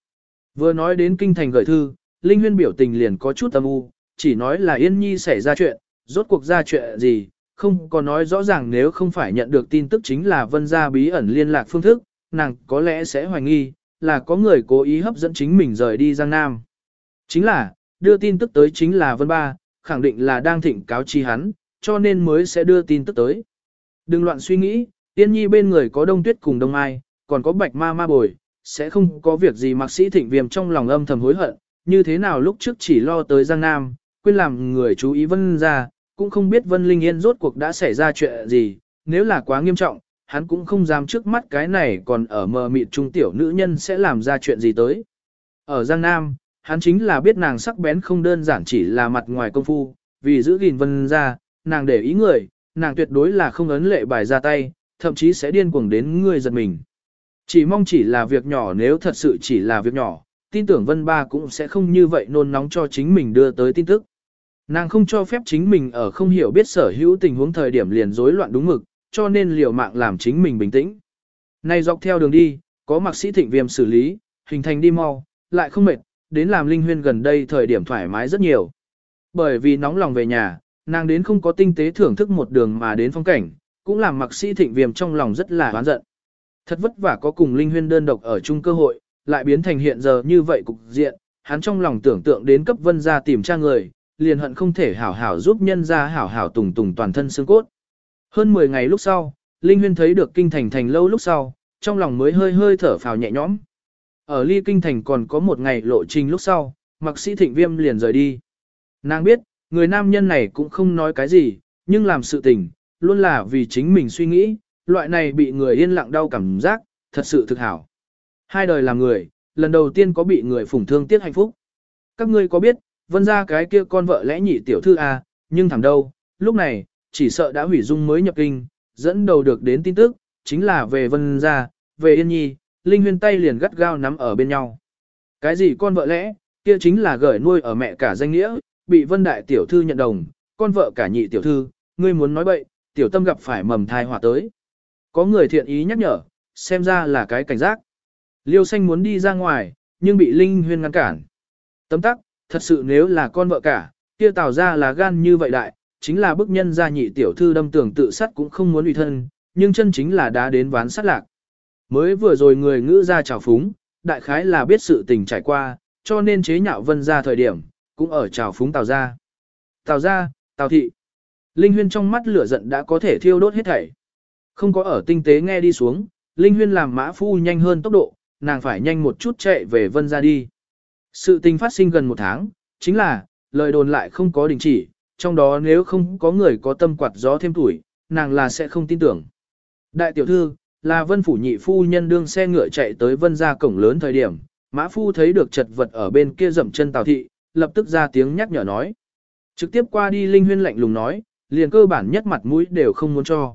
Vừa nói đến kinh thành gửi thư, Linh Huyên biểu tình liền có chút âm u, chỉ nói là Yên Nhi xảy ra chuyện, rốt cuộc ra chuyện gì, không có nói rõ ràng nếu không phải nhận được tin tức chính là vân gia bí ẩn liên lạc phương thức, nàng có lẽ sẽ hoài nghi, là có người cố ý hấp dẫn chính mình rời đi Giang Nam. Chính là, đưa tin tức tới chính là Vân Ba, khẳng định là đang thịnh cáo chi hắn, cho nên mới sẽ đưa tin tức tới. Đừng loạn suy nghĩ, Tiên Nhi bên người có Đông Tuyết cùng Đông Ai, còn có Bạch Ma Ma bồi, sẽ không có việc gì mạc sĩ thịnh viêm trong lòng âm thầm hối hận, như thế nào lúc trước chỉ lo tới Giang Nam, quên làm người chú ý Vân ra, cũng không biết Vân Linh Yên rốt cuộc đã xảy ra chuyện gì, nếu là quá nghiêm trọng, hắn cũng không dám trước mắt cái này còn ở mờ mịt trung tiểu nữ nhân sẽ làm ra chuyện gì tới. Ở Giang Nam, hắn chính là biết nàng sắc bén không đơn giản chỉ là mặt ngoài công phu, vì giữ gìn vân ra, nàng để ý người, nàng tuyệt đối là không ấn lệ bài ra tay, thậm chí sẽ điên cuồng đến người giật mình. Chỉ mong chỉ là việc nhỏ nếu thật sự chỉ là việc nhỏ, tin tưởng Vân Ba cũng sẽ không như vậy nôn nóng cho chính mình đưa tới tin tức. Nàng không cho phép chính mình ở không hiểu biết sở hữu tình huống thời điểm liền rối loạn đúng mực, cho nên liều mạng làm chính mình bình tĩnh. Này dọc theo đường đi, có mạc sĩ thịnh viêm xử lý, hình thành đi mau, lại không mệt, đến làm linh huyên gần đây thời điểm thoải mái rất nhiều. Bởi vì nóng lòng về nhà, nàng đến không có tinh tế thưởng thức một đường mà đến phong cảnh, cũng làm Mặc sĩ thịnh viêm trong lòng rất là oán giận. Thật vất vả có cùng linh huyên đơn độc ở chung cơ hội, lại biến thành hiện giờ như vậy cục diện, hắn trong lòng tưởng tượng đến cấp vân ra tìm tra người, liền hận không thể hảo hảo giúp nhân ra hảo hảo tùng tùng toàn thân xương cốt. Hơn 10 ngày lúc sau, Linh Huyên thấy được kinh thành thành lâu lúc sau, trong lòng mới hơi hơi thở phào nhẹ nhõm. Ở ly kinh thành còn có một ngày lộ trình lúc sau, mặc sĩ thịnh viêm liền rời đi. Nàng biết, người nam nhân này cũng không nói cái gì, nhưng làm sự tình, luôn là vì chính mình suy nghĩ, loại này bị người yên lặng đau cảm giác, thật sự thực hảo. Hai đời làm người, lần đầu tiên có bị người phủng thương tiếc hạnh phúc. Các ngươi có biết, vân ra cái kia con vợ lẽ nhị tiểu thư à, nhưng thẳng đâu, lúc này, chỉ sợ đã hủy dung mới nhập kinh, dẫn đầu được đến tin tức, chính là về vân ra, về yên nhi, linh huyên tay liền gắt gao nắm ở bên nhau. Cái gì con vợ lẽ, kia chính là gửi nuôi ở mẹ cả danh nghĩa, bị vân đại tiểu thư nhận đồng, con vợ cả nhị tiểu thư, ngươi muốn nói bậy, tiểu tâm gặp phải mầm thai họa tới. Có người thiện ý nhắc nhở, xem ra là cái cảnh giác. Liêu xanh muốn đi ra ngoài, nhưng bị Linh Huyên ngăn cản. Tấm tắc, thật sự nếu là con vợ cả, kia tào ra là gan như vậy đại, chính là bức nhân gia nhị tiểu thư đâm tưởng tự sát cũng không muốn ủy thân, nhưng chân chính là đã đến ván sát lạc. Mới vừa rồi người ngữ ra trào phúng, đại khái là biết sự tình trải qua, cho nên chế nhạo vân ra thời điểm, cũng ở trào phúng tào gia, Tào gia, tào thị. Linh huyên trong mắt lửa giận đã có thể thiêu đốt hết thảy. Không có ở tinh tế nghe đi xuống, Linh huyên làm mã phu nhanh hơn tốc độ, nàng phải nhanh một chút chạy về vân ra đi. Sự tình phát sinh gần một tháng, chính là, lời đồn lại không có đình chỉ, trong đó nếu không có người có tâm quạt gió thêm tuổi, nàng là sẽ không tin tưởng. Đại tiểu thư, là vân phủ nhị phu nhân đương xe ngựa chạy tới vân ra cổng lớn thời điểm, mã phu thấy được chật vật ở bên kia dậm chân tào thị, lập tức ra tiếng nhắc nhở nói. Trực tiếp qua đi linh huyên lạnh lùng nói, liền cơ bản nhất mặt mũi đều không muốn cho.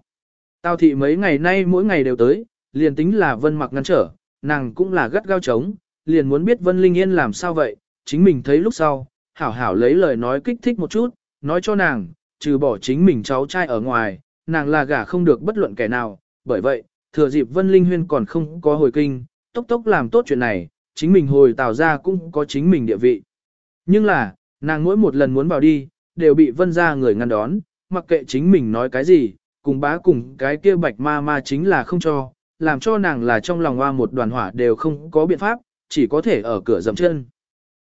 Tào thị mấy ngày nay mỗi ngày đều tới, liền tính là vân mặc ngăn trở, nàng cũng là gắt gao trống, liền muốn biết vân linh yên làm sao vậy, chính mình thấy lúc sau, hảo hảo lấy lời nói kích thích một chút, nói cho nàng, trừ bỏ chính mình cháu trai ở ngoài, nàng là gả không được bất luận kẻ nào, bởi vậy, thừa dịp Vân Linh Huyên còn không có hồi kinh, tốc tốc làm tốt chuyện này, chính mình hồi tào ra cũng có chính mình địa vị. Nhưng là, nàng mỗi một lần muốn vào đi, đều bị Vân ra người ngăn đón, mặc kệ chính mình nói cái gì, cùng bá cùng cái kia bạch ma ma chính là không cho, làm cho nàng là trong lòng hoa một đoàn hỏa đều không có biện pháp, chỉ có thể ở cửa dầm chân.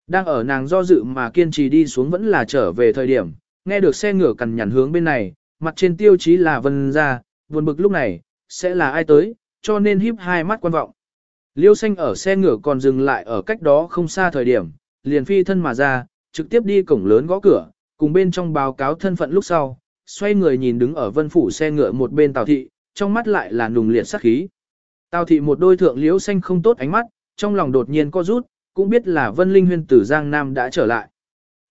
Đang ở nàng do dự mà kiên trì đi xuống vẫn là trở về thời điểm, nghe được xe ngựa cằn nhằn hướng bên này, mặt trên tiêu chí là vân ra, buồn bực lúc này, sẽ là ai tới, cho nên híp hai mắt quan vọng. Liêu xanh ở xe ngựa còn dừng lại ở cách đó không xa thời điểm, liền phi thân mà ra, trực tiếp đi cổng lớn gõ cửa, cùng bên trong báo cáo thân phận lúc sau, xoay người nhìn đứng ở vân phủ xe ngựa một bên tào thị, trong mắt lại là nùng liệt sát khí. Tào thị một đôi thượng liễu xanh không tốt ánh mắt, trong lòng đột nhiên co rút, cũng biết là vân linh huyên tử Giang Nam đã trở lại.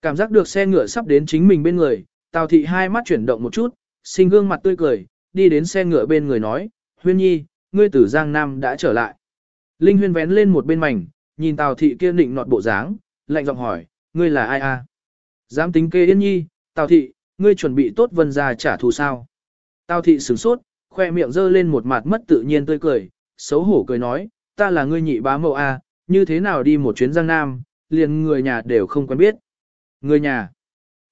Cảm giác được xe ngựa sắp đến chính mình bên người, Tào thị hai mắt chuyển động một chút, sinh gương mặt tươi cười, đi đến xe ngựa bên người nói, huyên nhi, ngươi tử Giang Nam đã trở lại. Linh huyên vén lên một bên mảnh, nhìn Tào thị kia định nọt bộ dáng, lạnh giọng hỏi, ngươi là ai a? Dám tính kê yên nhi, Tào thị, ngươi chuẩn bị tốt vân ra trả thù sao? Tào thị sửng sốt, khoe miệng giơ lên một mặt mất tự nhiên tươi cười, xấu hổ cười nói, ta là ngươi nhị bá mẫu a, như thế nào đi một chuyến Giang Nam, liền người nhà đều không quen biết. Người nhà.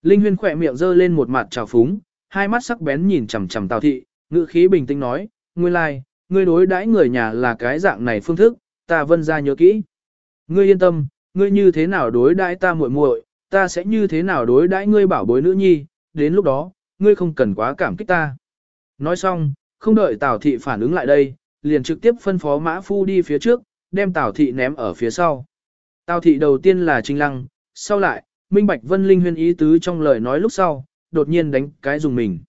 Linh Huyên khỏe miệng giơ lên một mặt trào phúng, hai mắt sắc bén nhìn chằm chằm Tào thị, ngữ khí bình tĩnh nói, "Ngươi lai, like, ngươi đối đãi người nhà là cái dạng này phương thức, ta vân ra nhớ kỹ. Ngươi yên tâm, ngươi như thế nào đối đãi ta muội muội, ta sẽ như thế nào đối đãi ngươi bảo bối nữ nhi, đến lúc đó, ngươi không cần quá cảm kích ta." Nói xong, không đợi Tào thị phản ứng lại đây, liền trực tiếp phân phó Mã Phu đi phía trước, đem Tào thị ném ở phía sau. Tào thị đầu tiên là Trình Lăng, sau lại, Minh Bạch Vân Linh huyên ý tứ trong lời nói lúc sau, đột nhiên đánh cái dùng mình.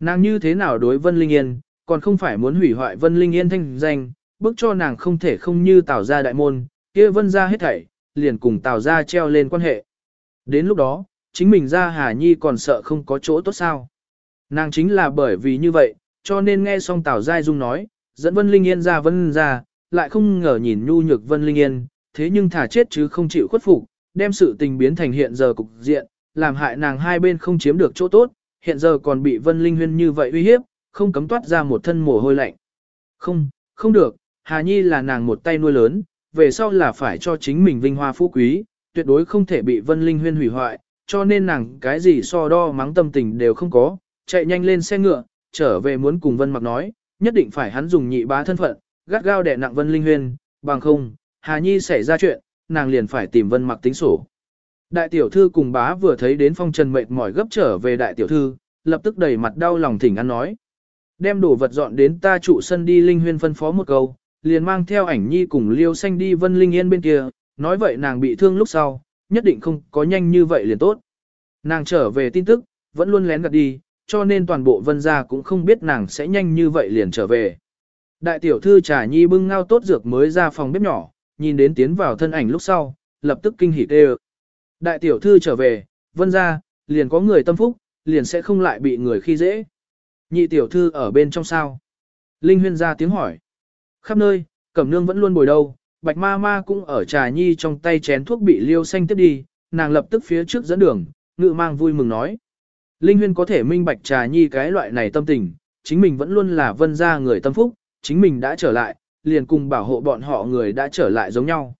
Nàng như thế nào đối Vân Linh Yên, còn không phải muốn hủy hoại Vân Linh Yên thanh danh, bức cho nàng không thể không như Tào gia đại môn, kia Vân gia hết thảy, liền cùng Tào gia treo lên quan hệ. Đến lúc đó, chính mình ra Hà Nhi còn sợ không có chỗ tốt sao. Nàng chính là bởi vì như vậy, cho nên nghe xong Tào Giai Dung nói, dẫn Vân Linh Yên ra Vân ra, lại không ngờ nhìn nhu nhược Vân Linh Yên, thế nhưng thả chết chứ không chịu khuất phục, đem sự tình biến thành hiện giờ cục diện, làm hại nàng hai bên không chiếm được chỗ tốt, hiện giờ còn bị Vân Linh Huyên như vậy uy hiếp, không cấm toát ra một thân mồ hôi lạnh. Không, không được, Hà Nhi là nàng một tay nuôi lớn, về sau là phải cho chính mình vinh hoa phú quý, tuyệt đối không thể bị Vân Linh Huyên hủy hoại, cho nên nàng cái gì so đo mắng tâm tình đều không có, chạy nhanh lên xe ngựa, trở về muốn cùng Vân Mặc nói, nhất định phải hắn dùng nhị bá thân phận, gắt gao đè nặng Vân Linh Huyên, bằng không, Hà Nhi xảy ra chuyện, nàng liền phải tìm Vân Mặc tính sổ. Đại tiểu thư cùng bá vừa thấy đến phong trần mệt mỏi gấp trở về đại tiểu thư, lập tức đầy mặt đau lòng thỉnh ăn nói. Đem đồ vật dọn đến ta trụ sân đi Linh Huyên phân phó một câu, liền mang theo ảnh nhi cùng liêu xanh đi Vân Linh Yên bên kia, nói vậy nàng bị thương lúc sau, nhất định không có nhanh như vậy liền tốt. Nàng trở về tin tức, vẫn luôn lén gạt đi, cho nên toàn bộ vân gia cũng không biết nàng sẽ nhanh như vậy liền trở về. Đại tiểu thư trà nhi bưng ngao tốt dược mới ra phòng bếp nhỏ, nhìn đến tiến vào thân ảnh lúc sau, lập tức kinh hỉ tê Đại tiểu thư trở về, vân gia, liền có người tâm phúc, liền sẽ không lại bị người khi dễ. Nhị tiểu thư ở bên trong sao? Linh huyên ra tiếng hỏi. Khắp nơi, cẩm nương vẫn luôn bồi đâu, bạch ma ma cũng ở trà nhi trong tay chén thuốc bị liêu xanh tiếp đi, nàng lập tức phía trước dẫn đường, ngự mang vui mừng nói. Linh huyên có thể minh bạch trà nhi cái loại này tâm tình, chính mình vẫn luôn là vân gia người tâm phúc, chính mình đã trở lại, liền cùng bảo hộ bọn họ người đã trở lại giống nhau.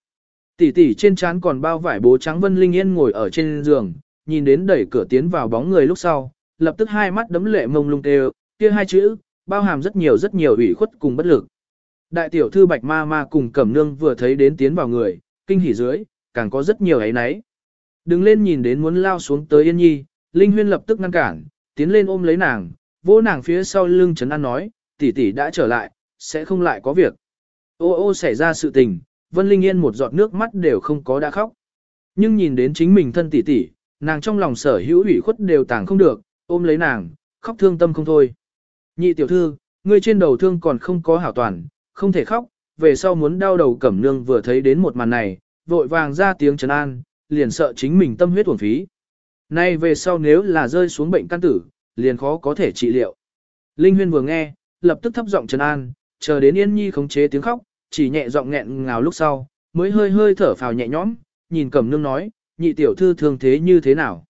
Tỷ tỷ trên trán còn bao vải bố trắng Vân Linh Yên ngồi ở trên giường, nhìn đến đẩy cửa tiến vào bóng người lúc sau, lập tức hai mắt đấm lệ mông lung kêu, kia hai chữ, bao hàm rất nhiều rất nhiều ủy khuất cùng bất lực. Đại tiểu thư Bạch Ma Ma cùng Cẩm Nương vừa thấy đến tiến vào người, kinh hỉ dưới, càng có rất nhiều ấy nấy. Đứng lên nhìn đến muốn lao xuống tới Yên Nhi, Linh Huyên lập tức ngăn cản, tiến lên ôm lấy nàng, vỗ nàng phía sau lưng chấn an nói, tỷ tỷ đã trở lại, sẽ không lại có việc. Ô ô xảy ra sự tình, Vân Linh Yên một giọt nước mắt đều không có đã khóc. Nhưng nhìn đến chính mình thân tỷ tỷ, nàng trong lòng sở hữu ủy khuất đều tàng không được, ôm lấy nàng, khóc thương tâm không thôi. Nhị tiểu thư, ngươi trên đầu thương còn không có hảo toàn, không thể khóc, về sau muốn đau đầu cẩm nương vừa thấy đến một màn này, vội vàng ra tiếng trấn an, liền sợ chính mình tâm huyết uổng phí. Nay về sau nếu là rơi xuống bệnh căn tử, liền khó có thể trị liệu. Linh Huyên vừa nghe, lập tức thấp giọng trấn an, chờ đến Yên Nhi khống chế tiếng khóc, chỉ nhẹ giọng nghẹn ngào lúc sau, mới hơi hơi thở phào nhẹ nhõm, nhìn Cẩm Nương nói, nhị tiểu thư thương thế như thế nào.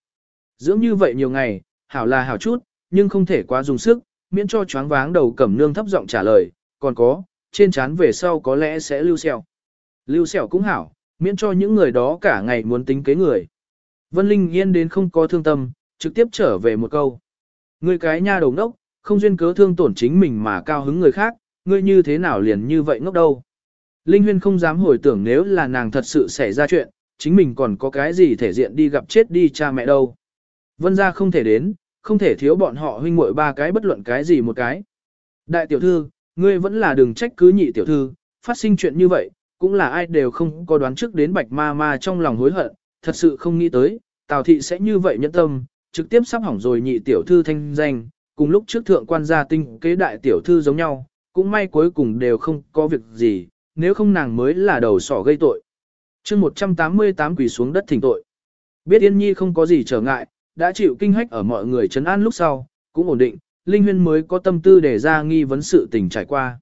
Dưỡng như vậy nhiều ngày, hảo là hảo chút, nhưng không thể quá dùng sức, miễn cho choáng váng đầu Cẩm Nương thấp giọng trả lời, còn có, trên trán về sau có lẽ sẽ lưu sẹo. Lưu sẹo cũng hảo, miễn cho những người đó cả ngày muốn tính kế người. Vân Linh yên đến không có thương tâm, trực tiếp trở về một câu. Ngươi cái nha đầu ngốc, không duyên cớ thương tổn chính mình mà cao hứng người khác, ngươi như thế nào liền như vậy ngốc đâu. Linh Huyên không dám hồi tưởng nếu là nàng thật sự xảy ra chuyện, chính mình còn có cái gì thể diện đi gặp chết đi cha mẹ đâu. Vân ra không thể đến, không thể thiếu bọn họ huynh muội ba cái bất luận cái gì một cái. Đại tiểu thư, ngươi vẫn là đừng trách cứ nhị tiểu thư, phát sinh chuyện như vậy, cũng là ai đều không có đoán trước đến bạch ma ma trong lòng hối hận, thật sự không nghĩ tới, Tào thị sẽ như vậy nhẫn tâm, trực tiếp sắp hỏng rồi nhị tiểu thư thanh danh, cùng lúc trước thượng quan gia tinh kế đại tiểu thư giống nhau, cũng may cuối cùng đều không có việc gì, nếu không nàng mới là đầu sỏ gây tội. chương 188 quỳ xuống đất thỉnh tội. Biết Yên Nhi không có gì trở ngại, đã chịu kinh hách ở mọi người trấn an lúc sau, cũng ổn định, Linh Huyên mới có tâm tư để ra nghi vấn sự tình trải qua.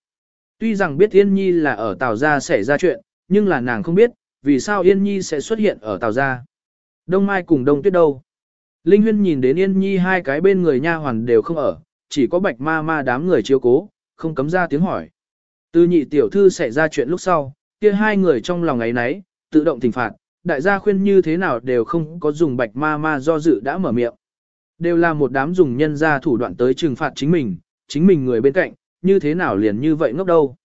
Tuy rằng biết Yên Nhi là ở Tào Gia xảy ra chuyện, nhưng là nàng không biết, vì sao Yên Nhi sẽ xuất hiện ở Tào Gia. Đông Mai cùng Đông Tuyết đâu? Linh Huyên nhìn đến Yên Nhi hai cái bên người nha hoàn đều không ở, chỉ có bạch ma ma đám người chiếu cố, không cấm ra tiếng hỏi. Từ nhị tiểu thư xảy ra chuyện lúc sau, kia hai người trong lòng ấy nấy, tự động thỉnh phạt, đại gia khuyên như thế nào đều không có dùng bạch ma ma do dự đã mở miệng. Đều là một đám dùng nhân ra thủ đoạn tới trừng phạt chính mình, chính mình người bên cạnh, như thế nào liền như vậy ngốc đâu.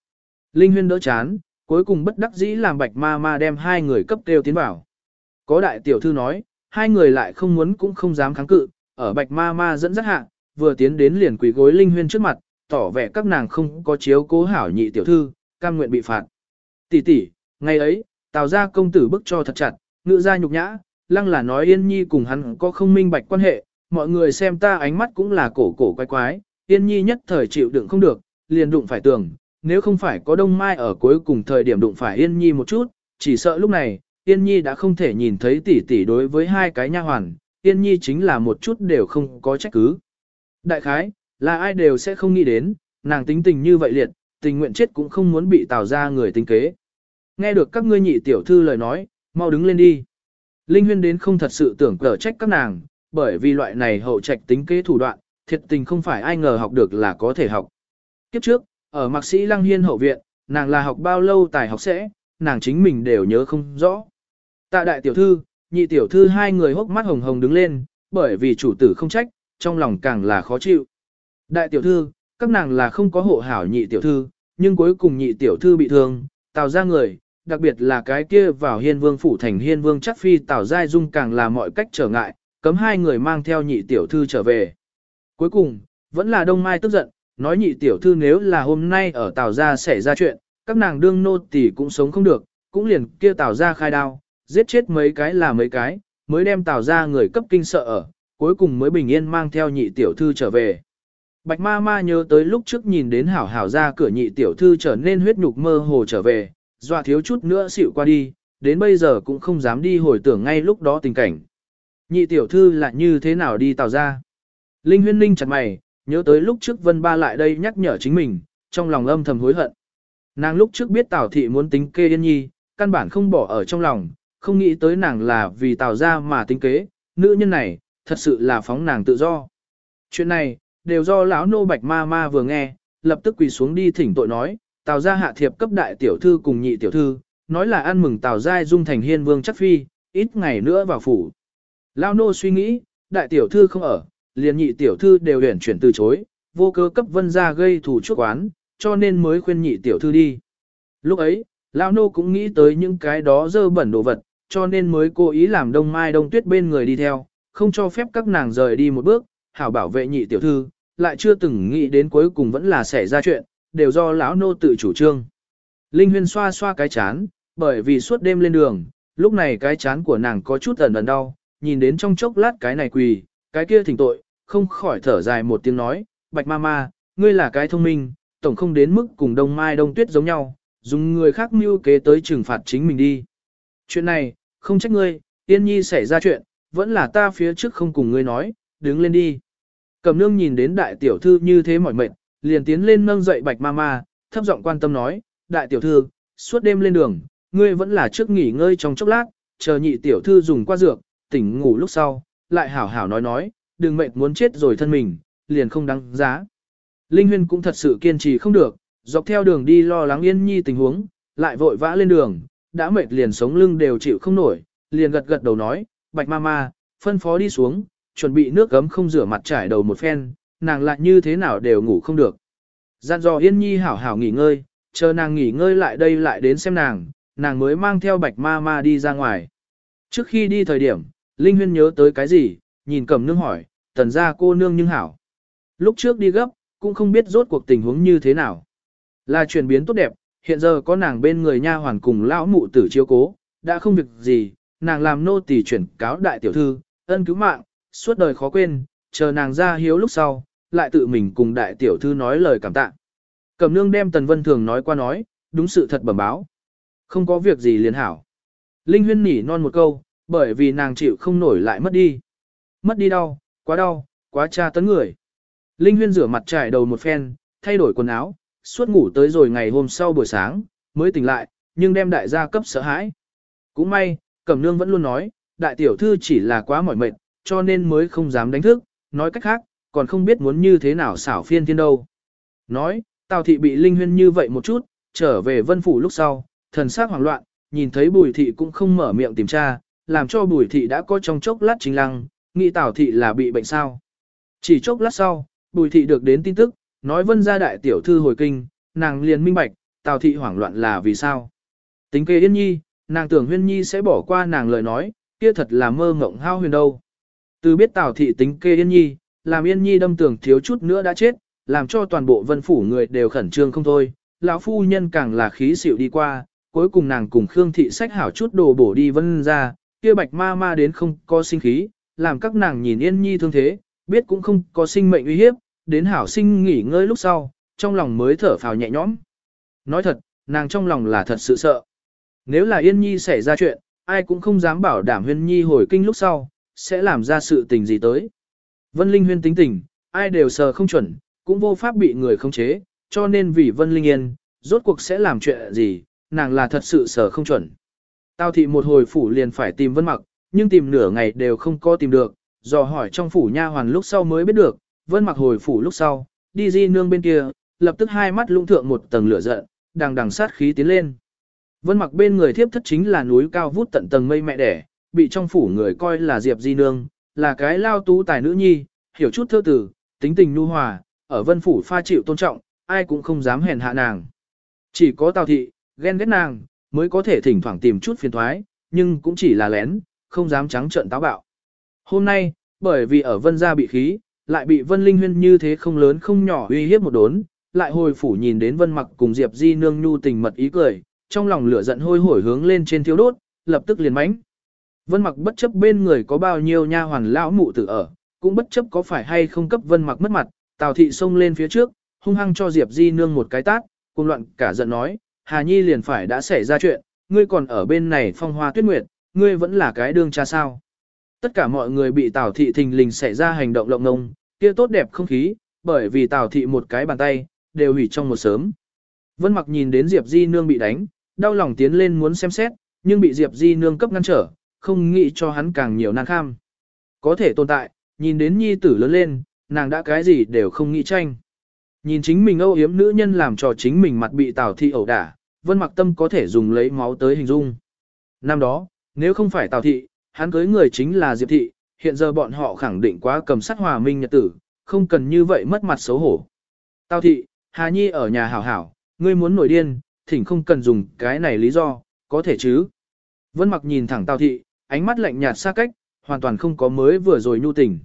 Linh huyên đỡ chán, cuối cùng bất đắc dĩ làm bạch ma ma đem hai người cấp kêu tiến vào. Có đại tiểu thư nói, hai người lại không muốn cũng không dám kháng cự, ở bạch ma ma dẫn dắt hạ, vừa tiến đến liền quỳ gối linh huyên trước mặt, tỏ vẻ các nàng không có chiếu cố hảo nhị tiểu thư, cam nguyện bị phạt. Tỷ tỷ, ngày ấy, tào ra công tử bức cho thật chặt, ngựa ra nhục nhã, lăng là nói yên nhi cùng hắn có không minh bạch quan hệ, mọi người xem ta ánh mắt cũng là cổ cổ quái quái, yên nhi nhất thời chịu đựng không được, liền đụng phải tường, nếu không phải có đông mai ở cuối cùng thời điểm đụng phải Yên Nhi một chút, chỉ sợ lúc này, Yên Nhi đã không thể nhìn thấy tỷ tỷ đối với hai cái nha hoàn, Yên Nhi chính là một chút đều không có trách cứ. Đại khái, là ai đều sẽ không nghĩ đến, nàng tính tình như vậy liệt, tình nguyện chết cũng không muốn bị tào ra người tính kế. Nghe được các ngươi nhị tiểu thư lời nói, mau đứng lên đi. Linh huyên đến không thật sự tưởng cở trách các nàng, bởi vì loại này hậu trạch tính kế thủ đoạn, thiệt tình không phải ai ngờ học được là có thể học. Kiếp trước, ở mạc sĩ lăng hiên hậu viện, nàng là học bao lâu tài học sẽ, nàng chính mình đều nhớ không rõ. Tạ đại tiểu thư, nhị tiểu thư hai người hốc mắt hồng hồng đứng lên, bởi vì chủ tử không trách, trong lòng càng là khó chịu. Đại tiểu thư, các nàng là không có hộ hảo nhị tiểu thư, nhưng cuối cùng nhị tiểu thư bị thương, tào ra người, đặc biệt là cái kia vào hiên vương phủ thành hiên vương chắc phi tào giai dung càng là mọi cách trở ngại, cấm hai người mang theo nhị tiểu thư trở về. Cuối cùng, vẫn là đông mai tức giận, nói nhị tiểu thư nếu là hôm nay ở tào gia xảy ra chuyện, các nàng đương nô tỳ cũng sống không được, cũng liền kia tào gia khai đao, giết chết mấy cái là mấy cái, mới đem tào gia người cấp kinh sợ ở, cuối cùng mới bình yên mang theo nhị tiểu thư trở về. Bạch ma ma nhớ tới lúc trước nhìn đến hảo hảo ra cửa nhị tiểu thư trở nên huyết nhục mơ hồ trở về, dọa thiếu chút nữa xịu qua đi, đến bây giờ cũng không dám đi hồi tưởng ngay lúc đó tình cảnh. Nhị tiểu thư là như thế nào đi tàu ra? Linh huyên ninh chặt mày, nhớ tới lúc trước vân ba lại đây nhắc nhở chính mình, trong lòng âm thầm hối hận. Nàng lúc trước biết Tào thị muốn tính kê yên nhi, căn bản không bỏ ở trong lòng, không nghĩ tới nàng là vì Tào ra mà tính kế, nữ nhân này, thật sự là phóng nàng tự do. Chuyện này, đều do lão nô bạch ma ma vừa nghe, lập tức quỳ xuống đi thỉnh tội nói, Tào ra hạ thiệp cấp đại tiểu thư cùng nhị tiểu thư, nói là ăn mừng Tào giai dung thành hiên vương chắc phi, ít ngày nữa vào phủ. Lão nô suy nghĩ, đại tiểu thư không ở, liền nhị tiểu thư đều huyển chuyển từ chối, vô cơ cấp vân ra gây thủ chuốc oán, cho nên mới khuyên nhị tiểu thư đi. Lúc ấy, lão nô cũng nghĩ tới những cái đó dơ bẩn đồ vật, cho nên mới cố ý làm đông mai đông tuyết bên người đi theo, không cho phép các nàng rời đi một bước, hảo bảo vệ nhị tiểu thư, lại chưa từng nghĩ đến cuối cùng vẫn là xảy ra chuyện, đều do lão nô tự chủ trương. Linh huyên xoa xoa cái chán, bởi vì suốt đêm lên đường, lúc này cái chán của nàng có chút ẩn ẩn đau, nhìn đến trong chốc lát cái này quỳ, cái kia thỉnh tội, không khỏi thở dài một tiếng nói, bạch ma ma, ngươi là cái thông minh, tổng không đến mức cùng đông mai đông tuyết giống nhau, dùng người khác mưu kế tới trừng phạt chính mình đi. Chuyện này, không trách ngươi, tiên nhi xảy ra chuyện, vẫn là ta phía trước không cùng ngươi nói, đứng lên đi. Cầm nương nhìn đến đại tiểu thư như thế mỏi mệt, liền tiến lên nâng dậy bạch ma ma, thấp giọng quan tâm nói, đại tiểu thư, suốt đêm lên đường, ngươi vẫn là trước nghỉ ngơi trong chốc lát, chờ nhị tiểu thư dùng qua dược, tỉnh ngủ lúc sau, lại hảo hảo nói nói, đừng mệt muốn chết rồi thân mình, liền không đáng giá. Linh Huyên cũng thật sự kiên trì không được, dọc theo đường đi lo lắng Yên Nhi tình huống, lại vội vã lên đường, đã mệt liền sống lưng đều chịu không nổi, liền gật gật đầu nói, bạch ma ma, phân phó đi xuống, chuẩn bị nước gấm không rửa mặt trải đầu một phen, nàng lại như thế nào đều ngủ không được. gian dò Yên Nhi hảo hảo nghỉ ngơi, chờ nàng nghỉ ngơi lại đây lại đến xem nàng, nàng mới mang theo bạch ma ma đi ra ngoài. Trước khi đi thời điểm, Linh Huyên nhớ tới cái gì, nhìn cầm nương hỏi, tần ra cô nương nhưng hảo. Lúc trước đi gấp, cũng không biết rốt cuộc tình huống như thế nào. Là chuyển biến tốt đẹp, hiện giờ có nàng bên người nha hoàn cùng lão mụ tử chiếu cố, đã không việc gì, nàng làm nô tỳ chuyển cáo đại tiểu thư, ân cứu mạng, suốt đời khó quên, chờ nàng ra hiếu lúc sau, lại tự mình cùng đại tiểu thư nói lời cảm tạ. Cầm nương đem Tần Vân Thường nói qua nói, đúng sự thật bẩm báo. Không có việc gì liền hảo. Linh huyên nỉ non một câu, bởi vì nàng chịu không nổi lại mất đi. Mất đi đau, quá đau, quá tra tấn người. Linh huyên rửa mặt trải đầu một phen, thay đổi quần áo, suốt ngủ tới rồi ngày hôm sau buổi sáng, mới tỉnh lại, nhưng đem đại gia cấp sợ hãi. Cũng may, Cẩm Nương vẫn luôn nói, đại tiểu thư chỉ là quá mỏi mệt, cho nên mới không dám đánh thức, nói cách khác, còn không biết muốn như thế nào xảo phiên thiên đâu. Nói, Tào thị bị Linh huyên như vậy một chút, trở về vân phủ lúc sau, thần sắc hoảng loạn, nhìn thấy bùi thị cũng không mở miệng tìm tra, làm cho bùi thị đã có trong chốc lát chính lăng, nghĩ Tào thị là bị bệnh sao. Chỉ chốc lát sau, bùi thị được đến tin tức, nói vân gia đại tiểu thư hồi kinh, nàng liền minh bạch, Tào thị hoảng loạn là vì sao. Tính kê yên nhi, nàng tưởng huyên nhi sẽ bỏ qua nàng lời nói, kia thật là mơ ngộng hao huyền đâu. Từ biết Tào thị tính kê yên nhi, làm yên nhi đâm tưởng thiếu chút nữa đã chết, làm cho toàn bộ vân phủ người đều khẩn trương không thôi, lão phu nhân càng là khí xịu đi qua, cuối cùng nàng cùng Khương thị sách hảo chút đồ bổ đi vân ra, kia bạch ma ma đến không có sinh khí, làm các nàng nhìn yên nhi thương thế, biết cũng không có sinh mệnh uy hiếp, đến hảo sinh nghỉ ngơi lúc sau, trong lòng mới thở phào nhẹ nhõm. Nói thật, nàng trong lòng là thật sự sợ. Nếu là Yên Nhi xảy ra chuyện, ai cũng không dám bảo đảm Huyên Nhi hồi kinh lúc sau, sẽ làm ra sự tình gì tới. Vân Linh Huyên tính tình, ai đều sờ không chuẩn, cũng vô pháp bị người khống chế, cho nên vì Vân Linh Yên, rốt cuộc sẽ làm chuyện gì, nàng là thật sự sờ không chuẩn. Tào thị một hồi phủ liền phải tìm Vân Mặc, nhưng tìm nửa ngày đều không có tìm được, dò hỏi trong phủ nha hoàn lúc sau mới biết được, Vân Mặc hồi phủ lúc sau, đi di nương bên kia, lập tức hai mắt lũng thượng một tầng lửa giận, đằng đằng sát khí tiến lên. Vân Mặc bên người thiếp thất chính là núi cao vút tận tầng mây mẹ đẻ, bị trong phủ người coi là Diệp Di nương, là cái lao tú tài nữ nhi, hiểu chút thơ tử, tính tình nhu hòa, ở Vân phủ pha chịu tôn trọng, ai cũng không dám hèn hạ nàng. Chỉ có Tào thị, ghen ghét nàng, mới có thể thỉnh thoảng tìm chút phiền thoái, nhưng cũng chỉ là lén, không dám trắng trợn táo bạo. Hôm nay, bởi vì ở Vân gia bị khí, lại bị Vân Linh Huyên như thế không lớn không nhỏ uy hiếp một đốn, lại hồi phủ nhìn đến Vân Mặc cùng Diệp Di nương nhu tình mật ý cười, trong lòng lửa giận hôi hổi hướng lên trên thiếu đốt, lập tức liền mãnh. Vân Mặc bất chấp bên người có bao nhiêu nha hoàn lão mụ tử ở, cũng bất chấp có phải hay không cấp Vân Mặc mất mặt, Tào thị xông lên phía trước, hung hăng cho Diệp Di nương một cái tát, cùng loạn cả giận nói, Hà Nhi liền phải đã xảy ra chuyện, ngươi còn ở bên này phong hoa tuyết nguyệt, ngươi vẫn là cái đương cha sao. Tất cả mọi người bị Tào thị thình lình xảy ra hành động lộng ngông, kia tốt đẹp không khí, bởi vì Tào thị một cái bàn tay, đều hủy trong một sớm. Vân mặc nhìn đến Diệp Di nương bị đánh, đau lòng tiến lên muốn xem xét, nhưng bị Diệp Di nương cấp ngăn trở, không nghĩ cho hắn càng nhiều nan kham. Có thể tồn tại, nhìn đến nhi tử lớn lên, nàng đã cái gì đều không nghĩ tranh. Nhìn chính mình âu yếm nữ nhân làm cho chính mình mặt bị Tào thị ẩu đả, Vân Mặc Tâm có thể dùng lấy máu tới hình dung. Năm đó, nếu không phải Tào thị, hắn cưới người chính là Diệp thị, hiện giờ bọn họ khẳng định quá cầm sát hòa minh nhật tử, không cần như vậy mất mặt xấu hổ. Tào thị, Hà Nhi ở nhà hảo hảo, ngươi muốn nổi điên, thỉnh không cần dùng cái này lý do, có thể chứ. Vân Mặc nhìn thẳng Tào thị, ánh mắt lạnh nhạt xa cách, hoàn toàn không có mới vừa rồi nhu tình.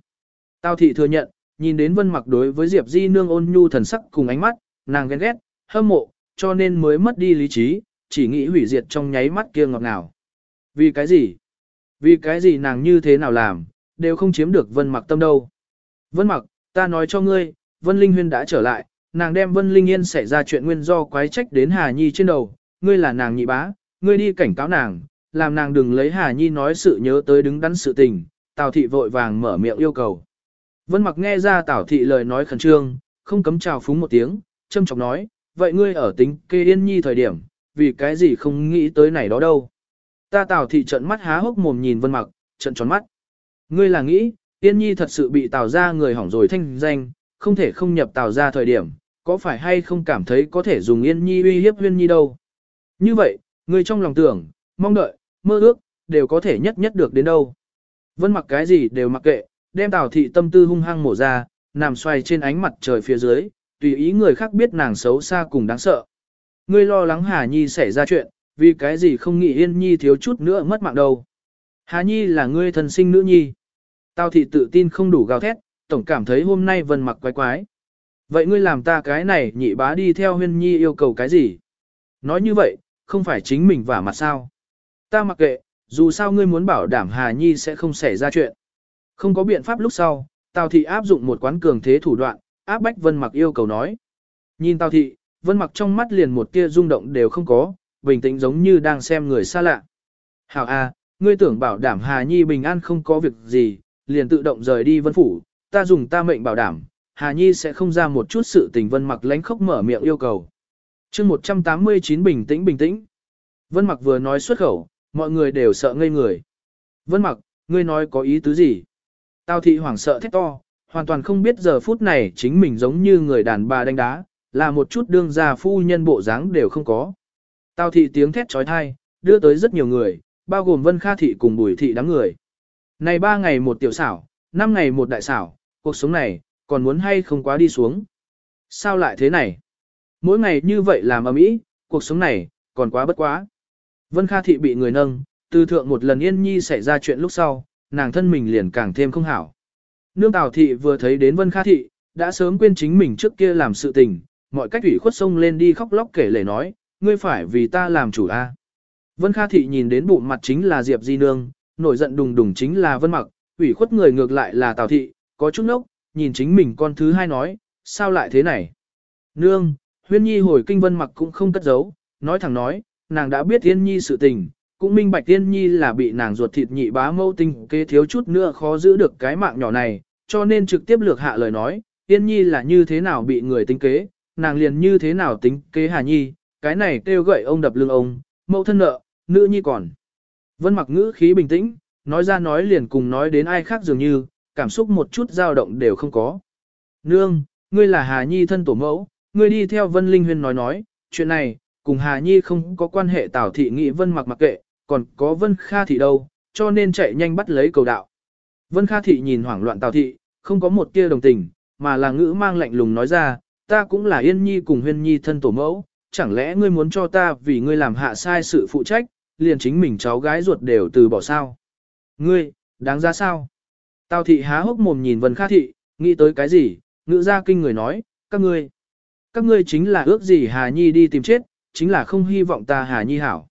Tào thị thừa nhận, nhìn đến Vân Mặc đối với Diệp Di nương ôn nhu thần sắc cùng ánh mắt, nàng ghen ghét, hâm mộ, cho nên mới mất đi lý trí, chỉ nghĩ hủy diệt trong nháy mắt kia ngọt ngào. Vì cái gì? Vì cái gì nàng như thế nào làm, đều không chiếm được Vân Mặc tâm đâu. Vân Mặc, ta nói cho ngươi, Vân Linh Huyên đã trở lại, nàng đem Vân Linh Yên xảy ra chuyện nguyên do quái trách đến Hà Nhi trên đầu, ngươi là nàng nhị bá, ngươi đi cảnh cáo nàng, làm nàng đừng lấy Hà Nhi nói sự nhớ tới đứng đắn sự tình, Tào thị vội vàng mở miệng yêu cầu. Vân Mặc nghe ra Tảo thị lời nói khẩn trương, không cấm chào phúng một tiếng, châm chọc nói, vậy ngươi ở tính kê yên nhi thời điểm, vì cái gì không nghĩ tới này đó đâu. Ta Tào thị trận mắt há hốc mồm nhìn Vân Mặc, trận tròn mắt. Ngươi là nghĩ, Yên Nhi thật sự bị Tào ra người hỏng rồi thanh danh, không thể không nhập Tào ra thời điểm, có phải hay không cảm thấy có thể dùng Yên Nhi uy hiếp Huyên Nhi đâu. Như vậy, ngươi trong lòng tưởng, mong đợi, mơ ước, đều có thể nhất nhất được đến đâu. Vân mặc cái gì đều mặc kệ, đem Tào thị tâm tư hung hăng mổ ra, nằm xoay trên ánh mặt trời phía dưới, tùy ý người khác biết nàng xấu xa cùng đáng sợ. Ngươi lo lắng Hà Nhi xảy ra chuyện, vì cái gì không nghĩ Yên Nhi thiếu chút nữa mất mạng đâu. Hà Nhi là ngươi thần sinh nữ nhi. Tao thị tự tin không đủ gào thét, tổng cảm thấy hôm nay vân mặc quái quái. Vậy ngươi làm ta cái này nhị bá đi theo huyên nhi yêu cầu cái gì? Nói như vậy, không phải chính mình vả mặt sao? Ta mặc kệ, dù sao ngươi muốn bảo đảm Hà Nhi sẽ không xảy ra chuyện. Không có biện pháp lúc sau, Tào thị áp dụng một quán cường thế thủ đoạn, áp bách Vân Mặc yêu cầu nói. Nhìn Tào thị, Vân Mặc trong mắt liền một tia rung động đều không có, bình tĩnh giống như đang xem người xa lạ. Hảo A, ngươi tưởng bảo đảm Hà Nhi bình an không có việc gì, liền tự động rời đi Vân Phủ, ta dùng ta mệnh bảo đảm, Hà Nhi sẽ không ra một chút sự tình Vân Mặc lánh khóc mở miệng yêu cầu. chương 189 bình tĩnh bình tĩnh. Vân Mặc vừa nói xuất khẩu, mọi người đều sợ ngây người. Vân Mặc, ngươi nói có ý tứ gì? Tào thị hoảng sợ thét to, hoàn toàn không biết giờ phút này chính mình giống như người đàn bà đánh đá, là một chút đương gia phu nhân bộ dáng đều không có. Tào thị tiếng thét trói thai, đưa tới rất nhiều người, bao gồm Vân Kha thị cùng Bùi thị đám người. Này ba ngày một tiểu xảo, năm ngày một đại xảo, cuộc sống này, còn muốn hay không quá đi xuống. Sao lại thế này? Mỗi ngày như vậy làm ầm ĩ, cuộc sống này, còn quá bất quá. Vân Kha thị bị người nâng, từ thượng một lần Yên Nhi xảy ra chuyện lúc sau, nàng thân mình liền càng thêm không hảo. Nương Tào thị vừa thấy đến Vân Kha thị, đã sớm quên chính mình trước kia làm sự tình, mọi cách ủy khuất sông lên đi khóc lóc kể lể nói, ngươi phải vì ta làm chủ a. Vân Kha thị nhìn đến bụng mặt chính là Diệp Di nương, nổi giận đùng đùng chính là Vân Mặc, ủy khuất người ngược lại là Tào thị, có chút nốc, nhìn chính mình con thứ hai nói, sao lại thế này? Nương, huyên nhi hồi kinh vân mặc cũng không cất giấu, nói thẳng nói, nàng đã biết Yên Nhi sự tình, cũng minh bạch tiên Nhi là bị nàng ruột thịt nhị bá mâu tinh kế thiếu chút nữa khó giữ được cái mạng nhỏ này, cho nên trực tiếp lược hạ lời nói, tiên Nhi là như thế nào bị người tính kế, nàng liền như thế nào tính kế Hà Nhi, cái này kêu gậy ông đập lưng ông, mẫu thân nợ, nữ nhi còn. Vân mặc ngữ khí bình tĩnh, nói ra nói liền cùng nói đến ai khác dường như, cảm xúc một chút dao động đều không có. Nương, ngươi là Hà Nhi thân tổ mẫu, ngươi đi theo Vân Linh Huyên nói nói, chuyện này, cùng Hà Nhi không có quan hệ Tào Thị nghị Vân mặc mặc kệ, còn có Vân Kha Thị đâu, cho nên chạy nhanh bắt lấy cầu đạo. Vân Kha Thị nhìn hoảng loạn Tào Thị, không có một tia đồng tình, mà là ngữ mang lạnh lùng nói ra, ta cũng là Yên Nhi cùng Huyên Nhi thân tổ mẫu, chẳng lẽ ngươi muốn cho ta vì ngươi làm hạ sai sự phụ trách, liền chính mình cháu gái ruột đều từ bỏ sao. Ngươi, đáng ra sao? Tào Thị há hốc mồm nhìn Vân Kha Thị, nghĩ tới cái gì, ngữ ra kinh người nói, các ngươi. Các ngươi chính là ước gì Hà Nhi đi tìm chết, chính là không hy vọng ta Hà Nhi hảo.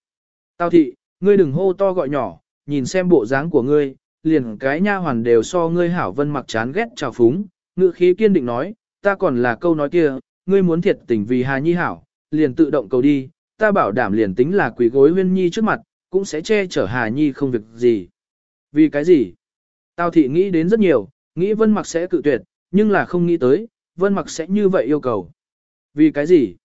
Tào thị, ngươi đừng hô to gọi nhỏ, nhìn xem bộ dáng của ngươi, liền cái nha hoàn đều so ngươi hảo vân mặc chán ghét trào phúng, ngự khí kiên định nói, ta còn là câu nói kia, ngươi muốn thiệt tình vì Hà Nhi hảo, liền tự động cầu đi, ta bảo đảm liền tính là quỷ gối huyên nhi trước mặt, cũng sẽ che chở Hà Nhi không việc gì. Vì cái gì? Tào thị nghĩ đến rất nhiều, nghĩ vân mặc sẽ cự tuyệt, nhưng là không nghĩ tới, vân mặc sẽ như vậy yêu cầu. Vì cái gì?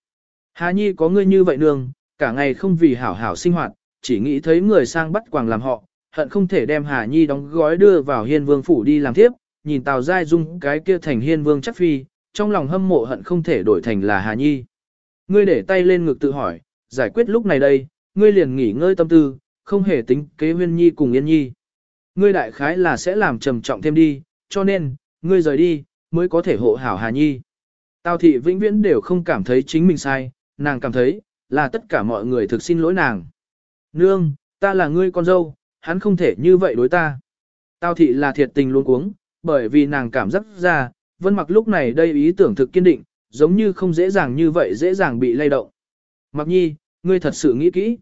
Hà Nhi có ngươi như vậy nương, cả ngày không vì hảo hảo sinh hoạt, chỉ nghĩ thấy người sang bắt quàng làm họ, hận không thể đem Hà Nhi đóng gói đưa vào hiên vương phủ đi làm tiếp, nhìn Tào Giai Dung cái kia thành hiên vương chắc phi, trong lòng hâm mộ hận không thể đổi thành là Hà Nhi. Ngươi để tay lên ngực tự hỏi, giải quyết lúc này đây, ngươi liền nghỉ ngơi tâm tư, không hề tính kế huyên nhi cùng yên nhi. Ngươi đại khái là sẽ làm trầm trọng thêm đi, cho nên, ngươi rời đi, mới có thể hộ hảo Hà Nhi. Tào thị vĩnh viễn đều không cảm thấy chính mình sai, nàng cảm thấy, là tất cả mọi người thực xin lỗi nàng. Nương, ta là ngươi con dâu, hắn không thể như vậy đối ta. Tào thị là thiệt tình luôn cuống, bởi vì nàng cảm giác ra, vân mặc lúc này đây ý tưởng thực kiên định, giống như không dễ dàng như vậy dễ dàng bị lay động. Mặc nhi, ngươi thật sự nghĩ kỹ.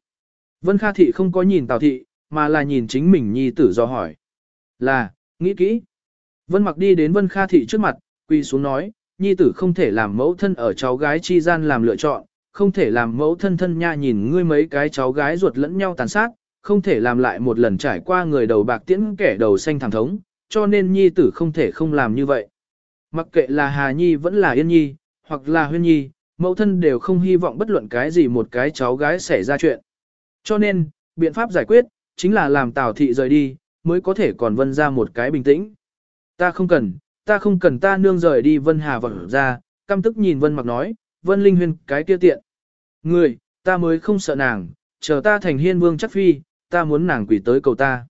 Vân Kha thị không có nhìn Tào thị, mà là nhìn chính mình nhi tử do hỏi. Là, nghĩ kỹ. Vân mặc đi đến Vân Kha thị trước mặt, quỳ xuống nói, nhi tử không thể làm mẫu thân ở cháu gái chi gian làm lựa chọn, không thể làm mẫu thân thân nha nhìn ngươi mấy cái cháu gái ruột lẫn nhau tàn sát, không thể làm lại một lần trải qua người đầu bạc tiễn kẻ đầu xanh thẳng thống, cho nên nhi tử không thể không làm như vậy. Mặc kệ là Hà Nhi vẫn là Yên Nhi, hoặc là Huyên Nhi, mẫu thân đều không hy vọng bất luận cái gì một cái cháu gái xảy ra chuyện. Cho nên, biện pháp giải quyết, chính là làm Tào Thị rời đi, mới có thể còn vân ra một cái bình tĩnh. Ta không cần, ta không cần ta nương rời đi Vân Hà vỡ ra, căm tức nhìn Vân Mặc nói, Vân Linh Huyên cái kia tiện. Người, ta mới không sợ nàng, chờ ta thành hiên vương chắc phi, ta muốn nàng quỷ tới cầu ta.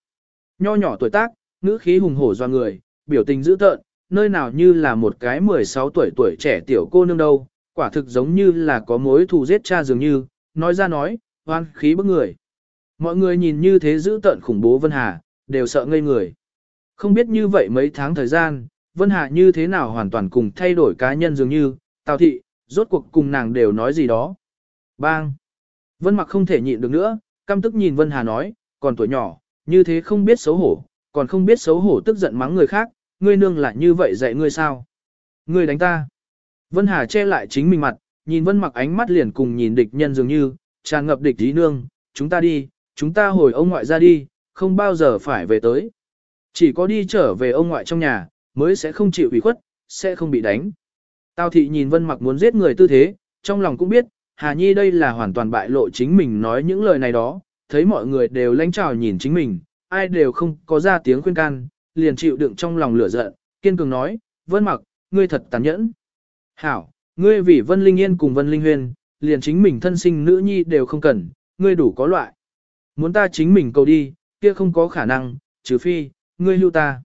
Nho nhỏ tuổi tác, ngữ khí hùng hổ do người, biểu tình dữ tợn, nơi nào như là một cái 16 tuổi tuổi trẻ tiểu cô nương đâu, quả thực giống như là có mối thù giết cha dường như, nói ra nói, hoan khí bức người. Mọi người nhìn như thế dữ tợn khủng bố Vân Hà, đều sợ ngây người. Không biết như vậy mấy tháng thời gian, Vân Hà như thế nào hoàn toàn cùng thay đổi cá nhân dường như, Tào Thị, rốt cuộc cùng nàng đều nói gì đó. Bang! Vân Mặc không thể nhịn được nữa, căm tức nhìn Vân Hà nói, còn tuổi nhỏ, như thế không biết xấu hổ, còn không biết xấu hổ tức giận mắng người khác, ngươi nương là như vậy dạy ngươi sao? Ngươi đánh ta! Vân Hà che lại chính mình mặt, nhìn Vân Mặc ánh mắt liền cùng nhìn địch nhân dường như, tràn ngập địch ý nương, chúng ta đi, chúng ta hồi ông ngoại ra đi, không bao giờ phải về tới. Chỉ có đi trở về ông ngoại trong nhà, mới sẽ không chịu ủy khuất, sẽ không bị đánh. Tào thị nhìn Vân Mặc muốn giết người tư thế, trong lòng cũng biết, Hà Nhi đây là hoàn toàn bại lộ chính mình nói những lời này đó, thấy mọi người đều lánh trào nhìn chính mình, ai đều không có ra tiếng khuyên can, liền chịu đựng trong lòng lửa giận, kiên cường nói, Vân Mặc, ngươi thật tàn nhẫn. Hảo, ngươi vì Vân Linh Yên cùng Vân Linh Huyền, liền chính mình thân sinh nữ nhi đều không cần, ngươi đủ có loại. Muốn ta chính mình cầu đi, kia không có khả năng, trừ phi, ngươi hưu ta.